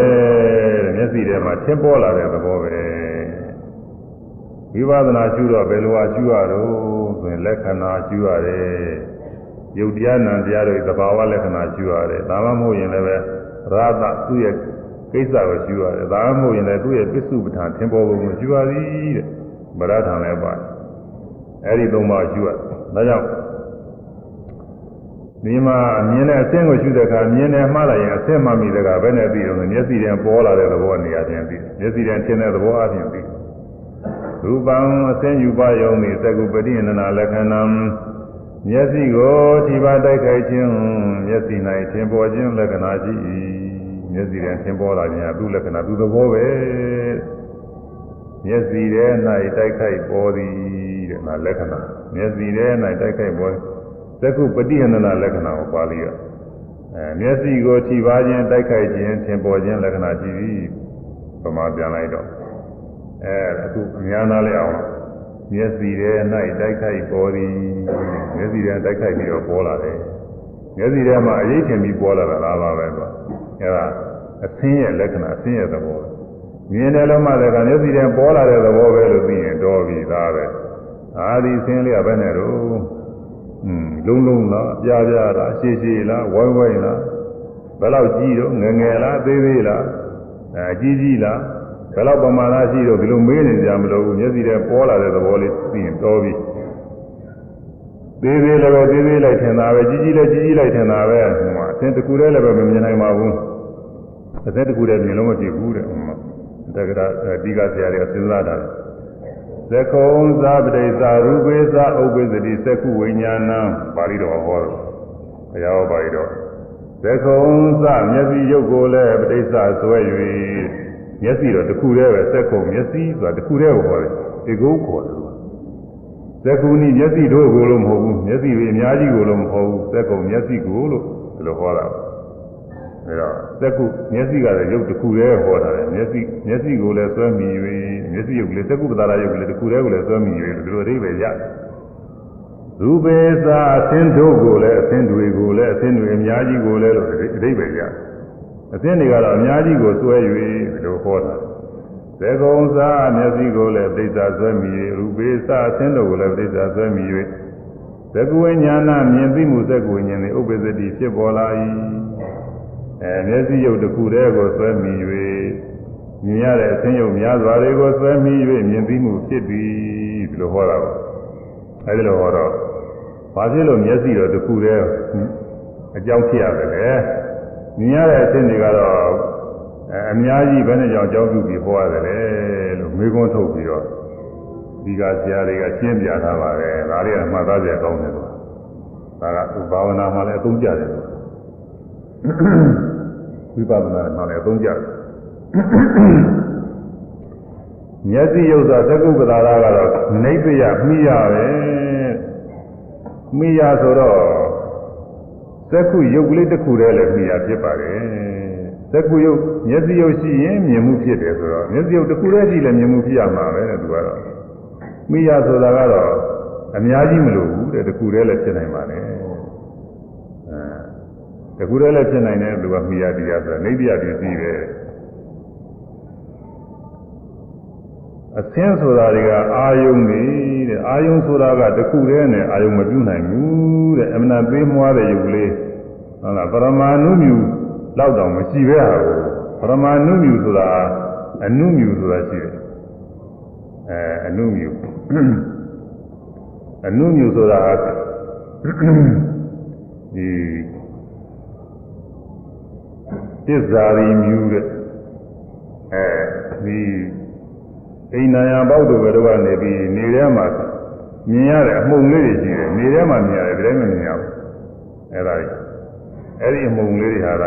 တဲ့မျက်စိထဲမှာထင်းပေါ်လာတဲ့သဘောပဲဝိပဿနာရှုတော့ဘယ်လိုအရှုရတော့ဆိုရင်လက္ခဏာရှုရတယ်ယုတ်တရားနံတရားတွေသဘာဝလက္ခဏာရှုရတယ်ဒါမှမဟုတ်ရင်လည်းပဲရာသသူ့ရဲ့ကိစ္စကိုရှုရတယ်ဒါမှမဟုတ်ရင်လည်းသူ့ရဲ့ပစ္စုပ္ပန်ထင်ပေါ်ပုံကိုရှုရသည်တဲ့ဗရဒံလည်းပါ အဲ့ဒီသုံးပါးရှုရဒါကြောင့်ဒီမှာမြင်တဲ့အဆင်းကိုရှုတဲ့အခါမြင်တယ်မှားလိုက်ရင်အဆင်းမှမိတဲ့ကဘယ်နဲ့ပြီးတော့မျက်စိထဲပေါ်လာတဲ့သဘောနေရာချင်းပြီးမျက်စိထဲထင်တဲ့သဘောအချင်းပြီးရူပံအစင်းယူပါယုံနေသကုပတိနနာလက္ခဏံမျက်စိကိုထိပါတိုက်ခိုက်ခြင်းမျက်စိ၌ထင်ပေါ်ခြင်းလက္ခဏာရှိ၏မျက်စိထဲထင်ပေါ်လာခြင်းအသူလက္ခဏာသူသဘောပဲမျက်စိထဲ၌တိုက်ခိုက်ပေါ်သည် တဲ့နာလက္ခဏာမျက်စိထဲ၌တိုက်ခိုက်ပေါ်သကုပတိနနာလက္ခဏာကိုပါဠိရအဲမျက်စိကိုထိပါခြင်းတိုက်ခိုက်ခြင်းထင်ပေါ်ခြင်းလက္ခဏာရှိသည်ပမာပြန်လိုက်တော့အဲအခုအများနာလဲအောင်မျက်စိထဲ၌တိုက်ခိုက်ပေါ်သည်မျက်စိထဲတိုက်ခိုက်ပြီးတော့ပေါ်လာတယ်မျက်စိထဲမှာအရေးချင်ပြီးပေါ်လာတာလားပါပဲကွာအဲဒါအသင်းရဲ့လက္ခဏာအသင်းရဲ့သဘောမြင်တယ်လို့မှလည်းကမျက်စိထဲပေါ်လာတဲ့သဘောပဲလို့သိရင်တော်ပြီသားပဲ အာဒီအသင်းလေးကဘယ်နဲ့တော့อืมလုံးလုံးလားပြားပြားလားရှည်ရှည်လားဝိုင်းဝိုင်းလားဘယ်လောက်ကြီးတော့ငယ်ငယ်လားသေးသေးလားအဲကြီးကြီးလားဘယ်လောက်ပမာဏရှိတော့ဒီလိုမေးနေကြမလို့ဘူးမျက်စိထဲပေါ်လာတဲ့သဘောလေးသိရင်တော်ပြီသေးသေးလည်းပဲသေးသေးလိုက်ထင်တာပဲကြီးကြီးလည်းကြီးကြီးလိုက်ထင်တာပဲဟိုမှာအသင်တစ်ခုတည်းလည်းပဲမမြင်နိုင်ပါဘူးအသင်တစ်ခုတည်းမြင်လို့မဖြစ်ဘူးတဲ့ဟိုမှာတက္ကရာဒီကဆရာတွေကစဉ်းစားတာ သက္ကုံသပတိသာရူပေသာဥပ္ပဇ္တိသက္ခုဝိညာဏံပါဠိတော်ဟောတော့ဘုရားဟောပါဠိတော်သက္ကုံသမျက်စိရုပ်ကိုလည်းပဋိစ္စဆွဲ၍မျက်စိတော့တစ်ခုတည်းပဲသက္ကုံမျက်စိဆိုတာတစ်ခုတည်းကိုခေါ်တယ်ဒီကုခေါ်တယ်သက္ကုနိမျက်စိတို့ကိုလို့မဟုတ်ဘူးမျက်စိတွေအများကြီးကိုလို့မဟုတ်ဘူးသက္ကုံမျက်စိကိုလို့ဒီလိုဟောတာ အဲတော့သက္ကုမျက်စိကလည်းရုပ်တစ်ခုတည်းဟောတာလေမျက်စိမျက်စိကိုလည်းဆွဲမိ၍မျက်စိရုပ်ကလေးသက္ကုပ္ပတာရုပ်ကလေးတစ်ခုတည်းကိုလည်းဆွဲမိ၍ဒီလိုအဓိပ္ပာယ်ရတယ်ရူပေသာအသင်းတို့ကိုလည်းအသင်းတွေကိုလည်းအသင်းတွေအများကြီးကိုလည်းလို့အဓိပ္ပာယ်ရတယ်အသင်းတွေကတော့အများကြီးကိုဆွဲ၍ဒီလိုဟောတာသေကုံသာမျက်စိကိုလည်းသိစ္စာဆွဲမိ၍ရူပေသာအသင်းတို့ကိုလည်းသိစ္စာဆွဲမိ၍သက္ကဝိညာဏမြင်သိမှုသက္ကဝိညာဉ်နှင့်ဥပ္ပဇ္တိဖြစ်ပေါ်လာ၏ အဲမျက်စိရုပ်တစ်ခုတည်းကိုဆွဲမိ၍မြင်ရတဲ့အသင်းရုပ်များစွာတွေကိုဆွဲမိ၍မြင်သိမှုဖြစ်သည်ဒီလိုဟောတာပါအဲဒီလိုဟောတော့ဘာဖြစ်လို့မျက်စိတော့တစ်ခုတည်းအကြောင်းဖြစ်ရတယ်လေမြင်ရတဲ့အသင်းတွေကတော့အများကြီးဘယ်နဲ့ကြောင့်ကြောက်ပြုပြီးဟောရတယ်လေလို့မေးခွန်းထုတ်ပြီးတော့ဒီကဆရာတွေကရှင်းပြထားပါတယ်ဒါတွေကမှတ်သားကြကောင်းတယ်လို့ဒါကဘာဝနာမှာလည်းအသုံးကျတယ်လို့ ဝိပဿနာမှာလည်းအသုံးကျတယ်မျက်စိရုပ်သာသကုပ္ပဒါရကတော့နေပယမိရပဲမိရဆိုတော့သက္ခုရုပ်ကလေးတစ်ခုတည်းလည်းမိရဖြစ်ပါတယ်သက္ခုရုပ်မျက်စိရုပ်ရှိရင်မြင်မှုဖြစ်တယ်ဆိုတော့မျက်စိရုပ်တစ်ခုတည်းရှိလည်းမြင်မှုဖြစ်ရမှာပဲတဲ့သူကတော့မိရဆိုတာကတော့အများကြီးမလိုဘူးတဲ့တစ်ခုတည်းလည်းဖြစ်နိုင်ပါလေအဲ တစ်ခုတည်းလည်းဖြစ်နိုင်တယ်သူကမိရတရားဆိုတာနေပြပစ္စည်းပဲအသင်းဆိုတာတွေကအာယုံနေတဲ့အာယုံဆိုတာကတခုတည်းနဲ့အာယုံမပြုနိုင်ဘူးတဲ့အမနာသေးမွားတဲ့ယုတ်လေးဟုတ်လားပရမာဏုမြူလောက်တောင်မရှိပဲဟာကိုပရမာဏုမြူဆိုတာအနုမြူဆိုတာရှိတယ်အဲအနုမြူအနုမြူဆိုတာဒီ တစ္ဆာရီမြူတဲ့အဲဒီအိမ်နာယပေါက်တို့ဘယ်တော့ကနေပြီးနေထဲမှာမြင်ရတဲ့အမှုန်လေးတွေရှိတယ်နေထဲမှာမြင်ရတယ်ဒီတိုင်းမမြင်ရဘူးအဲ့ဒါကြီးအဲ့ဒီအမှုန်လေးတွေဟာက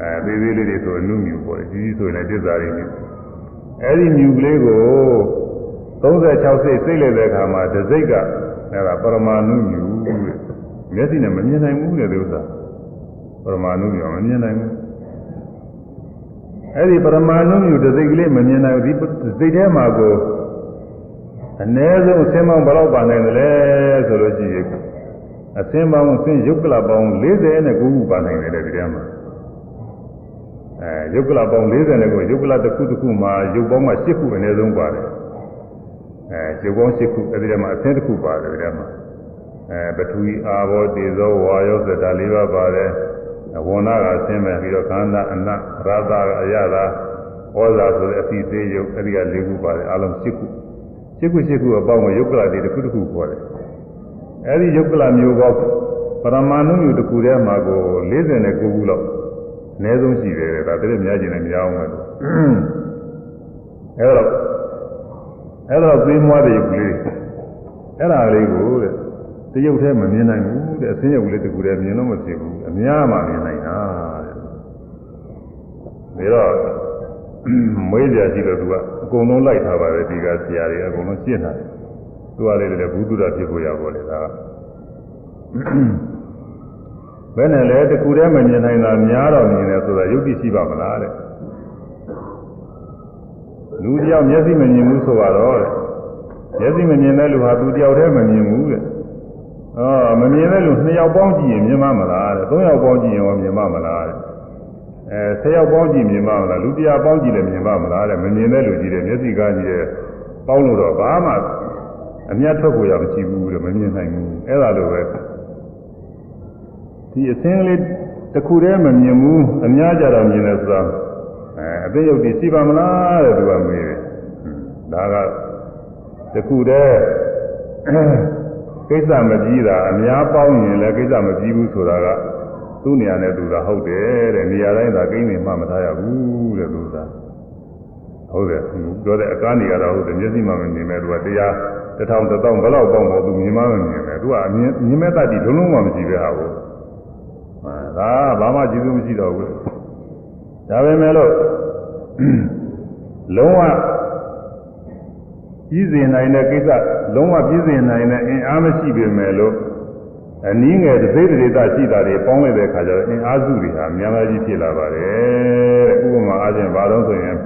အဲသေးသေးလေးတွေဆိုအနုမြူပေါ့ကြီးကြီးဆိုရင်လည်းပြစ္စာတွေမြူအဲ့ဒီမြူကလေးကို36စိတ်စိတ်လိုက်တဲ့အခါမှာတစ်စိတ်ကအဲ့ဒါပရမာဏုမြူတဲ့မျက်စိနဲ့မမြင်နိုင်ဘူးတဲ့ဒီဥစ္စာပရမာဏုမြူမမြင်နိုင်ဘူး အဲ့ဒီပရမာဏုမြူတစ်စိတ်ကလေးမမြင်နိုင်ဘူးဒီစိတ်ထဲမှာကိုအ ਨੇ ဆုံးအစင်းပေါင်းဘယ်တော့ပါနိုင်တယ်လဲဆိုလို့ရှိရင်အစင်းပေါင်းအစင်းယုတ်ကလပေါင်း49ခုပါနိုင်တယ်ဒီထဲမှာအဲယုတ်ကလပေါင်း49ခုယုတ်ကလတစ်ခုတစ်ခုမှာယုတ်ပေါင်းမှာ10ခုအ ਨੇ ဆုံးပါတယ်အဲယုတ်ပေါင်း10ခုအဲဒီထဲမှာအစင်းတစ်ခုပါတယ်ဒီထဲမှာအဲပထဝီအာဘောတေဇောဝါယောသတ္တ၄ပါးပါတယ် ဝဏကဆင်းမဲ့ပြီးတော့ခန္ဓာအနတ်ရာသအရသာဩဇာဆိုတဲ့အစီသေးယုတ်အဲဒီက၄ခုပါတယ်အလုံး10ခု10ခု10ခုအပေါင်းကိုယုတ်ကလတွေတစ်ခုတစ်ခုခေါ်တယ်အဲဒီယုတ်ကလမျိုးပေါင်းပရမဏုမျိုးတစ်ခုထဲမှာကို49ခုလောက်အနည်းဆုံးရှိတယ်ဒါတည်းများကျင်လည်းမရအောင်ပဲအဲတော့အဲတော့သေးမွားတဲ့ယုတ်ကလေးအဲ့ဒါလေးကိုတဲ့ တရုပ်ထဲမမြင်နိုင်ဘူးတဲ့အစင်းရုပ်လေးတကူတည်းမြင်လို့မဖြစ်ဘူးအများမှမြင်နိုင်တာတဲ့ဒါတော့မွေးကြရှိတော့သူကအကုန်လုံးလိုက်ထားပါတယ်ဒီကဆရာတွေအကုန်လုံးရှင်းတာသူကလေးလည်းဘုသူဒ္ဓဖြစ်ဖို့ရပါလေဒါကဘယ်နဲ့လဲတကူတည်းမမြင်နိုင်တာများတော့မြင်တယ်ဆိုတာယုတ်တိရှိပါမလားတဲ့လူတယောက်မျက်စိမမြင်ဘူးဆိုတော့တဲ့မျက်စိမမြင်တဲ့လူဟာသူတယောက်တည်းမမြင်ဘူးတဲ့ အော်မမြင်တဲ့လူနှစ်ယောက်ပေါင်းကြည့်ရင်မြင်မမလားတဲ့သုံးယောက်ပေါင်းကြည့်ရင်ရောမြင်မမလားတဲ့အဲဆယ်ယောက်ပေါင်းကြည့်မြင်မမလားလူတရားပေါင်းကြည့်လည်းမြင်မမလားတဲ့မမြင်တဲ့လူကြည့်တယ်မျက်စိကားကြည့်တယ်ပေါင်းလို့တော့ဘာမှအမျက်ထွက်ကိုရမရှိဘူးတဲ့မမြင်နိုင်ဘူးအဲ့ဒါလိုပဲဒီအစင်းလေးတစ်ခုတည်းမမြင်ဘူးအများကြတော့မြင်တယ်ဆိုတာအဲအသိယုတ်တိရှိပါမလားတဲ့သူကမေးတယ်ဒါကတစ်ခုတည်း ကိစ္စမကြီးတာအများပေါင်းရင်လည်းကိစ္စမကြီးဘူးဆိုတာကသူ့နေရာနဲ့သူကဟုတ်တယ်တဲ့နေရာတိုင်းသာကိန်းနေမှမထားရဘူးတဲ့သူကဟုတ်တယ်ပြောတဲ့အကားနေရတော့ဟုတ်တယ်မျက်စိမှမမြင်မဲ့သူကတရားတစ်ထောင်တစ်သောင်းဘယ်လောက်ပေါင်းဖို့သူမြင်မှမမြင်မဲ့သူကအမြင်မြင်မဲ့တတ်ပြီးဒုလုံးမှမရှိပဲဟာဘူးဒါဘာမှကြည့်လို့မရှိတော့ဘူးဒါပဲမဲ့လို့လုံးဝ ပြည်စင်နိုင်တဲ့ကိစ္စလုံးဝပြည်စင်နိုင်တဲ့အင်အားမရှိပေမဲ့လို့အနည်းငယ်တစ်စိတ်တစ်ဒေသရှိတာတွေပေါင်းလိုက်တဲ့အခါကျတော့အင်အားစုတွေဟာများများကြီးဖြစ်လာပါတယ်ဥပမာအားဖြင့်ဘာလို့ဆိုရင်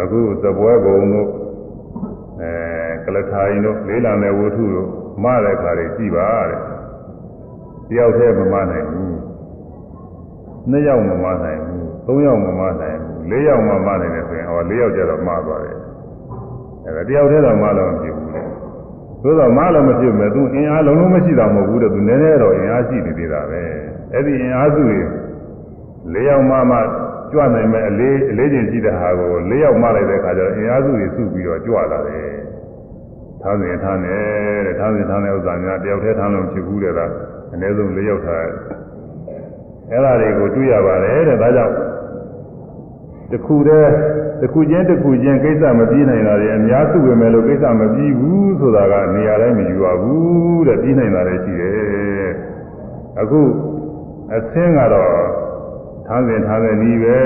အခုသပွဲကုံတို့အဲကလထိုင်တို့လေးလံတဲ့ဝတ္ထုတို့မတဲ့ခါတွေကြည်ပါတဲ့တယောက်တည်းမမနိုင်ဘူးနှစ်ယောက်မမနိုင်ဘူးသုံးယောက်မမနိုင်ဘူးလေးယောက်မမနိုင်တယ်ဆိုရင်ဟောလေးယောက်ကျတော့မသွားတယ် အဲဒါတယောက်တည်းတော့မလို့မဖြစ်ဘူးလေသို့တော့မလို့မဖြစ်မဲ့သူအင်အားလုံးလုံးမရှိတာမဟုတ်ဘူးတဲ့သူနည်းနည်းတော့အင်အားရှိနေသေးတာပဲအဲ့ဒီအင်အားစုတွေလေးယောက်မှမှကြွနိုင်မဲ့အလေးအလေးချင်းရှိတဲ့ဟာကိုလေးယောက်မှလိုက်တဲ့အခါကျတော့အင်အားစုတွေစုပြီးတော့ကြွလာတယ်ထားစဉ်ထားနေတဲ့ထားစဉ်ထားတဲ့ဥစ္စာများတယောက်တည်းထားလို့ဖြစ်ဘူးတဲ့ကအနည်းဆုံးလေးယောက်ထားအဲ့ဒါတွေကိုတွေ့ရပါတယ်တဲ့ဒါကြောင့် တခုတည်းတခုချင်းတခုချင်းကိစ္စမပြီးနိုင်တာတွေအများစုပဲမဲ့လို့ကိစ္စမပြီးဘူးဆိုတာကနေရာတိုင်းမယူပါဘူးတဲ့ပြီးနိုင်တာလည်းရှိတယ်အခုအသင်းကတော့ထားစဉ်ထားတဲ့ဤပဲ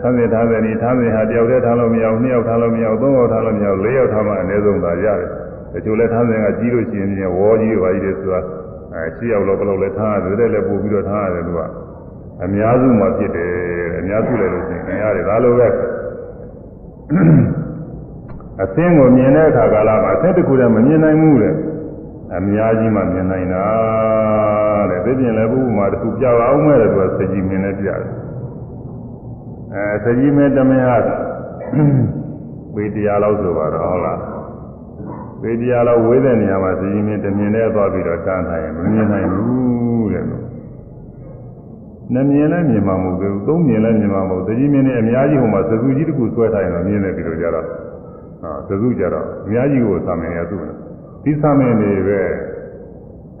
ထားစဉ်ထားတဲ့ဤထားစဉ်ဟာတယောက်တည်းထားလို့မရဘူးနှစ်ယောက်ထားလို့မရဘူးသုံးယောက်ထားလို့မရဘူးလေးယောက်ထားမှအနည်းဆုံးသာရတယ်တချို့လဲထားစဉ်ကကြီးလို့ရှိရင်ဝေါ်ကြီးပါကြီးတယ်ဆိုတာအဲ6ယောက်လောက်ဘယ်လောက်လဲထားရတယ်တဲ့လည်းပို့ပြီးတော့ထားရတယ်သူကအများစုမှဖြစ်တယ်အ များစုလည်းလို့ရှိရင်ခင်ရတယ်ဒါလိုပဲအသင်းကိုမြင်တဲ့အခါကာလမှာအသင်းတစ်ခုတည်းမမြင်နိုင်ဘူးတဲ့အများကြီးမှမြင်နိုင်တာတဲ့သိပြင်လည်းဘုရားမှာတစ်ခုပြပါအောင်မဲ့တဲ့သူကစကြည်မြင်နဲ့ပြတယ်အဲစကြည်မြင်တမင်ဟာပေတရားလောက်ဆိုပါတော့ဟုတ်လားပေတရားလောက်ဝေးတဲ့နေရာမှာစကြည်မြင်တမင်နဲ့သွားပြီးတော့တန်းထိုင်မမြင်နိုင်ဘူးတဲ့ နှမြင်လည်းမြင်မှာမဟုတ်ဘူးသုံးမြင်လည်းမြင်မှာမဟုတ်သတိမြင်နေအများကြီးဟိုမှာသစုကြီးတစ်ခုဆွဲထားရင်တော့မြင်တယ်ပြီးတော့ကြတော့ဟာသစုကြတော့အများကြီးကိုသာမင်ရသူ့ဒီသာမင်နေပဲ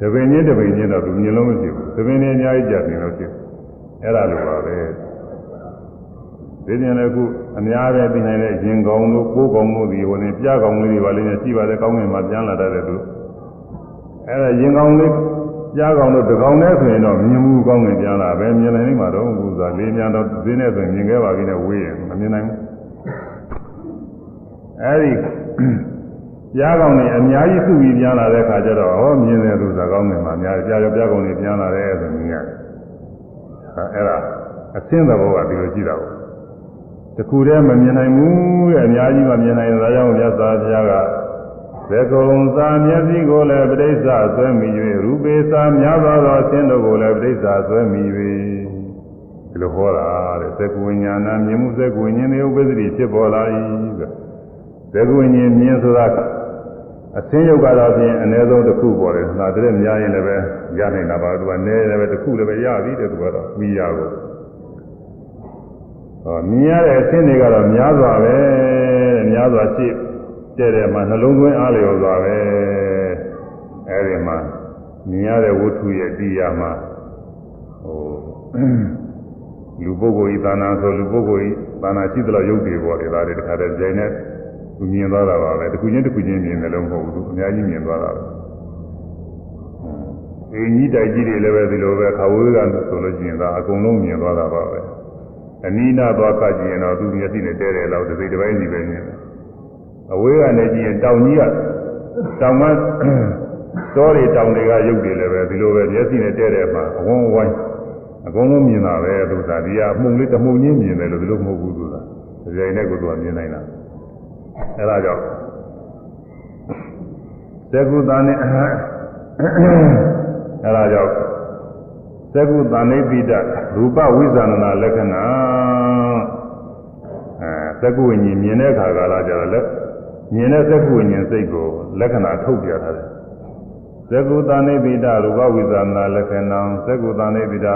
တပင်ချင်းတပင်ချင်းတော့သူမြင်လို့မဖြစ်ဘူးတပင်နဲ့အများကြီးကြာနေလို့ဖြစ်အဲ့ဒါလိုပါပဲသဒီပြင်လည်းခုအများပဲသိနိုင်တဲ့ရင်ကောင်းတို့ပိုးကောင်းတို့ဒီဟိုနေပြားကောင်းလေးတွေပါလိမ့်မယ်ရှိပါတယ်ကောင်းငင်မှာပြန်လာတတ်တယ်သူအဲဒါရင်ကောင်းလေး ပြားကောင်းတို့တကောင်နဲ့ဆိုရင်တော့မြင်မှုကောင်းငင်ပြန်လာပဲမြင်နိုင်နေမှာတော့ဘူးဆိုတာလေးများတော့သိနေဆိုရင်မြင်ခဲ့ပါပြီနဲ့ဝေးရင်မမြင်နိုင်ဘူးအဲဒီပြားကောင်းတွေအများကြီးစုပြီးပြန်လာတဲ့ခါကျတော့ဟောမြင်တယ်သူသာကောင်းငင်မှာအများကြီးပြားရောပြားကောင်းတွေပြန်လာတယ်ဆိုမြင်ရတယ်အဲဒါအသင်းသဘောကဒီလိုရှိတာပေါ့တခုတည်းမမြင်နိုင်ဘူးတဲ့အများကြီးမမြင်နိုင်တဲ့ဒါကြောင့်မြတ်စွာဘုရားက သကုံသာမျက်စိကိုလည်းပဋိစ္စဆွဲမိ၍ရူပေသာများသောသောအသင်းတို့ကိုလည်းပဋိစ္စဆွဲမိ၍ဒီလိုဟောတာတဲ့သကုဝိညာဏမြင်မှုသကုဝိညာဉ်တွေဥပ္ပဒတိဖြစ်ပေါ်လာ၏တဲ့သကုဝိညာဉ်မြင်ဆိုတာအသင်းယုတ်ကတော့ဖြင့်အ ਨੇ ဆုံးတစ်ခုပေါ်တယ်။ဒါတည်းများရင်လည်းပဲရနိုင်တာပါသူကနည်းလည်းပဲတစ်ခုလည်းပဲရပြီတဲ့သူကတော့ပြီးရကိုဟောမြင်ရတဲ့အဆင်းတွေကတော့များစွာပဲတဲ့များစွာရှိတဲ့ တဲ့မှာနှလုံးသွင်းအားလျော်စွာပဲအဲဒီမှာမြင်ရတဲ့ဝတ္ထုရဲ့တရားမှာဟိုလူပုဂ္ဂိုလ်ဤသာနာဆိုလူပုဂ္ဂိုလ်ဤသာနာရှိသလားရုပ်တွေပေါ်တယ်ဒါတွေတခါတည်းကြိုင်နဲ့သူမြင်သွားတာပါပဲတစ်ခုချင်းတစ်ခုချင်းမြင်တယ်လို့မဟုတ်ဘူးသူအများကြီးမြင်သွားတာပဲအင်းကြီးတိုက်ကြီးတွေလည်းပဲဒီလိုပဲခါဝေးကဆိုလို့ရှိရင်ဒါအကုန်လုံးမြင်သွားတာပါပဲအနိနာသွားကကြည့်ရင်တော့သူမျက်စိနဲ့တဲတယ်လို့တစ်စိတ်တစ်ပိုင်းကြီးပဲမြင်တယ် အဝေးကနေကြည့်ရင်တောင်ကြီးကတောင်မတောတွေတောင်တွေကရုပ်တွေလည်းပဲဒီလိုပဲမျက်စိနဲ့တဲတယ်မှာအဝန်းဝိုင်းအကုန်လုံးမြင်တာပဲသူကဒီကအမှုန်လေးတမှုန်ချင်းမြင်တယ်လို့ဒီလိုမဟုတ်ဘူးသူကဒီကြိမ်နဲ့ကိုသူကမြင်နိုင်တာအဲဒါကြောင့်သက္ကုတာနဲ့အဲဒါကြောင့်သက္ကုတာနိပိတရူပဝိဇာဏနာလက္ခဏာအဲသက္ကုဝိညာဉ်မြင်တဲ့အခါကာလကျတော့လက် မြင်တဲ့သက္ကုဝိညာဉ်စိတ်ကိုလက္ခဏာထုတ်ပြထားတယ်သက္ကုတာနိပိတရူပဝိဇာဏနာလက္ခဏာသက္ကုတာနိပိတ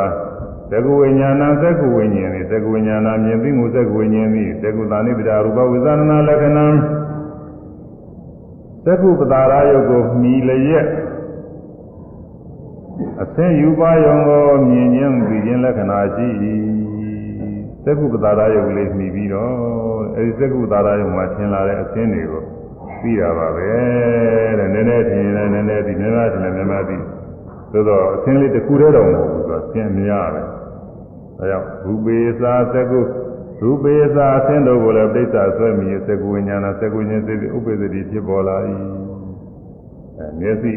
သက္ကုဝိညာဏသက္ကုဝိညာဉ်သည်သက္ကုဝိညာဏမြင်သိမှုသက္ကုဝိညာဉ်သည်သက္ကုတာနိပိတရူပဝိဇာဏနာလက္ခဏာသက္ကုပတာရယုတ်ကိုမှီလျက်အသင်ယူပါယုံကိုမြင်ခြင်းသိခြင်းလက္ခဏာရှိ၏ သက္ကုပတာရယုတ်လေးမှီပြီးတော့အဲဒီသက္ကုပတာရယုတ်မှာထင်လာတဲ့အသင်တွေကိုသိတာပါပဲတဲ့နည်းနည်းထင်ရင်လည်းနည်းနည်းသိနည်းနည်းထင်လည်းနည်းနည်းသိသို့တော့အသင်လေးတစ်ခုတည်းတော့မဟုတ်ဘူးဆိုတော့သင်များပဲဒါကြောင့်ရူပေသာသက္ကုရူပေသာအသင်တို့ကိုလည်းပြိဿဆွဲမိသက္ကုဝိညာဏသက္ကုဉ္စေတိဥပ္ပဒတိဖြစ်ပေါ်လာ၏အဲမျက်စိ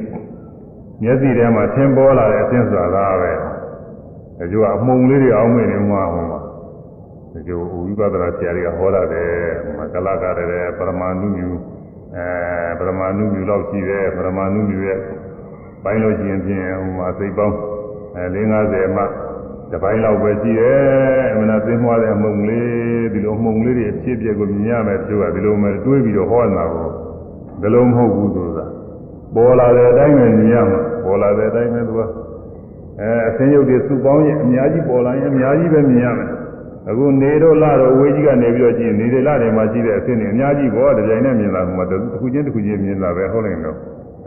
မျက်စိထဲမှာသင်ပေါ်လာတဲ့အသင်ဆိုတာကပဲအကျိုးအမှုံလေးတွေအောင်းမိနေမှာဟောမှာ အကျိုးဝိပဿနာဆရာတွေကဟောရတယ်မကလကတည်းပရမဏုမြူအဲပရမဏုမြူလောက်ရှိတယ်ပရမဏုမြူရဲ့ပိုင်းလို့ရှိရင်ဖြင့်ဟိုမှာစိတ်ပေါင်းအဲ50မှတပိုင်းလောက်ပဲရှိတယ်အမှန်သိမွားတဲ့အမှုံလေးဒီလိုအမှုံလေးတွေအဖြစ်အပျက်ကိုမြင်ရမယ်သူကဒီလိုမှတွေးပြီးတော့ဟောနေတာကိုဒီလိုမဟုတ်ဘူးဆိုတာပေါ်လာတဲ့အတိုင်းပဲမြင်ရမှာပေါ်လာတဲ့အတိုင်းပဲသူကအဲအစင်းရုပ်တွေစုပေါင်းရင်အများကြီးပေါ်လာရင်အများကြီးပဲမြင်ရမယ် အခုနေတော့လာတော့ဝေးကြီးကနေပြီးတော့ကြည့်နေတယ်လာတယ်မှာရှိတဲ့အစင်းတွေအများကြီးပေါ်တဲ့ကြိုင်နဲ့မြင်လာမှာတစ်ခုချင်းတစ်ခုချင်းမြင်လာပဲဟုတ်တယ်တော့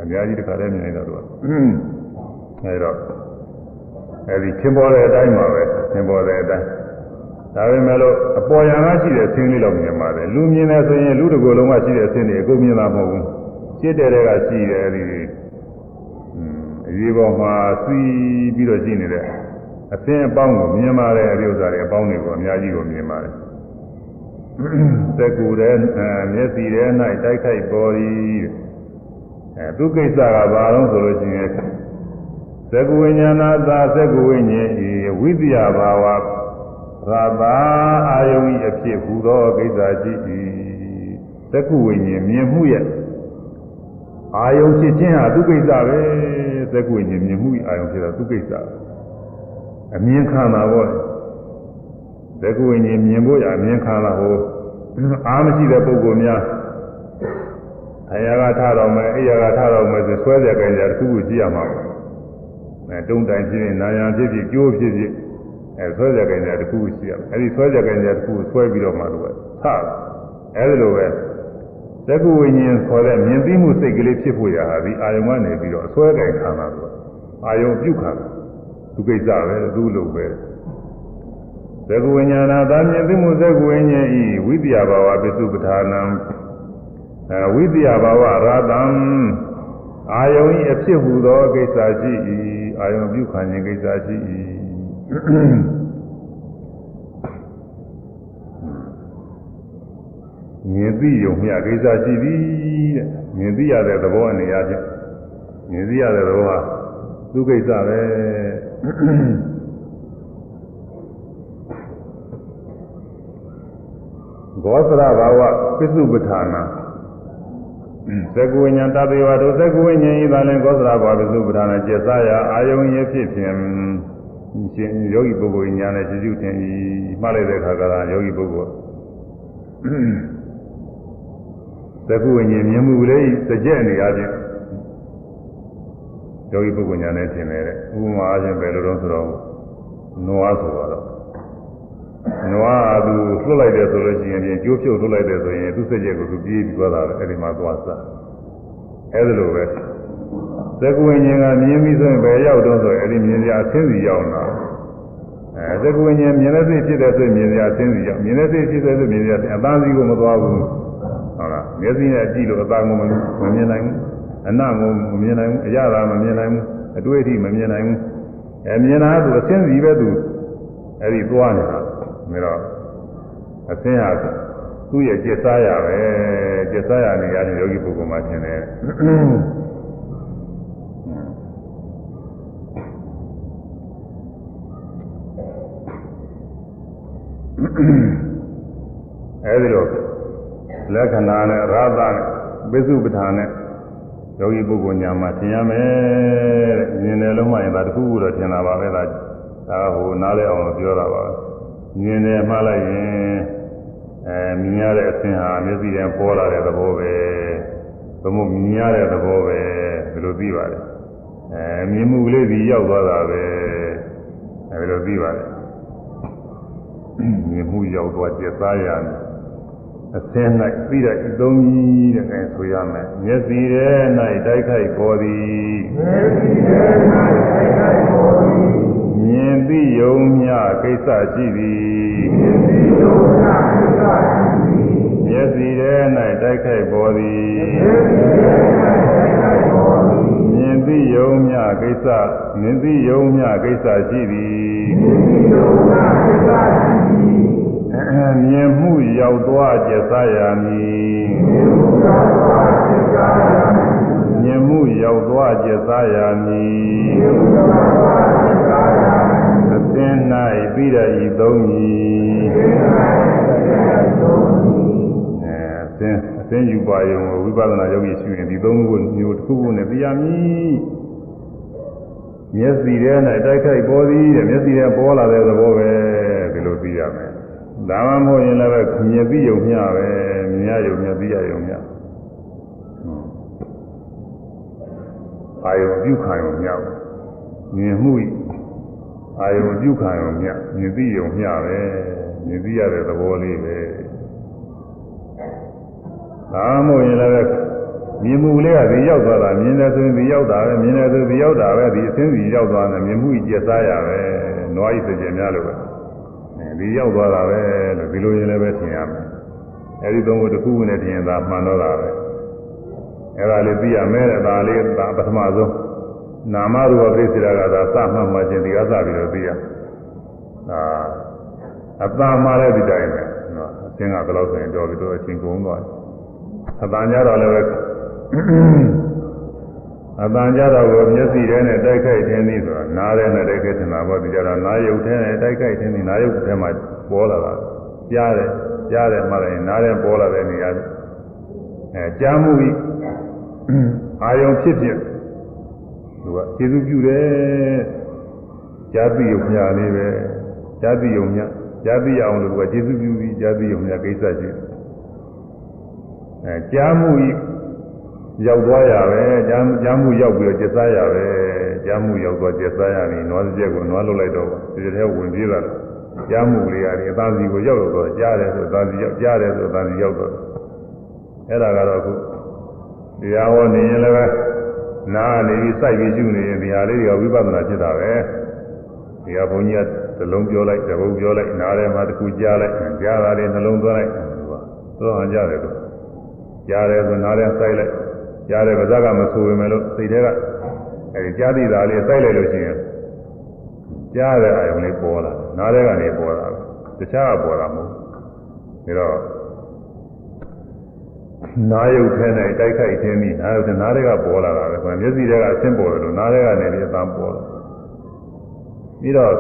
အများကြီးတစ်ခါတည်းမြင်နေတာသူကအဲတော့အဲဒီသင်ပေါ်တဲ့အတိုင်းပါပဲသင်ပေါ်တဲ့အတိုင်းဒါပေမဲ့လို့အပေါ်ယံကရှိတဲ့ဆင်းလေးတော့မြင်ပါတယ်လူမြင်တယ်ဆိုရင်လူတစ်ကိုယ်လုံးကရှိတဲ့ဆင်းတွေအကုန်မြင်တာမဟုတ်ဘူးရှင်းတဲ့တွေကရှိတယ်အဲဒီအရေးပေါ်မှာစီးပြီးတော့ရှိနေတဲ့ အဆင်းအပေါင်းကိုမြင်ပါတယ်အဲဒီဥစ္စာတွေအပေါင်းတွေကိုအများကြီးကိုမြင်ပါတယ်သက္ကူတဲ့မျက်စီထဲ၌တိုက်ခိုက်ပေါ်သည်အဲသူကိစ္စကဘာလို့ဆိုလို့ရှိရင်သက္ကဝိညာဏသာသက္ကဝိညာဉ်ဤဝိတ္တယဘာဝရာဘာအာယုံဤအဖြစ်ဟူသောကိစ္စရှိ၏သက္ကဝိညာဉ်မြင်မှုရဲ့အာယုံဖြစ်ခြင်းဟာသူကိစ္စပဲသက္ကဝိညာဉ်မြင်မှုအာယုံဖြစ်တာသူကိစ္စ အမြင်ခံတာပေါ့သက္ကဝိညာဉ်မြင်ဖို့ရအမြင်ခံတာဟိုအားမရှိတဲ့ပုဂ္ဂိုလ်များအရာကထတော်မယ်အိယာကထတော်မယ်ဆိုဆွဲကြကြကြတစ်ခုခုကြည့်ရမှာပါအဲတုံးတိုင်ဖြစ်ဖြစ်နာယံဖြစ်ဖြစ်ကြိုးဖြစ်ဖြစ်အဲဆွဲကြကြကြတစ်ခုရှိရမယ်အဲဒီဆွဲကြကြကြတစ်ခုဆွဲပြီးတော့မှလို့ပဲထအဲဒီလိုပဲသက္ကဝိညာဉ်ခေါ်တဲ့မြင်သိမှုစိတ်ကလေးဖြစ်ဖို့ရဟာဒီအာယုံကနေပြီးတော့အစွဲကြိုင်ခံတာဆိုအာယုံပြုတ်ခံတာ သူကိစ္စပဲသူ့လိုပဲသသက္ကဝိညာဏသာမြင်သိမှုသက္ကဝိညာဉ်ဤဝိတ္တယဘာဝပစ္စုပ္ပထာနံအဲဝိတ္တယဘာဝရာတံအာယုံဤအဖြစ်ဟူသောကိစ္စရှိ၏အာယုံပြုခံခြင်းကိစ္စရှိ၏မြင်သိယုံမြကိစ္စရှိသည်တဲ့မြင်သိရတဲ့သဘောအနေအချင်းမြင်သိရတဲ့သဘောဟာသူကိစ္စပဲ ဂောသရဘာဝပစ္စုပ္ပထာနာသက္ကဝိညာဏတပေဝဒုသက္ကဝိညာဉ်ဤသာလင်ဂောသရဘာဝပစ္စုပ္ပထာနာကျက်စားရာအာယုံရဖြစ်ဖြင့်ရှင်ယောဂီပုဂ္ဂိုလ်ညာနဲ့ရှိစုထင်ဤမှားလိုက်တဲ့အခါကယောဂီပုဂ္ဂိုလ်သက္ကုဝိညာဉ်မြင်မှုလေးစကြက်အနေအချင်း ယောဂီပုဂ္ဂိုလ်ညာနဲ့ထင်တယ်တဲ့ဥပမာအချင်းပဲလို့တော့ဆိုတော့နွားဆိုတော့နွားကသူလွတ်လိုက်တယ်ဆိုလို့ရှိရင်ကျိုးဖြုတ်လွတ်လိုက်တယ်ဆိုရင်သူ့စကြက်ကိုသူပြေးပြီးသွားတာပဲအဲ့ဒီမှာသွားစားအဲ့ဒါလိုပဲသက္ကုဝိညာဉ်ကမြင်ပြီးဆိုရင်ဘယ်ရောက်တော့ဆိုရင်အဲ့ဒီမြင်စရာအဆင်းစီရောက်တာအဲသက္ကုဝိညာဉ်မြင်တဲ့စိတ်ဖြစ်တဲ့ဆိုရင်မြင်စရာအဆင်းစီရောက်မြင်တဲ့စိတ်ဖြစ်တဲ့ဆိုမြင်စရာအသားစီကိုမသွားဘူးဟုတ်လားမျက်စိနဲ့ကြည့်လို့အသားကိုမမြင်နိုင်ဘူး အနကိုမမြင်နိုင်ဘူးအရသာမမြင်နိုင်ဘူးအတွေ့အထိမမြင်နိုင်ဘူးအဲမြင်တာကသူအစင်းစီပဲသူအဲဒီသွားနေတာဒါတော့အစင်းဟာသူ့ရဲ့ကျက်စားရပဲကျက်စားရနေရတယ်ယောဂီပုဂ္ဂိုလ်မှထင်တယ်အဲဒီလိုလက္ခဏာနဲ့ရာသနဲ့ပိစုပဋ္ဌာန်နဲ့ ယောဂီပုဂ္ဂိုလ်ညာမှာထင်ရမယ်တဲ့မြင်တယ်လုံးမှရင်ဒါတခုခုတော့ထင်တာပါပဲဒါဒါဟိုနားလဲအောင်ပြောတာပါမြင်တယ်မှားလိုက်ရင်အဲမြင်ရတဲ့အဆင်းဟာမျက်စိထဲပေါ်လာတဲ့သဘောပဲဘမို့မြင်ရတဲ့သဘောပဲဒီလိုသိပါတယ်အဲမြင်မှုကလေးဒီရောက်သွားတာပဲအဲဒီလိုသိပါတယ်မြင်မှုရောက်သွားကျက်သားရတယ် အစင်း၌သိတဲ့ဤသုံးကြီးတဲ့အဲဆိုရမယ်မျက်စိထဲ၌တိုက်ခိုက်ပေါ်သည်မျက်စိထဲ၌တိုက်ခိုက်ပေါ်သည်မြင်သိယုံမြကိစ္စရှိသည်မြင်သိယုံမြကိစ္စရှိသည်မျက်စိထဲ၌တိုက်ခိုက်ပေါ်သည်မျက်စိထဲ၌တိုက်ခိုက်ပေါ်သည်မြင်သိယုံမြကိစ္စမြင်သိယုံမြကိစ္စရှိသည်မြင်သိယုံမြကိစ္စရှိသည် မြင်မှုရောက်သွားကျက်စားရမည်မြင်မှုရောက်သွားကျက်စားရမည်အစင်း၌ပြီးရဤသုံးမည်အဲအစင်းအစင်းယူပါယုံဝိပဿနာယောဂီရှုရင်ဒီသုံးခုမျိုးတစ်ခုခုနဲ့သိရမည်မျက်စိထဲ၌တိုက်ခိုက်ပေါ်သည်တဲ့မျက်စိထဲပေါ်လာတဲ့သဘောပဲဒီလိုသိရမယ် ဒါမှမဟုတ်ရင်လည်းပဲမြင်ပြီးယုံမျှပဲမြင်ရယုံမျှပြီးရယုံမျှအာယုံပြုခံယုံမျှမြင်မှုအာယုံပြုခံယုံမျှမြင်ပြီးယုံမျှပဲမြင်ပြီးရတဲ့သဘောလေးပဲဒါမှမဟုတ်ရင်လည်းမြင်မှုလေးကဒီရောက်သွားတာမြင်တယ်ဆိုရင်ဒီရောက်တာပဲမြင်တယ်ဆိုဒီရောက်တာပဲဒီအစင်းစီရောက်သွားတယ်မြင်မှုကြီးကျက်စားရပဲနွားကြီးစကြယ်များလို့ပဲ ဒီရောက်သွားတာပဲလို့ဒီလိုရင်လည်းပဲထင်ရမယ်အဲဒီသုံးခုတစ်ခုခုနဲ့ထင်ရင်သာမှန်တော့တာပဲအဲဒါလေးသိရမယ်တဲ့ဒါလေးဒါပထမဆုံးနာမရူပပြိစ္ဆရာကသာစမှတ်မှချင်းဒီကစပြီးတော့သိရအာအတ္တမှားတဲ့ဒီတိုင်းပဲနော်အရှင်းကဘယ်လောက်ဆိုရင်တော့ဒီတော့အချင်းကုန်သွားတယ်အတ္တညတော့လည်းပဲ အတန်ကြတော့ကိုမျက်စိထဲနဲ့တိုက်ခိုက်ခြင်းသည်ဆိုတာနားထဲနဲ့တိုက်ခိုက်ခြင်းတာပေါ့ဒီကြတော့နားယုတ်ထဲနဲ့တိုက်ခိုက်ခြင်းသည်နားယုတ်ထဲမှာပေါ်လာတာကြားတယ်ကြားတယ်မှလည်းနားထဲပေါ်လာတဲ့နေရာအဲကြားမှုပြီးအာယုံဖြစ်ဖြစ်သူကကျေစုပြုတယ်ကြားသိယုံညာလေးပဲကြားသိယုံညာကြားသိအောင်လို့ကကျေစုပြုပြီးကြားသိယုံညာကိစ္စရှိတယ်အဲကြားမှုပြီး ရောက်သွားရပဲကြားကြားမှုရောက်ပြီးတော့ကျက်စားရပဲကြားမှုရောက်သွားကျက်စားရနေနွားစက်ကိုနွားလုတ်လိုက်တော့ဒီထဲဝင်ပြေးလာတယ်ကြားမှုလေးရတယ်အသားစီကိုရောက်တော့ကြားတယ်ဆိုအသားစီရောက်ကြားတယ်ဆိုအသားစီရောက်တော့အဲ့ဒါကတော့အခုတရားဟောနေရင်လည်းနားနေပြီးစိုက်ပြီးရှုနေရင်ဒီဟာလေးတွေကဝိပဿနာဖြစ်တာပဲဒီဟာဘုန်းကြီးကသလုံးပြောလိုက်တပုတ်ပြောလိုက်နားထဲမှာတစ်ခုကြားလိုက်ကြားတာလေးနှလုံးသွင်းလိုက်သူကသူကဟန်ကြတယ်သူကြားတယ်ဆိုနားထဲစိုက်လိုက် ကြားတယ်ပါးစပ်ကမဆိုဝင်မယ်လို့စိတ်ထဲကအဲဒီကြားသိတာလေးစိုက်လိုက်လို့ရှိရင်ကြားတဲ့အာယုံလေးပေါ်လာနားထဲကနေပေါ်လာတခြားကပေါ်လာမဟုတ်ဒါတော့နာယုတ်ထဲနဲ့တိုက်ခိုက်ခြင်းပြီးနာယုတ်ထဲနားတွေကပေါ်လာတာပဲမျက်စိတွေကအဆင်းပေါ်တယ်လို့နားတွေကနေပြီးအတန်းပေါ်လာပြီးတော့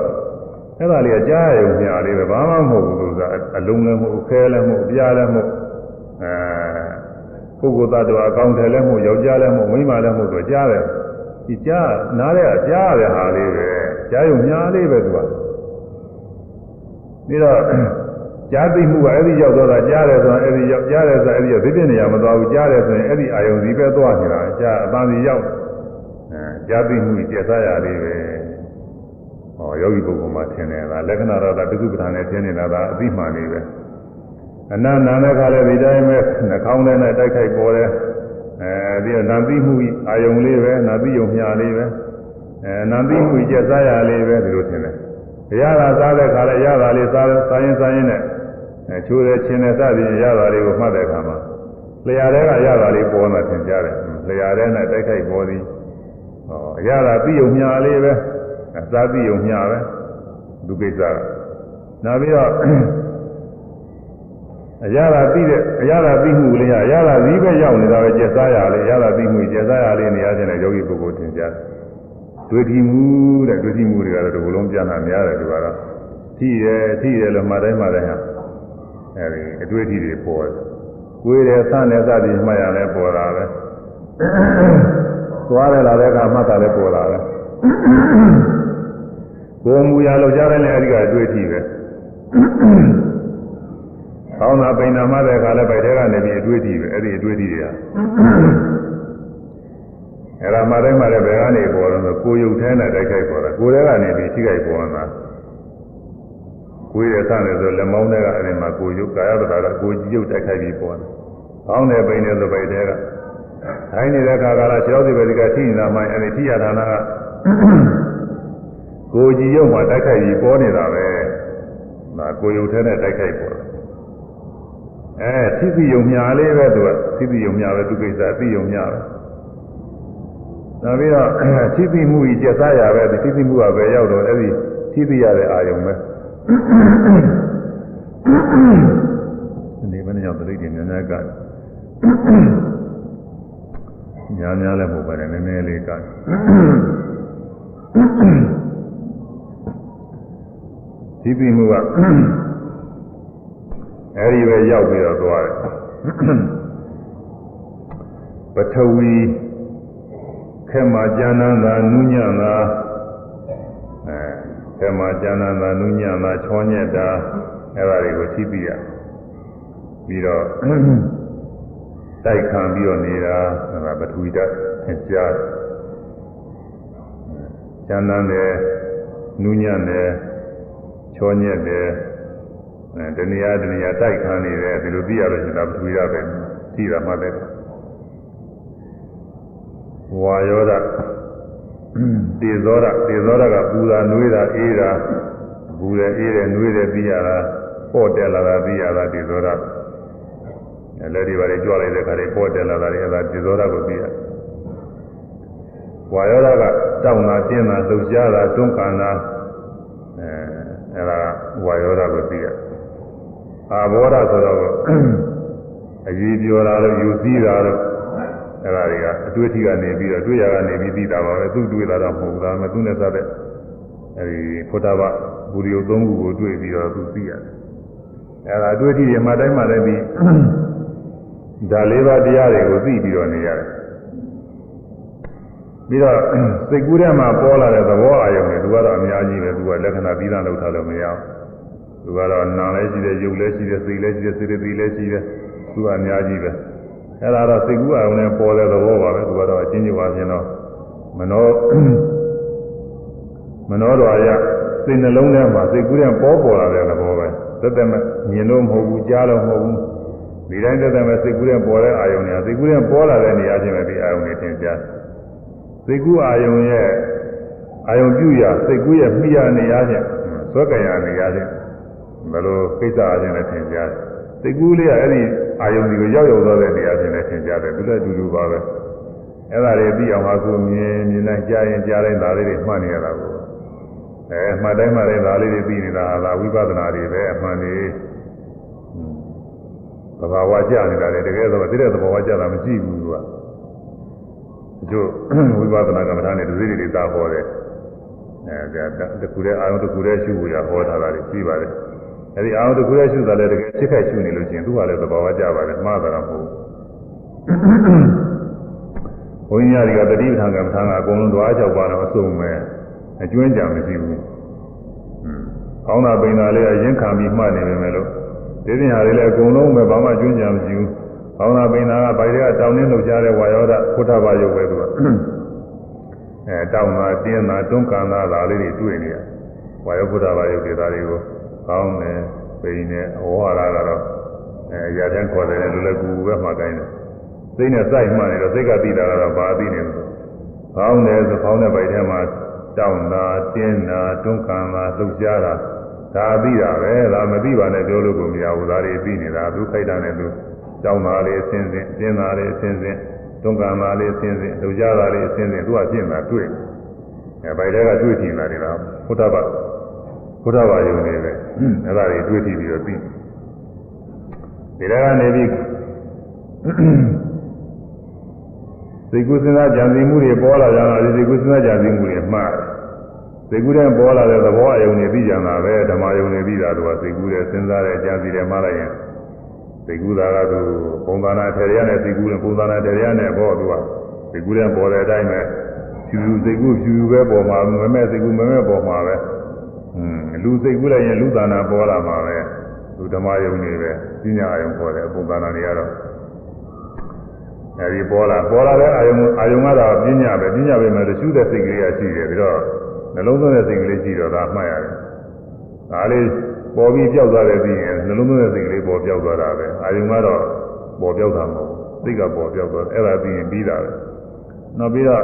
အဲ့ဒါလေးအကြားရုံညာလေးပဲဘာမှမဟုတ်ဘူးလို့ကအလုံးလည်းမဟုတ်ခဲလည်းမဟုတ်ပြားလည်းမဟုတ်အဲ ပုဂ္ဂိုလ်သတ္တဝါအကောင်တယ်လည်းမဟုတ်ယောက်ျားလည်းမဟုတ်မိန်းမလည်းမဟုတ်တော့ကြားတယ်ဒီကြားနားတွေကကြားရတဲ့ဟာလေးပဲကြားရုံညာလေးပဲသူကပြီးတော့ကြားသိမှုကအဲ့ဒီရောက်တော့တာကြားတယ်ဆိုရင်အဲ့ဒီရောက်ကြားတယ်ဆိုရင်အဲ့ဒီရောက်သိတဲ့နေရာမသွားဘူးကြားတယ်ဆိုရင်အဲ့ဒီအာယုံစီပဲသွားနေတာကြားအပန်းစီရောက်အဲကြားသိမှုကျက်စားရလေးပဲဟောယောဂီပုဂ္ဂိုလ်မှာထင်တယ်လားလက္ခဏာတော့တသုပ္ပဌာန်နဲ့ထင်နေတာဒါအသိမှန်နေပဲ အနန္နာနဲ့ခါလဲဒီတိုင်းပဲနှာခေါင်းထဲနဲ့တိုက်ခိုက်ပေါ်တယ်အဲဒီနာသိမှုအာယုံလေးပဲနာသိယုံမြလေးပဲအဲနာသိမှုကျက်စားရလေးပဲဒီလိုထင်တယ်ရတာစားတဲ့ခါလဲရတာလေးစားစားရင်စားရင်နဲ့အဲချိုးတယ်ချင်းတယ်စသည်ရတာလေးကိုမှတ်တဲ့အခါမှာလျှာတဲ့ကရတာလေးပေါ်မှသင်ကြားတယ်လျှာတဲ့နဲ့တိုက်ခိုက်ပေါ်သည်ဟောရတာသိယုံမြလေးပဲအစားသိယုံမြပဲဒုကိစ္စကနောက်ပြီးတော့ အရသာသိတဲ့အရသာသိမှုလေးရရသာသီးပဲရောက်နေတာပဲကျက်စားရလေးရသာသိမှုကျက်စားရလေးနေရာချင်းတဲ့ယောဂီပုဂ္ဂိုလ်သင်ကြားတယ်တွေ့ထီမှုတဲ့တွေ့ထီမှုတွေကတော့ဒီလိုလုံးပြန်တာများတယ်ဒီကတော့ထိရထိရလို့မှတ်တိုင်းမှတ်တိုင်းဟာအဲဒီအတွေ့အထိတွေပေါ်တယ်ကိုယ်တယ်ဆန့်တယ်စသည်မှတ်ရလဲပေါ်တာပဲသွားတယ်လာတဲ့အခါမှတ်တာလဲပေါ်တာပဲကိုယ်မူရလောက်ကြတဲ့လည်းအဲဒီကအတွေ့အထိပဲ ကောင်းတာပိန်နာမှတဲ့အခါလဲဗိုက်ထဲကနေပြီးအတွေ့အထိပဲအဲ့ဒီအတွေ့အထိတွေကအဲ့ဒါမှတိုင်းမှလည်းဘယ်ကနေပေါ်တော့ဆိုကိုယုတ်ထဲနဲ့တိုက်ခိုက်ပေါ်တာကိုယ်ထဲကနေပြီးထိခိုက်ပေါ်တာကိုယ်ရဲ့ဆန့်တယ်ဆိုလက်မောင်းထဲကအဲ့ဒီမှာကိုယုတ်ကာယပဒါကကိုကြည့်ယုတ်တိုက်ခိုက်ပြီးပေါ်တာကောင်းတယ်ပိန်တယ်ဆိုဗိုက်ထဲကထိုင်းနေတဲ့အခါကလာခြေောက်စီပဲဒီကထိနေတာမှအဲ့ဒီထိရတာနာကကိုကြည့်ယုတ်မှာတိုက်ခိုက်ပြီးပေါ်နေတာပဲဒါကိုယုတ်ထဲနဲ့တိုက်ခိုက်ပေါ်တာ အဲသိသိယုံညာလေးပဲသူကသိသိယုံညာပဲသူကိစ္စသိယုံညာပဲနောက်ပြီးတော့သိသိမှုကြီးကျက်စားရပဲဒီသိသိမှုကပဲရောက်တော့အဲ့ဒီသိသိရတဲ့အာယုံပဲဒီမနေ့ရောက်တဲ့တိများများကညာများလည်းမဟုတ်ပါနဲ့နည်းနည်းလေးကသိသိမှုက အဲဒီပဲရောက်ပြီးတော့သွားတယ်ပထဝီခဲမှာကျမ်းနာတာနုညံ့တာအဲခဲမှာကျမ်းနာတာနုညံ့တာချောညက်တာအဲဒါတွေကိုသိသိရပြီးတော့တိုက်ခံပြီးတော့နေတာအဲဒါပထဝီဓာတ်သင်ကြားကျမ်းနာတယ်နုညံ့တယ်ချောညက်တယ်အဲ တဏှာတဏှာတိုက်ခံနေတယ်ဒီလိုသိရလို့ရှင်သာပထဝီရပဲသိတာမှလည်းဝါယောဒတေဇောဒတေဇောဒကပူတာနွေးတာအေးတာပူတယ်အေးတယ်နွေးတယ်သိရတာပေါ့တက်လာတာသိရတာတေဇောဒအဲလက်ဒီပါလေကြွလိုက်တဲ့ခါလေးပေါ့တက်လာတာလေအဲဒါတေဇောဒကိုသိရဝါယောဒကတောင်းတာတင်းတာလှုပ်ရှားတာတွန်းကန်တာအဲအဲဒါဝါယောဒကိုသိရတယ် အာဘောဓဆိုတော့အကြီးပြောတာလို့ယူစည်းတာလို့အဲ့ဒါတွေကအတွေ့အထိကနေပြီးတော့တွေ့ရကနေပြီးသိတာပါပဲသူတွေ့တာတော့မဟုတ်ဘူးဒါပေမဲ့သူနဲ့စတဲ့အဲဒီဖုဒ္ဓဘာဘူရိယသုံးခုကိုတွေ့ပြီးတော့သူသိရတယ်အဲ့ဒါအတွေ့အထိတွေမှတိုင်းမှလည်းပြီးဒါလေးပါးတရားတွေကိုသိပြီးတော့နေရတယ်ပြီးတော့စိတ်ကူးထဲမှာပေါ်လာတဲ့သဘောအာရုံတွေသူကတော့အများကြီးပဲသူကလက္ခဏာပြီးသားလောက်ထားလို့မရဘူး သူကတော့နာလည်းရှိတယ်ရုပ်လည်းရှိတယ်စိတ်လည်းရှိတယ်စေတသိက်လည်းရှိတယ်သူကအများကြီးပဲအဲ့ဒါတော့စိတ်ကူးအောင်နဲ့ပေါ်တဲ့သဘောပါပဲသူကတော့အချင်းချင်းပါပြင်တော့မနောမနောတော်ရစိတ်နှလုံးထဲမှာစိတ်ကူးတဲ့ပေါ်ပေါ်လာတဲ့သဘောပဲသက်သက်မဲ့မြင်လို့မဟုတ်ဘူးကြားလို့မဟုတ်ဘူးဒီတိုင်းသက်သက်မဲ့စိတ်ကူးတဲ့ပေါ်တဲ့အာယုံတွေစိတ်ကူးတဲ့ပေါ်လာတဲ့နေရာချင်းပဲဒီအာယုံတွေသင်ကြားစိတ်ကူးအာယုံရဲ့အာယုံပြုရစိတ်ကူးရဲ့မိရနေရာချင်းစွဲကြရနေရတယ် ဘယ်လိုကိစ္စအချင်းနဲ့ထင်ကြတယ်စိတ်ကူးလေးကအဲ့ဒီအာယုံဒီကိုရောက်ရောက်သွားတဲ့နေရာချင်းနဲ့ထင်ကြတယ်သူလည်းအတူတူပါပဲအဲ့ဒါတွေသိအောင်ပါကိုမြင်မြင်နိုင်ကြားရင်ကြားတိုင်းဒါလေးတွေမှတ်နေရတာကိုအဲမှတ်တိုင်းမှတ်တိုင်းဒါလေးတွေသိနေတာဟာဝိပဿနာတွေပဲအမှန်နေသဘာဝကြနေတာလေတကယ်တော့တိတဲ့သဘာဝကြတာမရှိဘူးကွာတို့ဝိပဿနာကမ္မထာနဲ့ဒုစရိတွေသာဟောတယ်အဲဒါတခုတည်းအာရုံတခုတည်းရှုဖို့ရဟောထားတာတွေရှိပါတယ် အဲဒီအာရုံတခုတည်းရှုတာလည်းတကယ်ဖြစ်ခိုက်ရှုနေလို့ရှိရင်သူကလည်းသဘာဝကြပါတယ်မှားတာမဟုတ်ဘူးဘုန်းကြီးတွေကတတိပဌာန်ကမ္မထာကအကုန်လုံးတွား၆ပါးတော့အစုံပဲအကျွမ်းကြံမရှိဘူး။ကောင်းတာပိန်တာလေးအရင်ခံပြီးမှတ်နေပေမဲ့လို့ဒီပြင်ဟာတွေလည်းအကုန်လုံးပဲဘာမှကျွမ်းကြံမရှိဘူး။ကောင်းတာပိန်တာကဗိုက်တွေကတောင်းနှင်းလှုပ်ရှားတဲ့ဝါယောဓဖုထဘာယုတ်ပဲသူက။အဲတောင်းတာတင်းတာတွန်းကန်တာဒါလေးတွေတွေ့နေရ။ဝါယောဖုထဘာယုတ်တွေဒါတွေကို ကောင်းတယ်ပိန်တယ်အဝါရကတော့အဲရတဲ့ခေါ်တယ်လူလည်းကူပဲမှတိုင်းတယ်။စိတ်နဲ့စိုက်မှနေတော့စိတ်ကသိတာကတော့ဘာသိနေလဲ။ကောင်းတယ်ဆိုကောင်းတဲ့ဗိုက်ထဲမှာတောင်းတာတင်းတာတွန်းကန်တာလှုပ်ရှားတာဒါသိတာပဲဒါမသိပါနဲ့ပြောလို့ကိုမရဘူးဒါတွေသိနေတာသူခိုက်တာနဲ့သူတောင်းတာလေးအစင်းစင်းတင်းတာလေးအစင်းစင်းတွန်းကန်တာလေးအစင်းစင်းလှုပ်ရှားတာလေးအစင်းစင်းသူကပြင်တာတွေ့အဲဗိုက်ထဲကတွေ့ထင်တာတွေတော့ဘုဒ္ဓဘာ ဘုဒ္ဓဘာယုံနေပဲအဲ့ဒါတွေတွေ့ထီပြီးတော့သိဒီထဲကနေပြီးစိတ်ကူးစဉ်းစားကြံစည်မှုတွေပေါ်လာကြတာဒီစိတ်ကူးစဉ်းစားကြံစည်မှုတွေမှားတယ်စိတ်ကူးတဲ့ပေါ်လာတဲ့သဘောအယုံတွေပြီးကြတာပဲဓမ္မယုံတွေပြီးတာတော့စိတ်ကူးတဲ့စဉ်းစားတဲ့ကြံစည်တယ်မှားလိုက်ရင်စိတ်ကူးတာကသူပုံသဏ္ဍာန်ထေရရနဲ့စိတ်ကူးတဲ့ပုံသဏ္ဍာန်ထေရရနဲ့ပေါ်သူကစိတ်ကူးတဲ့ပေါ်တဲ့အတိုင်းပဲဖြူဖြူစိတ်ကူးဖြူဖြူပဲပေါ်မှာမမဲ့စိတ်ကူးမမဲ့ပေါ်မှာပဲอืม လူစိတ်ကူးလိုက်ရင်လူသဏ္ဍာန်ပေါ်လာမှာပဲသူဓမ္မယုံတွေပဲပညာယုံပေါ်တဲ့ပုံသဏ္ဍာန်တွေကတော့အဲဒီပေါ်လာပေါ်လာတဲ့အာယုံအာယုံကတော့ပညာပဲပညာပဲမဲ့ရှုတဲ့စိတ်ကလေးကရှိတယ်ပြီးတော့နှလုံးသွင်းတဲ့စိတ်ကလေးရှိတော့ဒါမှတ်ရတယ်ဒါလေးပေါ်ပြီးပြောက်သွားတယ်ပြီးရင်နှလုံးသွင်းတဲ့စိတ်ကလေးပေါ်ပြောက်သွားတာပဲအာယုံကတော့ပေါ်ပြောက်တာမဟုတ်ဘူးစိတ်ကပေါ်ပြောက်သွားအဲ့ဒါပြီးရင်ပြီးတာပဲနောက်ပြီးတော့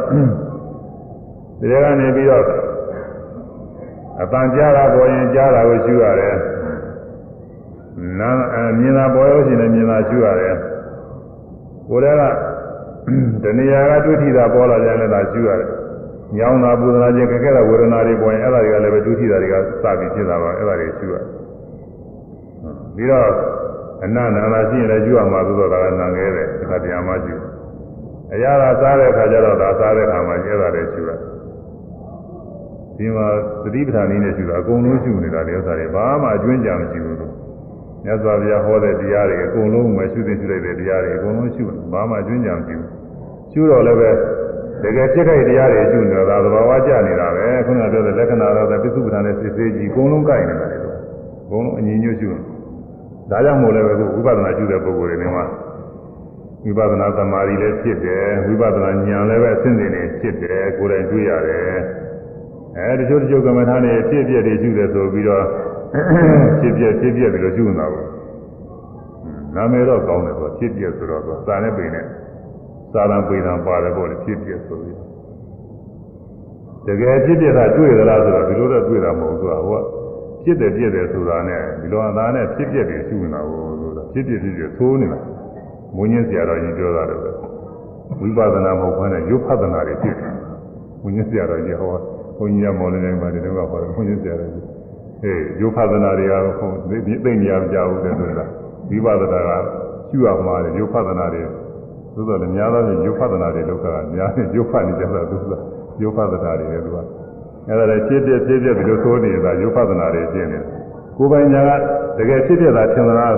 ဒီထဲကနေပြီးတော့ အပန်ကြားတာပေါ်ရင်ကြားတာကိုရှုရတယ်နာမြင်တာပေါ်လို့ရှိရင်မြင်တာရှုရတယ်ကိုယ်တည်းကတဏှာကတွေ့ထိတာပေါ်လာကြရင်လည်းဒါရှုရတယ်။ညောင်းတာပူဇနာခြင်းခက်ခဲတဲ့ဝေဒနာတွေပေါ်ရင်အဲ့ဒါတွေကလည်းပဲတွေ့ထိတာတွေကစပြီးဖြစ်တာပါအဲ့ဒါတွေရှုရ။ပြီးတော့အနန္တနာရှိရင်လည်းရှုရမှာသို့တော့ဒါကနံငယ်တယ်အခါတရားမှရှု။အရာသာစားတဲ့အခါကျတော့ဒါစားတဲ့အခါမှာကျဲတာတွေရှုရ။ ဒီမှာသတိပဋ္ဌာန်နည်းနဲ့ရှုတာအကုန်လုံးရှုနေတာတွေဥစ္စာတွေဘာမှအကျွင်းကြမရှိဘူးလို့မြတ်စွာဘုရားဟောတဲ့တရားတွေအကုန်လုံးပဲရှုသိရှုလိုက်တဲ့တရားတွေအကုန်လုံးရှုဘာမှကျွင်းကြမရှိဘူးရှုတော့လည်းပဲတကယ်ဖြစ်ခိုက်တရားတွေရှုနေတာသဘာဝကျနေတာပဲခုနကပြောတဲ့လက္ခဏာတော့ပစ္စုပ္ပန်နဲ့စစ်စေးကြီးအကုန်လုံးကိုက်နေတာလေတော့အကုန်လုံးအညီညွတ်ရှုဒါကြောင့်မို့လည်းပဲဝိပဿနာရှုတဲ့ပုဂ္ဂိုလ်တွေနေမှာဝိပဿနာသမာဓိလည်းဖြစ်တယ်ဝိပဿနာဉာဏ်လည်းပဲအစဉ်စဉ်နဲ့ဖြစ်တယ်ကိုယ်တိုင်တွေ့ရတယ် အဲတချို့တချို့ကမ္မထာတွေဖြစ်ပြတွေရှုတယ်ဆိုပြီးတော့ဖြစ်ပြဖြစ်ပြပြီးတော့ရှုနေတာပေါ့နာမည်တော့ကောင်းတယ်ဆိုဖြစ်ပြဆိုတော့သာနဲ့ပိန်နဲ့သာလံပိန်တာပါတယ်ပေါ့လေဖြစ်ပြဆိုပြီးတကယ်ဖြစ်ပြတာတွေ့သလားဆိုတော့ဒီလိုတော့တွေ့တာမဟုတ်ဘူးသူကဟိုဖြစ်တယ်ပြည့်တယ်ဆိုတာနဲ့ဒီလိုအသားနဲ့ဖြစ်ပြတယ်ရှုနေတာကိုဆိုတာဖြစ်ပြဖြစ်ပြသိုးနေတာမွင်းင်းဆရာတော်ကြီးပြောတာတော့ဝိပဿနာမဟုတ်ဘဲနဲ့ရုပ်ဖဒနာတွေဖြစ်တယ်မွင်းင်းဆရာတော်ကြီးဟော ဘုန်းကြီးကမော်လင်းနေပါတယ်တော့ဟောတယ်မွင်းင်းဆရာတော်ကြီးအေးရုပ်ဖဒနာတွေကတော့ဟိုသိနေရမကြဘူးတဲ့ဆိုတာဝိပဿနာကရှုရမှာလေရုပ်ဖဒနာတွေသို့တော်လည်းများသောဖြင့်ရုပ်ဖဒနာတွေလောက်ကများနေရုပ်ဖတ်နေကြတာသူကရုပ်ဖဒနာတွေလေသူကအဲ့ဒါလည်းဖြစ်ပြဖြစ်ပြဒီလိုဆိုနေတာရုပ်ဖဒနာတွေရှင်းနေတယ်ကိုယ်ပိုင်ညာကတကယ်ဖြစ်ပြတာထင်သလား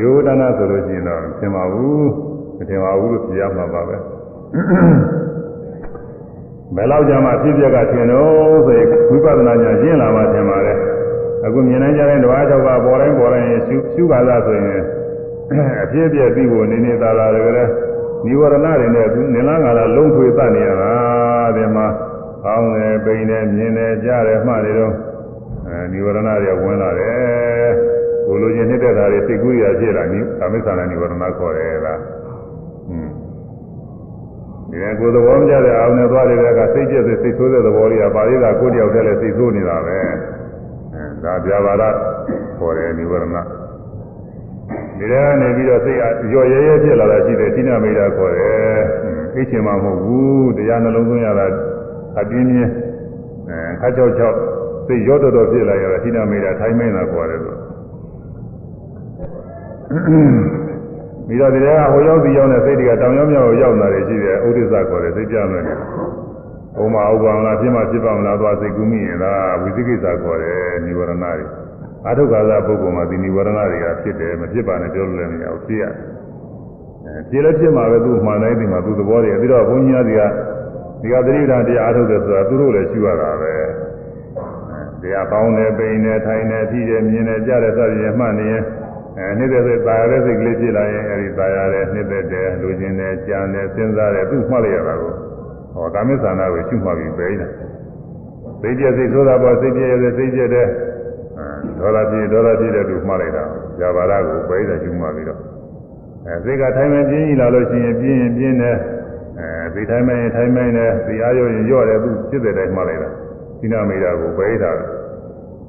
ယောဒနာဆိုလို့ရှိရင်တော့ထင်ပါဘူးမထင်ပါဘူးလို့ပြရမှာပါပဲ ဘယ်လောက်ကြာမှဖြစ်ပြကထင်တော့ဆိုရင်ဝိပဿနာညာရှင်းလာမှထင်ပါလေအခုမြင်နိုင်ကြတဲ့ဓဝါ၆ပါးပေါ်တိုင်းပေါ်တိုင်းရှုရှုပါလားဆိုရင်အဖြစ်ပြပြီးဖို့နေနေသာသာတကယ်နိဝရဏတွေနဲ့သူနေလားငါလားလုံးထွေတတ်နေရတာဒီမှာကောင်းတယ်ပိန်တယ်မြင်တယ်ကြားတယ်မှတ်တယ်တော့အဲနိဝရဏတွေဝင်လာတယ်ကိုလိုချင်နှစ်သက်တာတွေစိတ်ကူးရဖြစ်လာနိသမိစ္ဆာနိဝရဏခေါ်တယ်လားဟွန်း ဒီကကိုယ်သဘောမကျတဲ့အာရုံနဲ့သွားတဲ့ကစိတ်ကျက်စိတ်ဆိုးတဲ့သဘောတွေကပါဠိကကိုယ်တယောက်တည်းလည်းစိတ်ဆိုးနေတာပဲအဲဒါပြာပါဒခေါ်တယ်နိဝရဏဒီထဲကနေပြီးတော့စိတ်အရော်ရဲရဲဖြစ်လာတာရှိတယ်ဌိနမိတ်တာခေါ်တယ်အိတ်ချင်မှမဟုတ်ဘူးတရားနှလုံးသွင်းရတာအပြင်းပြင်းအဲခါချောက်ချောက်စိတ်ရောတော်တော်ဖြစ်လာရတာဌိနမိတ်တာထိုင်းမင်းတာခေါ်တယ်လို့ ပြီးတော့ဒီထဲကဟိုရောက်စီရောက်တဲ့စိတ်တွေကတောင်ရောက်မြောက်ရောက်လာတယ်ရှိတယ်ဥဒိစ္စခေါ်တယ်စိတ်ကြမယ်ဥမာဥပမာလားဖြစ်မှဖြစ်ပါမလားသွားစိတ်ကူးမိရင်လားဝိသိကိစ္စခေါ်တယ်និဝရဏတွေအထုက္ခါသပုဂ္ဂိုလ်မှာဒီនិဝရဏတွေကဖြစ်တယ်မဖြစ်ပါနဲ့ပြောလို့လည်းမရဘူးဖြစ်ရတယ်အဲဖြစ်လည်းဖြစ်မှာပဲသူ့မှန်တိုင်းဒီမှာသူ့သဘောတွေပြီးတော့ဘုန်းကြီးတွေကဒီကသတိဓာတ်တရားအထုတ်တယ်ဆိုတာသူတို့လည်းရှိရတာပဲတရားပေါင်းတယ်ပိန်တယ်ထိုင်တယ်ထိတယ်မြင်တယ်ကြားတယ်စသည်ဖြင့်မှတ်နေရင် အဲနှစ်သက်သက်ပါရတဲ့စိတ်ကလေးဖြစ်လာရင်အဲဒီပါရတဲ့နှစ်သက်တဲ့လူချင်းတဲ့ကြံတဲ့စဉ်းစားတဲ့သူ့မှတ်လိုက်ရတာကိုဟောကာမိသနာကိုရှုမှတ်ပြီးပဲနေတာစိတ်ပြည့်စိတ်ဆိုတာပေါ်စိတ်ပြည့်ရဲ့စိတ်ပြည့်တဲ့ဒေါ်လာပြည့်ဒေါ်လာပြည့်တဲ့သူမှတ်လိုက်တာဇာဘာရကိုပဲနေတာရှုမှတ်ပြီးတော့အဲစိတ်ကထိုင်မှပြင်းကြီးလာလို့ရှိရင်ပြင်းရင်ပြင်းတယ်အဲဒီထိုင်မှရင်ထိုင်မှတယ်ဒီအားရောရင်ရော့တယ်သူဖြစ်တဲ့တိုင်းမှတ်လိုက်တာဒီနာမိတာကိုပဲနေတာ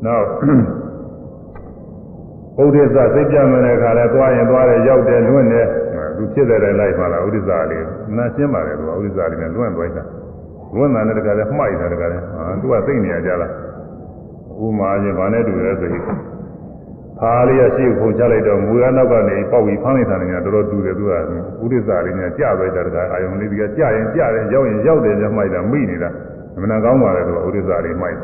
နောက် ဥဒိစ္စစိတ်ကြမယ်တဲ့ခါလဲသွားရင်သွားတယ်ရောက်တယ်လွင့်တယ်သူဖြစ်တဲ့တိုင်းလိုက်မှလာဥဒိစ္စလေးနာရှင်းပါတယ်သူကဥဒိစ္စလေးနဲ့လွင့်သွားတာလွင့်တာနဲ့တခါလဲမှိုက်တာတခါလဲဟာသူကသိနေရကြလားဥမာချင်းဗာနဲ့တူတယ်ဆိုရင်ဖားလေးရရှိခုန်ချလိုက်တော့မူရနောက်ကနေပေါက်ပြီးဖမ်းလိုက်တာနဲ့တော်တော်တူတယ်သူကဥဒိစ္စလေးနဲ့ကြသွားတာတခါအာယုံလေးဒီကကြရင်ကြတယ်ရောက်ရင်ရောက်တယ်ကြမှိုက်တာမိနေတာအမှန်ကောင်းပါလေသူကဥဒိစ္စလေးမှိုက်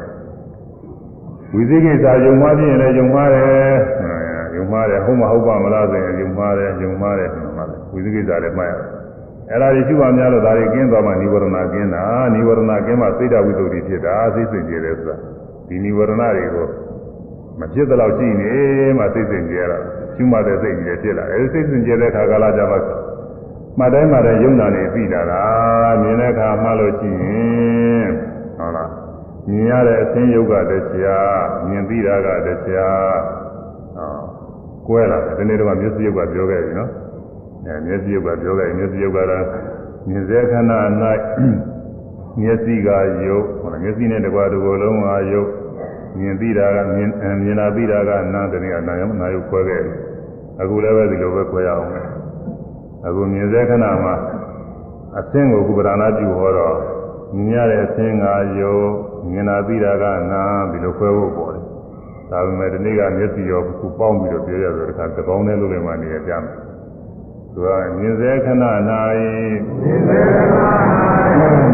ဝိသိကိစ္စယုံမှားခြင်းလည်းယုံမှားတယ် ယုံမှားတယ်ဟုတ်မဟုတ်ပါမလားဆိုရင်ယုံမှားတယ်ယုံမှားတယ်ဆိုမှလည်းဝိသိကိစ္စလည်းမှတ်ရတယ်အဲ့ဒါတွေရှိပါများလို့ဒါတွေကင်းသွားမှနိဝရဏကင်းတာနိဝရဏကင်းမှစိတ်ဓာဝိတ္တုဖြစ်တာစိတ်စင်ကြယ်တယ်ဆိုတာဒီနိဝရဏတွေကိုမဖြစ်တော့ရှိနေမှစိတ်စင်ကြယ်တာရှိမှတဲ့စိတ်ကြီးဖြစ်လာအဲဒီစိတ်စင်ကြယ်တဲ့ခါကာလကြမှာမှတ်တိုင်းမှတိုင်းယုံနာနေပြီးတာလားမြင်တဲ့အခါမှလို့ရှိရင်ဟုတ်လားမြင်ရတဲ့အသင်းယုတ်ကတရားမြင်ပြီးတာကတရား ကွဲလာတယ်ဒီနေ့တော့မျက်စိယုတ်ကပြောခဲ့ပြီနော်အဲမျက်စိယုတ်ကပြောခဲ့ပြီမျက်စိယုတ်ကတော့မြင်စေခဏ၌မျက်စိကယုတ်ဟောမျက်စိနဲ့တကွာတကောလုံးကယုတ်မြင်သိတာကမြင်မြင်လာသိတာကနာတနည်းကနာယုတ်နာယုတ်ခွဲခဲ့တယ်အခုလည်းပဲဒီလိုပဲခွဲရအောင်မယ်အခုမြင်စေခဏမှာအသင်းကိုကုပ္ပဒါနာပြုဟောတော့မြင်ရတဲ့အသင်းကယုတ်မြင်လာသိတာကနာဒီလိုခွဲဖို့ပေါ်တယ် ဒါပေမဲ့ဒီနေ့ကမျက်စိရောခုပေါင်းပြီးတော့ပြောရဆိုတော့တပေါင်းနဲ့လို့လည်းမနေရကြမယ်သူကမြင်စေခဏ၌မြင်စေခဏ၌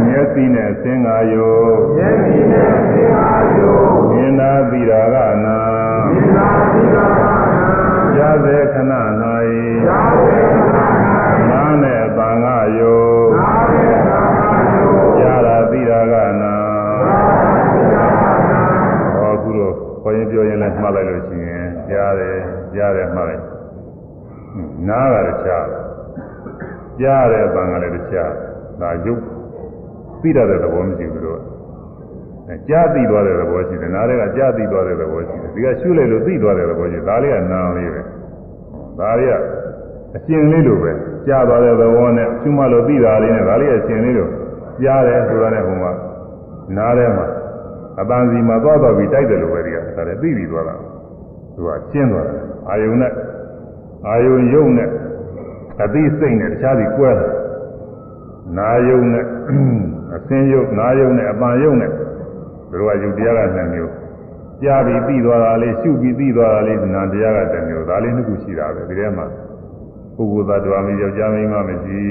မျက်စိနဲ့ဆင်းကားယောမျက်စိနဲ့ဆင်းကားယောမြင်သာသိတာကနာမြင်သာသိတာကနာကြားစေခဏ၌ကြားစေ ရင်ပြောရင်လည်းမှားလိုက်လို့ရှိရင်ကြားတယ်ကြားတယ်မှားလိုက်နားကလည်းကြားကြားတယ်အပံကလည်းကြားဒါရုပ်သိတတ်တဲ့သဘောမရှိဘူးလို့ကြားသိသွားတဲ့သဘောရှိတယ်နားတွေကကြားသိသွားတဲ့သဘောရှိတယ်ဒီကရှုလိုက်လို့သိသွားတဲ့သဘောရှိတယ်ဒါလေးကနားလေးပဲဒါလေးကအရှင်လေးလိုပဲကြားသွားတဲ့သဘောနဲ့ရှုမှလို့သိတာလေးနဲ့ဒါလေးကအရှင်လေးလိုကြားတယ်ဆိုတာနဲ့ဟိုမှာနားထဲမှာအပန်းစီမှာသွားတော့ပြီးတိုက်တယ်လို့ပဲဒီက ဒါလည်းသိပြီးသွားတာသူကကျင်းသွားတယ်အာယုံနဲ့အာယုံယုံနဲ့အသိစိတ်နဲ့တခြားစီကွဲတယ်နာယုံနဲ့အစင်းယုံနာယုံနဲ့အပန်းယုံနဲ့ဘယ်လိုကယုတ်တရားကနှစ်မျိုးကြားပြီးပြီးသွားတာလေးရှုပြီးပြီးသွားတာလေးနာတရားကတစ်မျိုးဒါလေးနှစ်ခုရှိတာပဲဒီထဲမှာပုဂ္ဂိုလ်သတ္တဝါမျိုးယောက်ျားမင်းမမရှိ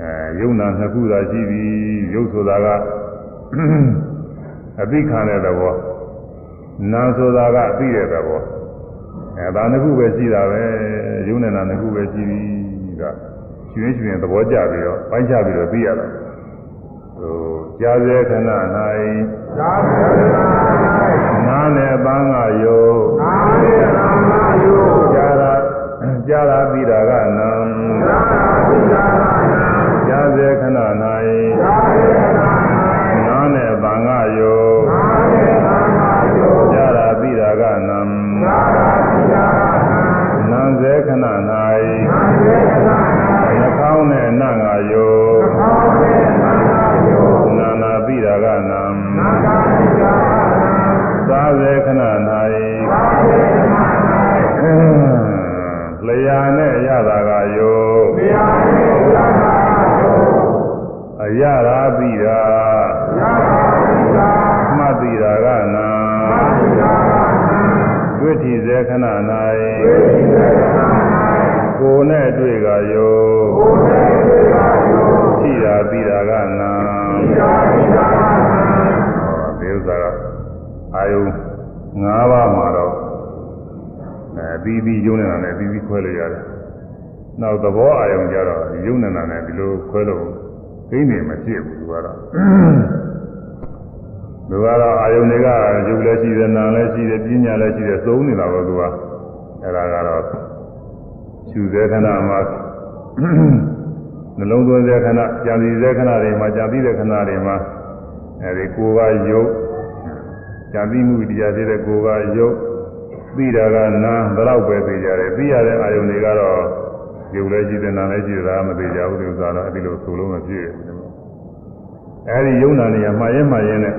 အဲယုံနာနှစ်ခုသာရှိပြီးယုတ်ဆိုတာကအသိခံတဲ့သဘော နာဆိုတာကအသိတဲ့သဘောအဲဒါနှစ်ခုပဲရှိတာပဲယုံနေတာနှစ်ခုပဲရှိပြီကကျွင်းကျွင်းသဘောကျပြီးတော့ပိုင်းခြားပြီးတော့သိရတာဟိုကြားစေခဏ၌ကြားစေခဏ၌နားနဲ့ပန်းကယောနားနဲ့ပန်းကယောကြားတာကြားတာပြီးတာကနံကြားတာပြီးတာကနံကြားစေခဏ၌ ရရာသိတာရတာဒီသာမှတ်သိတာကနာဒီသာနာတွေ့ထီစေခဏဝိ၌သေသနာ၌ကိုယ်နဲ့တွေ့ကယောကိုယ်နဲ့တွေ့ပါရောရှိတာသိတာကနာဒီသာဒီသာနာဒီဥစ္စာကအာယု၅ပါးမှာတော့အဲပြီးပြီးယုံနေတာနဲ့ပြီးပြီးခွဲလို့ရတယ်။နောက်သဘောအာယုံကြတော့ယုံနေတာနဲ့ဒီလိုခွဲလို့ သိနေမဖြစ်ဘူးသူကတော့သူကတော့အာယုံတွေကယုတ်လည်းရှိတယ်နာလည်းရှိတယ်ပညာလည်းရှိတယ်သုံးနေတာပဲသူကအဲဒါကတော့ရှုစေခဏမှာနှလုံးသွင်းစေခဏကြံစည်စေခဏတွေမှာကြံပြီးတဲ့ခဏတွေမှာအဲဒီကိုယ်ကယုတ်ကြံပြီးမှုတရားသေးတဲ့ကိုယ်ကယုတ်သိတာကနာဘယ်တော့ပဲသိကြတယ်သိရတဲ့အာယုန်တွေကတော့ ယုတ်လည်းရှိတယ်နာလည်းရှိတယ်ဒါမှမသိကြဘူးဒီဥစ္စာတော့အဲဒီလိုဆိုလို့မဖြစ်ဘူးအဲဒီယုံနာနေရမှားရင်မှားရင်နဲ့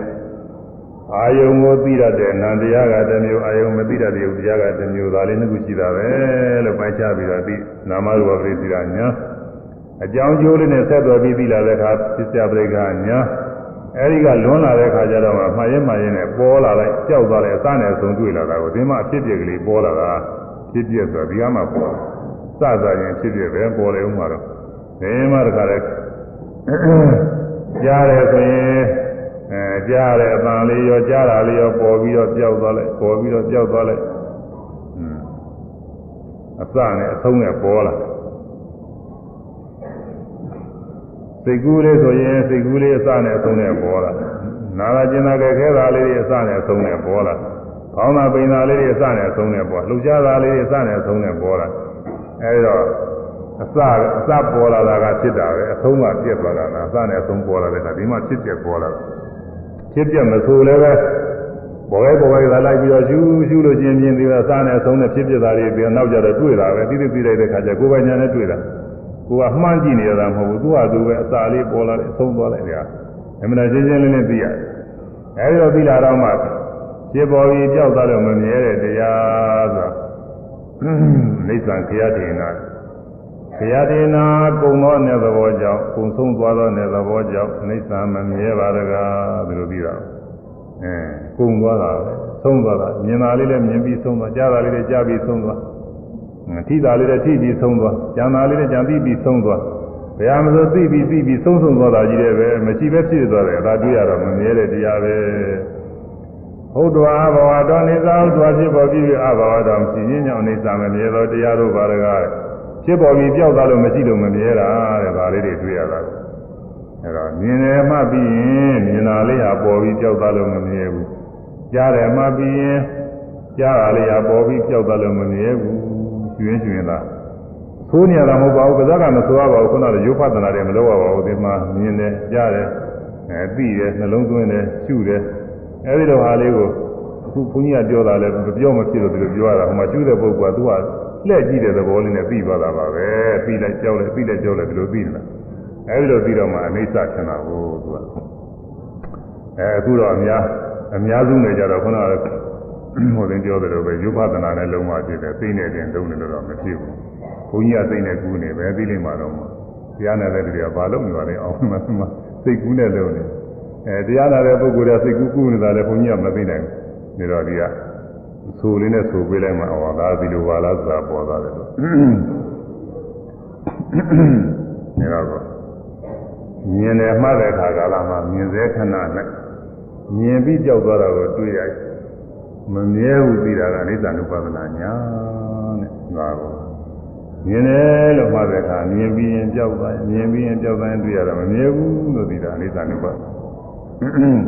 အာယုံကိုသိရတဲ့နန္တရားကတစ်မျိုးအာယုံမသိရတဲ့ယုတ်တရားကတစ်မျိုးဒါလေးနှစ်ခုရှိတာပဲလို့ပိုင်းခြားပြီးတော့သိနာမရူပပရိသေရညာအကြောင်းကျိုးလေးနဲ့ဆက်သွယ်ပြီးသိလာတဲ့အခါပစ္စယပရိက္ခညာအဲဒီကလွန်လာတဲ့အခါကျတော့မှမှားရင်မှားရင်နဲ့ပေါ်လာလိုက်ကြောက်သွားလိုက်အစနဲ့ဆုံးတွေ့လာတာကိုဒီမှာအဖြစ်ပြက်ကလေးပေါ်လာတာဖြစ်ပြက်ဆိုဒီကမှပေါ် စစရင်ဖြစ်ပြက်ပဲပေါ်လေဦးမှာတော့ဒီမှာတခါလဲကြားတယ်ဆိုရင်အဲကြားတယ်အပန်လေးရောကြားတာလေးရောပေါ်ပြီးတော့ပျောက်သွားလိုက်ပေါ်ပြီးတော့ပျောက်သွားလိုက်อืมအစနဲ့အဆုံးနဲ့ပေါ်လာစိတ်ကူးလေးဆိုရင်စိတ်ကူးလေးအစနဲ့အဆုံးနဲ့ပေါ်လာနာလာကျင်နာကြခဲတာလေးတွေအစနဲ့အဆုံးနဲ့ပေါ်လာခေါင်းသာပိန်သာလေးတွေအစနဲ့အဆုံးနဲ့ပေါ်လှုပ်ရှားတာလေးတွေအစနဲ့အဆုံးနဲ့ပေါ်လာ အဲဒီတော့အစအစပေါ်လာတာကဖြစ်တာပဲအဆုံးကပြက်သွားတာလားအစနဲ့အဆုံးပေါ်လာတဲ့အခါဒီမှာဖြစ်ပြက်ပေါ်လာတာဖြစ်ပြက်မဆိုလည်းပဲပေါ်ရဲပေါ်ရဲသာလိုက်ပြီးတော့ရှူးရှူးလို့ချင်းချင်းပြီးတော့အစနဲ့အဆုံးနဲ့ဖြစ်ပြက်တာတွေပြီးတော့နောက်ကြတော့တွေ့တာပဲတိတိပြီးလိုက်တဲ့အခါကျကိုယ်ပိုင်ညာနဲ့တွေ့တာကိုကမှန်းကြည့်နေရတာမဟုတ်ဘူးသူ့ဟာသူပဲအစာလေးပေါ်လာတယ်အဆုံးသွားလိုက်တယ်အမှန်တရားရှင်းရှင်းလင်းလင်းသိရတယ်အဲဒီတော့သိလာတော့မှဖြစ်ပေါ်ပြီးကြောက်သွားလို့မမြဲတဲ့တရားဆိုတာ နိစ္စံခရတေနာခရတေနာကုံသောနယ်သဘောကြောင့်ကုံဆုံးသွားသောနယ်သဘောကြောင့်နိစ္စံမမြဲပါတကားဒီလိုပြီးတာအဲကုံသွားတာပဲဆုံးသွားတာမြင်တာလေးလည်းမြင်ပြီးဆုံးသွားကြားတာလေးလည်းကြားပြီးဆုံးသွားထိတာလေးလည်းထိပြီးဆုံးသွားကြံတာလေးလည်းကြံပြီးပြီးဆုံးသွားဘယ်ဟာမလို့သိပြီးသိပြီးဆုံးဆုံးသွားတာကြီးတယ်ပဲမရှိပဲဖြစ်သွားတယ်ဒါတွေ့ရတော့မမြဲတဲ့တရားပဲ ဟုတ်တော်အဘဝတော်နေသာဟုတ်တော်ဖြစ်ပေါ်ပြီးအဘဝတော်မရှိခြင်းကြောင့်အိသမမြဲသောတရားတို့ပါရကားဖြစ်ပေါ်ပြီးကြောက်သွားလို့မရှိလို့မမြဲတာတဲ့ဒါလေးတွေတွေ့ရတာအဲတော့မြင်တယ်မှပြီးရင်မြင်တာလေးဟာပေါ်ပြီးကြောက်သွားလို့မမြဲဘူးကြားတယ်မှပြီးရင်ကြားတာလေးဟာပေါ်ပြီးကြောက်သွားလို့မမြဲဘူးရွှင်ရွှင်သာသိုးနေရတာမဟုတ်ပါဘူးကစားကမဆိုရပါဘူးခုနကရုပ်ဖတ်နာတယ်မလုပ်ရပါဘူးဒီမှာမြင်တယ်ကြားတယ်အဲသိတယ်နှလုံးသွင်းတယ်ရှုတယ် အဲဒီလိုဟာလေးကိုအခုဘုန်းကြီးကပြောတာလဲမပြောမဖြစ်လို့ဒီလိုပြောရတာဟိုမှာရှုတဲ့ပုဂ္ဂိုလ်ကသူကလှည့်ကြည့်တဲ့သဘောလေးနဲ့ပြီးသွားတာပါပဲပြီးလိုက်ကြောက်လိုက်ပြီးလိုက်ကြောက်လိုက်ဒီလိုပြီးနေတာအဲဒီလိုပြီးတော့မှအိဋ္ဌထင်တာကိုသူကအဲအခုတော့အများအများစုနေကြတော့ခုနကဟိုတင်ပြောတယ်လို့ပဲရုပ်ဖသနာနဲ့လုံးဝဖြစ်တယ်သိနေတယ်လုံးနေလို့တော့မဖြစ်ဘူးဘုန်းကြီးကသိနေကူးနေပဲသိလိမ့်မှာတော့မှာတရားနာတဲ့လူတွေကဘာလို့နေပါလဲအောင်မှမှစိတ်ကူးနဲ့လုံးနေ အဲတရားနာတဲ့ပုဂ္ဂိုလ်ကစိတ်ကူးကူးနေတာလည်းဘုန်းကြီးကမသိနိုင်ဘူးဒါတော့ဒီကဆိုလေးနဲ့ဆိုပေးလိုက်မှအော်ဒါဒီလိုပါလားဆိုတာပေါ်သွားတယ်လို့ဒါတော့မြင်တယ်မှတ်တဲ့အခါကာလမှာမြင်စေခဏနဲ့မြင်ပြီးကြောက်သွားတာကိုတွေ့ရမမြဲဘူးသိတာကအနိစ္စ ानु ပါဒနာညာတဲ့ဒါကိုမြင်တယ်လို့မှတ်တဲ့အခါမြင်ပြီးရင်ကြောက်သွားမြင်ပြီးရင်ကြောက်သွားရင်တွေ့ရတာမမြဲဘူးလို့သိတာအနိ စ္စ ानु ပါဒနာ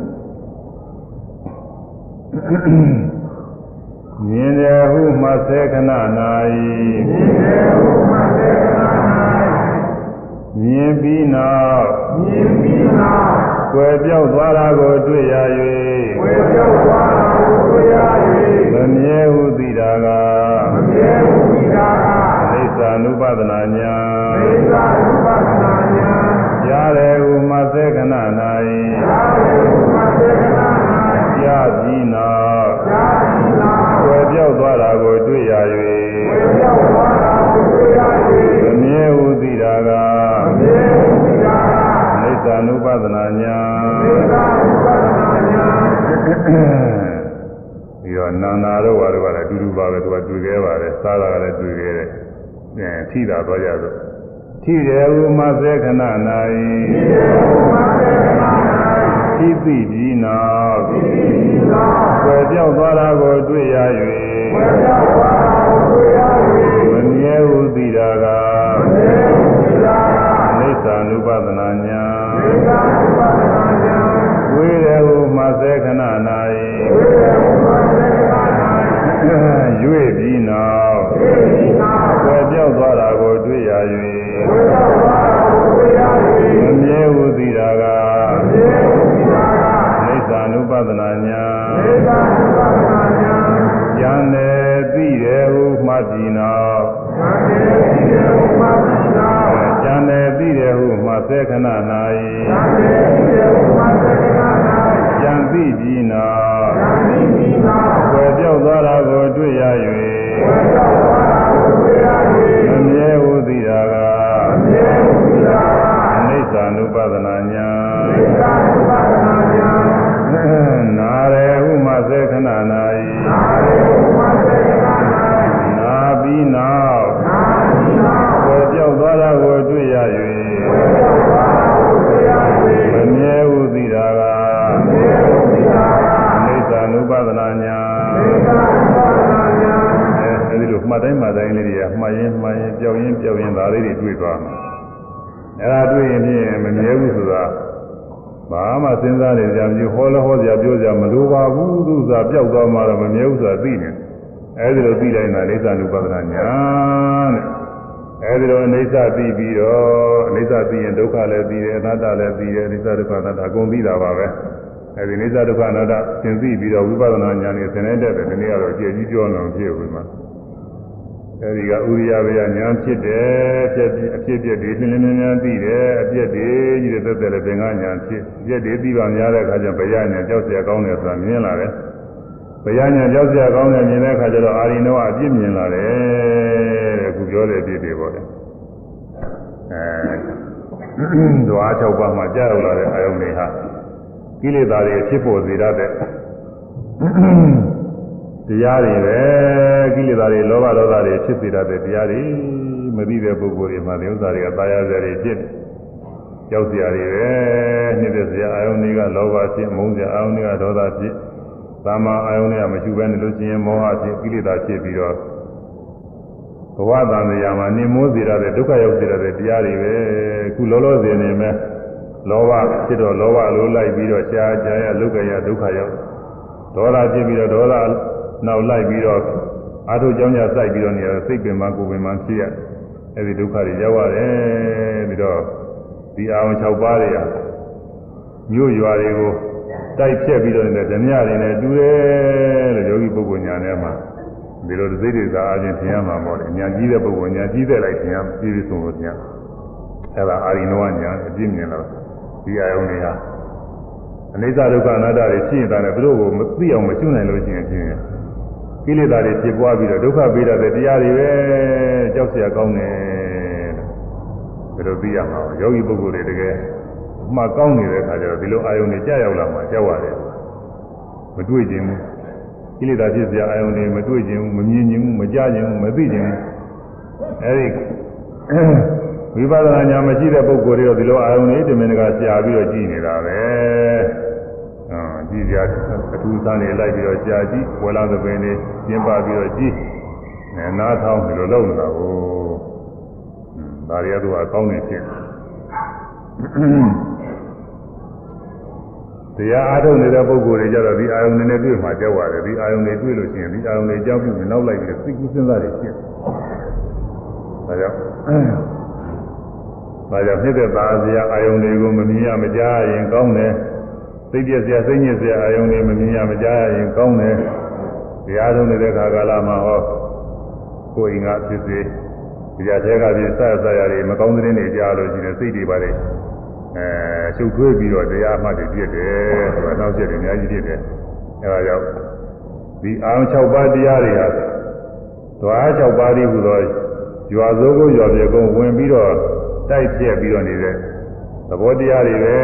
မြင်တယ်ဟုမှစေခဏ၌မြင်ပြီးနောက်မြင်ပြီးနောက်ကွယ်ပြောက်သွားတာကိုတွေ့ရဝေပြောက်သွားတာကိုတွေ့ရ၍မမြဲဟုသိတာက၍မမြဲဘူးဒီတာကအိဋ္ဌာနုပဒနာညာသေသာဥပဒနာညာရတယ်ဟုမှစေခဏသာ၌ နောက်သာသီနာကွယ်ပြောက်သွားတာကိုတွေ့ရဝေပြောက်သွားတာမမြဲဟုသိတာကနိစ္စ ानु ပဒနာညာပြီးတော့နာနာတော့ဘာတော့လည်းအတူတူပါပဲသူကတွေ့ခဲ့ပါတယ်စားတာကလည်းတွေ့ခဲ့တယ်အဲထိတာတော့ကြဆိုထိတယ်ဥမသေခဏ၌ထိသိပြီးနောက်ွယ်ပြောက်သွားတာကိုတွေ့ရ၍ မမြဲဟုသိတာကနိစ္စ ानु ပဒနာညာဝေရဟုမသေခဏ၌ရွေ့ပြီးနောက်ွယ်ပြောက်သွားတာကိုတွေ့ရ၍မမြဲဟုသိတာကနိစ္စ ानु ပဒနာညာ မှတ်ပြီးနောက်ဉာဏ်နဲ့သိတယ်ဟုမှသေခဏ၌ဉာဏ်သိပြီးနောက်ွယ်ပြောက်သွားတာကိုတွေ့ရ၍မမြဲဟုသိတာကအနိစ္စ ानु ပဒနာညာနာရေဟုမှသေခဏ၌ အဲဒီလိုမှတ်တိုင်းမှတ်တိုင်းလေးတွေကမှတ်ရင်မှတ်ရင်ပြောင်းရင်ပြောင်းရင်ဒါလေးတွေတွေ့သွားမှာအဲဒါတွေ့ရင်ဖြင့်မမြဲဘူးဆိုတာဘာမှစဉ်းစားနေကြမရှိဟောလဲဟောစရာပြောစရာမလိုပါဘူးသူစားပြောက်သွားမှတော့မမြဲဘူးဆိုတာသိနေအဲဒီလိုသိတိုင်းသာအိဋ္ဌ ानु ပဒနာညာတဲ့အဲဒီလိုအိဋ္ဌသိပြီးတော့အိဋ္ဌသိရင်ဒုက္ခလည်းသိတယ်အနတ္တလည်းသိတယ်အိဋ္ဌဒုက္ခအနတ္တအကုန်သိတာပါပဲ အဲဒီအိဋ္ဌဒုက္ခအနတ္တသင်သိပြီးတော့ဝိပဿနာဉာဏ်နဲ့သင်တဲ့တဲ့ဒီနေ့ကတော့အကျယ်ကြီးပြောအောင်ဖြစ်ဝင်မှာအဲဒီကဥရိယဘေယဉာဏ်ဖြစ်တယ်ဖြစ်အဖြစ်ပြက်တွေရှင်းလင်းလင်းများသိတယ်အပြက်တွေကြီးတဲ့သက်သက်လည်းသင်္ကဉာဏ်ဖြစ်အပြက်တွေသိပါများတဲ့အခါကျဘယဉာဏ်ကြောက်เสียကောင်းတယ်ဆိုတာမြင်လာတယ်ဘယဉာဏ်ကြောက်เสียကောင်းတယ်မြင်တဲ့အခါကျတော့အာရိနောအပြစ်မြင်လာတယ်တဲ့အခုပြောတဲ့အပြစ်တွေပေါ့လေအဲဒွါ၆ပါးမှာကြာရောက်လာတဲ့အာယုန်တွေဟာ ကိလေသာတွေဖြစ်ပေါ်စေတတ်တဲ့တရားတွေပဲကိလေသာတွေလောဘဒေါသတွေဖြစ်စေတတ်တဲ့တရားတွေမသိတဲ့ပုဂ္ဂိုလ်တွေမှာဒီဥစ္စာတွေကတာယာစရာတွေဖြစ်ကြောက်စရာတွေပဲနှိမ့်တဲ့စရာအာယုန်တွေကလောဘဖြစ်မုန်းစရာအာယုန်တွေကဒေါသဖြစ်သာမန်အာယုန်တွေကမရှိဘဲနေလို့ရှိရင်မောဟဖြစ်ကိလေသာဖြစ်ပြီးတော့ဘဝတန်တရားမှာနေမိုးစေရတဲ့ဒုက္ခရောက်စေရတဲ့တရားတွေပဲအခုလောလောဆယ်နေမဲ့ လောဘဖြစ်တော့လောဘလိုလိုက်ပြီးတော့ရှားကြရလုက္ခရဒုက္ခရောက်ဒေါသဖြစ်ပြီးတော့ဒေါသနောက်လိုက်ပြီးတော့အာထုကြောင်းကြစိုက်ပြီးတော့နေရစိတ်ပင်မကိုယ်ပင်မဖြစ်ရအဲဒီဒုက္ခတွေရောက်ရတယ်ပြီးတော့ဒီအာရုံ6ပါးတွေဟာမြို့ရွာတွေကိုတိုက်ဖြတ်ပြီးတော့နေတဲ့ဓမြတွေနဲ့တူတယ်လို့ယောဂီပုဂ္ဂိုလ်ညာထဲမှာဒီလိုစိတ်တွေသာအချင်းထင်ရမှာပေါ့လေညာကြီးတဲ့ပုဂ္ဂိုလ်ညာကြီးတဲ့လိုက်ထင်ရပြည့်ပြည့်စုံလို့ထင်ရအဲဒါအာရိနောညာအပြည့်မြင်တော့ ဒီအာယုံတွေဟာအနိစ္စဒုက္ခအနတ္တတွေဖြစ်ရင်လည်းဘယ်လိုကိုမသိအောင်မရှင်းနိုင်လို့ရှိရင်ဖြင့်ကိလေသာတွေဖြစ်ပွားပြီးတော့ဒုက္ခပေးတဲ့တရားတွေပဲကြောက်เสียကောင်းတယ်လို့ဘယ်လိုသိရမှာယောဂီပုဂ္ဂိုလ်တွေတကယ်မှကောင်းနေတဲ့အခါကျတော့ဒီလိုအာယုန်တွေကြာရောက်လာမှကြောက်ရတယ်မတွေ့ခြင်းဘူးကိလေသာဖြစ်เสียအာယုန်တွေမတွေ့ခြင်းဘူးမမြင်ခြင်းဘူးမကြားခြင်းဘူးမသိခြင်းဘူးအဲဒီ ဝိပဿနာဉာဏ်မရှိတဲ့ပုဂ္ဂိုလ်တွေတော့ဒီလိုအာယုန်တွေတမင်တကာရှားပြီးတော့ကြည့်နေတာပဲကြည့်ကြအထူးစားနေလိုက်ပြီးတော့ကြာကြည့်ဝယ်လာသပင်တွေကျင်းပပြီးတော့ကြည့်အဲနားထောင်ပြီးတော့လုပ်နေတာကိုဒါရီကတော့အကောင်းနေဖြစ်တရားအားထုတ်နေတဲ့ပုဂ္ဂိုလ်တွေကြတော့ဒီအာယုန်တွေနဲ့တွေ့မှကြောက်ရတယ်ဒီအာယုန်တွေတွေ့လို့ရှိရင်ဒီအာယုန်တွေကြောက်ပြီးနောက်လိုက်ပြီးသိကူးစဉ်းစားတွေဖြစ်ဒါကြောင့် ဒါကြောင့်ဖြစ်တဲ့သာစရာအာယုန်တွေကိုမမြင်ရမကြားရင်ကောင်းတယ်စိတ်ပြည့်စရာစိတ်ညစ်စရာအာယုန်တွေမမြင်ရမကြားရရင်ကောင်းတယ်တရားထုတ်နေတဲ့ခါကာလမှာဟောကိုယ်အင်္ဂါဖြစ်စေတရားထဲကဖြစ်စစရာတွေမကောင်းတဲ့နေကြလို့ရှိရင်စိတ်တွေပါလေအဲရှုပ်ထွေးပြီးတော့တရားမှတ်တွေပြည့်တယ်ဆိုတာနောက်ချက်တွေအများကြီးပြည့်တယ်အဲဒါကြောင့်ဒီအာရုံ6ပါးတရားတွေဟာဓဝါ6ပါးဒီဟူသောရွာစိုးကိုရွာပြေကုန်ဝင်ပြီးတော့ တိုက်ပြက်ပြီးတော့နေတဲ့သဘောတရားတွေပဲ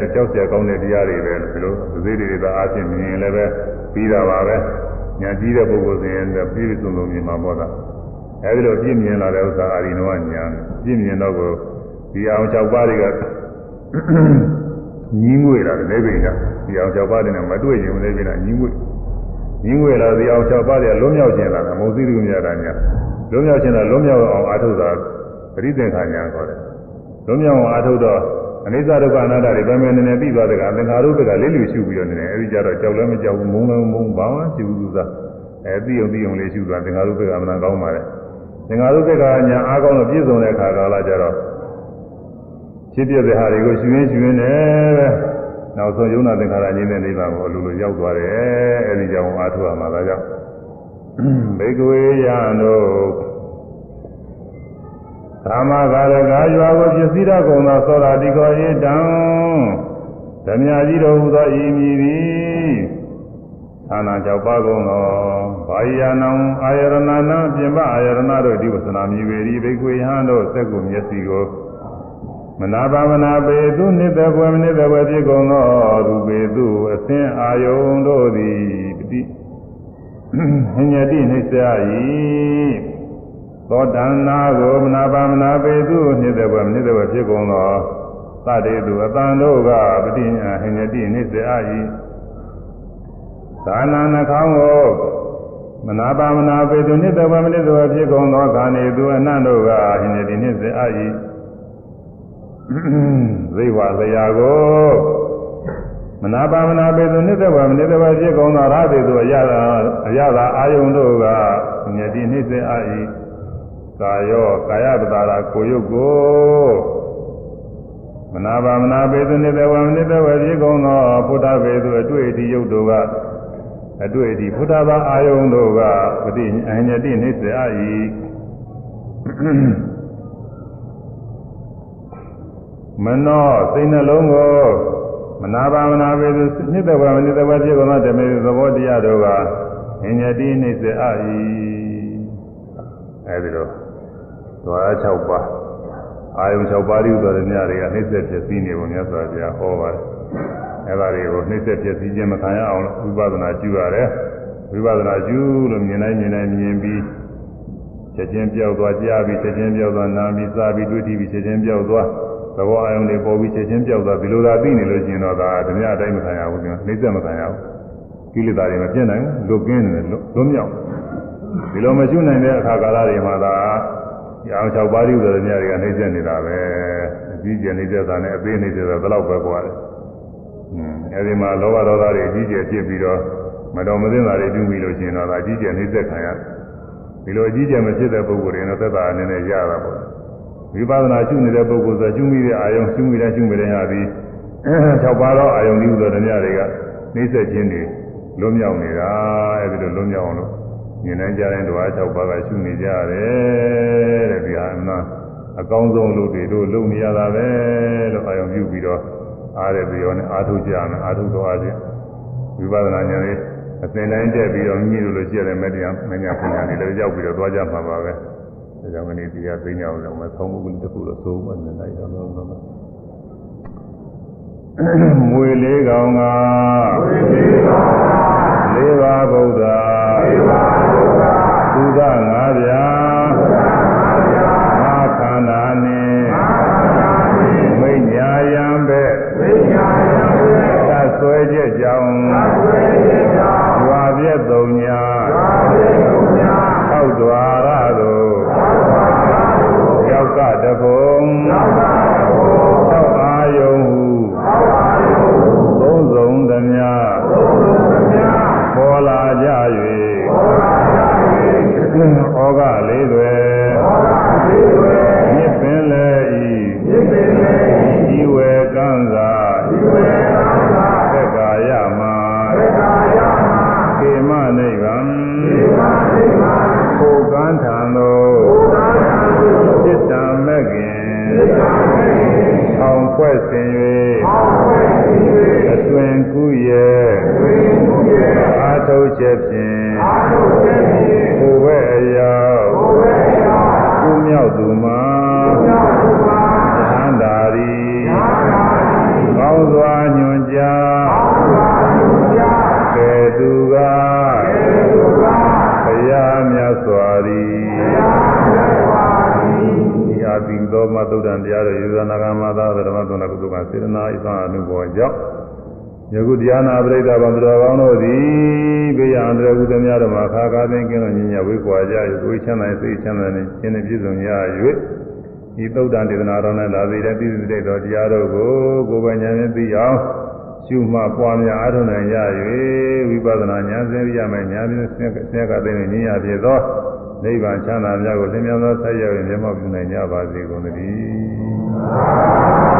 တဲ့ကြောက်စရာကောင်းတဲ့တရားတွေပဲလို့ဒီလိုသေးသေးတွေသာအားဖြင့်မြင်ရင်လည်းပဲပြီးတာပါပဲညာကြည့်တဲ့ပုဂ္ဂိုလ်စဉ်ရင်ပြည့်စုံလုံးမြင်မှာပေါ့လားအဲဒီလိုပြည့်မြင်လာတဲ့ဥစ္စာအာရီနောကညာပြည့်မြင်တော့ကိုဒီအောင်၆ပါးတွေကညင်းငွေလာတယ်နေပြည်တော်ဒီအောင်၆ပါးတွေနဲ့မတွေ့ရင်လည်းပြည်တော်ညင်းငွေညင်းငွေလာဒီအောင်၆ပါးတွေလွံ့မြောက်ခြင်းလာတာမဟုတ်သေးဘူးများတာညာလွံ့မြောက်ခြင်းလာလွံ့မြောက်အောင်အားထုတ်တာ ပရိသင်္ခါညာခေါ်တယ်လွံ့မြောက်အောင်အာထုတော့အနိစ္စဒုက္ခအနတ္တတွေပဲမဲနေနေပြီးသွားတဲ့ကသင်္ခါရုပ္ပကလေးလူရှုပြီးတော့နေတယ်အဲဒီကြတော့ကြောက်လည်းမကြောက်ဘူးမုန်းလည်းမမုန်းဘာမှရှိဘူးသူကအဲသိုံသိုံလေးရှုသွားသင်္ခါရုပ္ပကအမှန်ကောင်းပါလေသင်္ခါရုပ္ပကညာအားကောင်းလို့ပြည့်စုံတဲ့အခါကာလကြတော့ဖြစ်ပြတဲ့ဟာတွေကိုရှုရင်းရှုရင်းနဲ့ပဲနောက်ဆုံးယုံနာသင်္ခါရငြိမ်းတဲ့နိဗ္ဗာန်ကိုအလိုလိုရောက်သွားတယ်အဲဒီကြောင့်အားထုတ်ရမှာဒါကြောင့်ဘေကဝေယံတို့ ကာမဂါရကရွာကိုပြည့်စည်တော်ကုန်သောသောတာတိကောဧတံဓမြကြီးတော်ဟူသောဤမည်သည်သာနာကြောက်ပါကုန်သောဘာယနံအာယရဏနာပြင်ပအာယရဏတို့ဒီဝသနာမြည်ပေ၏ဘေကွေဟံတို့စက်ကိုမျက်စိကိုမနာပါမနာပေသူနိတဘွယ်မနိတဘွယ်ဖြစ်ကုန်သောသူပေသူအသင်အာယုံတို့သည်ပတိဟညတိနှိစ္စ၏ သောတဏ္ဍာကိုမနာပါမနာပေသူနိတဘွယ်မနိတဘွယ်ဖြစ်ကုန်သောသတ္တေသူအတန်တို့ကပတိဟညတိနှိစ္စ၏သာနာနှခေါင်းကိုမနာပါမနာပေသူနိတဘွယ်မနိတဘွယ်ဖြစ်ကုန်သောခန္ဓေသူအနန္တို့ကဟညတိနှိစ္စ၏ဇိဝလျာကိုမနာပါမနာပေသူနိစ္စဝမနိစ္စဝဖြစ်ကုန်သောရသေသူအရသာအရသာအာယုန်တို့ကမြတ်တိနိစ္စအာဤ ကာယောကာယပတာရာကိုယုတ်ကိုမနာပါမနာပေသူနိစ္စဝမနိစ္စဝဖြစ်ကုန်သောဘုဒ္ဓပေသူအတွေ့အထိယုတ်တို့ကအတွေ့အထိဘုဒ္ဓဘာအာယုန်တို့ကပတိအညတိနိစ္စအာဤမနောစိတ်နှလုံးကိုမနာပါမနာပေသူနှစ်သက်ပါမနှစ်သက်ပါဖြစ်ကုန်သောဓမ္မသဘောတရားတို့ကအညတိနှိစ္စအာဤအဲဒီတော့ သွား6ပါးအာယု6ပါးဤဥဒ္ဒရမြတွေကနှိစ္စဖြစ်ပြီးနေပုံမြတ်စွာဘုရားဟောပါတယ်အဲဒါတွေကိုနှိစ္စဖြစ်ပြီးခြင်းမခံရအောင်ဝိပဿနာကျူရတယ်ဝိပဿနာကျူလို့မြင်တိုင်းမြင်တိုင်းမြင်ပြီးချက်ချင်းပြောက်သွားကြားပြီးချက်ချင်းပြောက်သွားနားပြီးစားပြီးတွေ့ထိပြီးချက်ချင်းပြောက်သွားသဘောအယုံတွေပေါ်ပြီးချက်ချင်းပြောက်သွားဒီလိုသာသိနေလို့ရှိရင်တော့ဒါဓမြအတိုင်းမခံရဘူးကွာနှိစ္စမခံရဘူးကိလေသာတွေမပြည့်နိုင်ဘူးလွတ်ကင်းနေတယ်လွတ်မြောက်ဒီလိုမရှိနိုင်တဲ့အခါကာလတွေမှာသာ ရောင်၆ပါးဓုဆိုတဲ့ညတွေကနှိစ္စနေတာပဲအကြီးကျယ်နှိစ္စတာနဲ့အသေးနှိစ္စတာဘယ်လောက်ပဲကွာတယ်อืมအဲဒီမှာလောဘဒေါသတွေအကြီးကျယ်ဖြစ်ပြီးတော့မတော်မသင့်တာတွေပြုပြီးလို့ရှိရင်တော့ဒါအကြီးကျယ်နှိစ္စခံရဒီလိုအကြီးကျယ်မဖြစ်တဲ့ပုဂ္ဂိုလ်တွေတော့သက်သာအနေနဲ့ရတာပေါ့ဝိပဿနာရှုနေတဲ့ပုဂ္ဂိုလ်ဆိုရှုမိတဲ့အာယုံရှုမိတဲ့ရှုမိတဲ့ဟာပြီး၆ပါးသောအာယုံဒီဥသောဓမြတွေကနှိစ္စခြင်းတွေလွတ်မြောက်နေတာအဲဒီလိုလွတ်မြောက်အောင်လို့ ဉာဏ်နဲ့ကြားတဲ့ဓဝါ၆ပါးကရှုနေကြရတယ်တဲ့ဒီဟာအမှန်အကောင်းဆုံးလို့တွေတို့လုံနေရတာပဲလို့အာယုံပြုပြီးတော့အားရပြီးတော့အာထုကြမယ်အာထုတော်အားဖြင့်ဝိပဿနာဉာဏ်လေးအစဉ်တိုင်းတက်ပြီးတော့မြည်လို့လို့ရှိရတဲ့မတရားမညာပညာတွေလည်းရောက်ပြီးတော့သွားကြမှာပါပဲဒါကြောင့်မနေ့တရားသိညာအောင်လည်းမဆုံးဘူးတစ်ခုတော့သုံးမှနေလိုက်တော့တော့မွေလေးကောင်ကမွေလေးကောင်ကလေးပါဗုဒ္ဓလေးပါ ဗုဒ္ဓသုဒငါးပြာသုဒငါးပြာငါခန္ဓာနှင့်ငါခန္ဓာနှင့်မိညာယံပဲမိညာယံပဲသဆွဲချက်ကြောင့်သဆွဲချက်ကြောင့်ရွာပြည့်သုံးညာ ဩဃ၄၀ဩဃ၄၀ စေတနာဣသံအနုဘောကြောင့်ယခုတရားနာပရိသတ်ဗန္ဒတော်ကောင်းတို့သည်ဘေးရန်တရကုသများတော်မှာခါကားသိကင်းလို့ညင်ညဝိကွာကြ၍ကိုယ်ချမ်းသာစိတ်ချမ်းသာနဲ့ခြင်းနဲ့ပြည့်စုံရ၍ဒီသုဒ္ဓံဒေသနာတော်နဲ့လာသေးတဲ့ပြည့်စုံတဲ့တော်တရားတော်ကိုကိုယ်ပိုင်ဉာဏ်ဖြင့်သိအောင်ရှုမှတ်ပွားများအားထုတ်နိုင်ရ၍ဝိပဿနာဉာဏ်စင်ရမယ်ဉာဏ်ဖြင့်ဆင်းရဲကသိနေညင်ရဖြစ်သောနိဗ္ဗာန်ချမ်းသာများကိုသင်္မြတ်သောဆက်ရောက်ရင်မျက်မှောက်ပြုနိုင်ကြပါစေကုန်သတည်း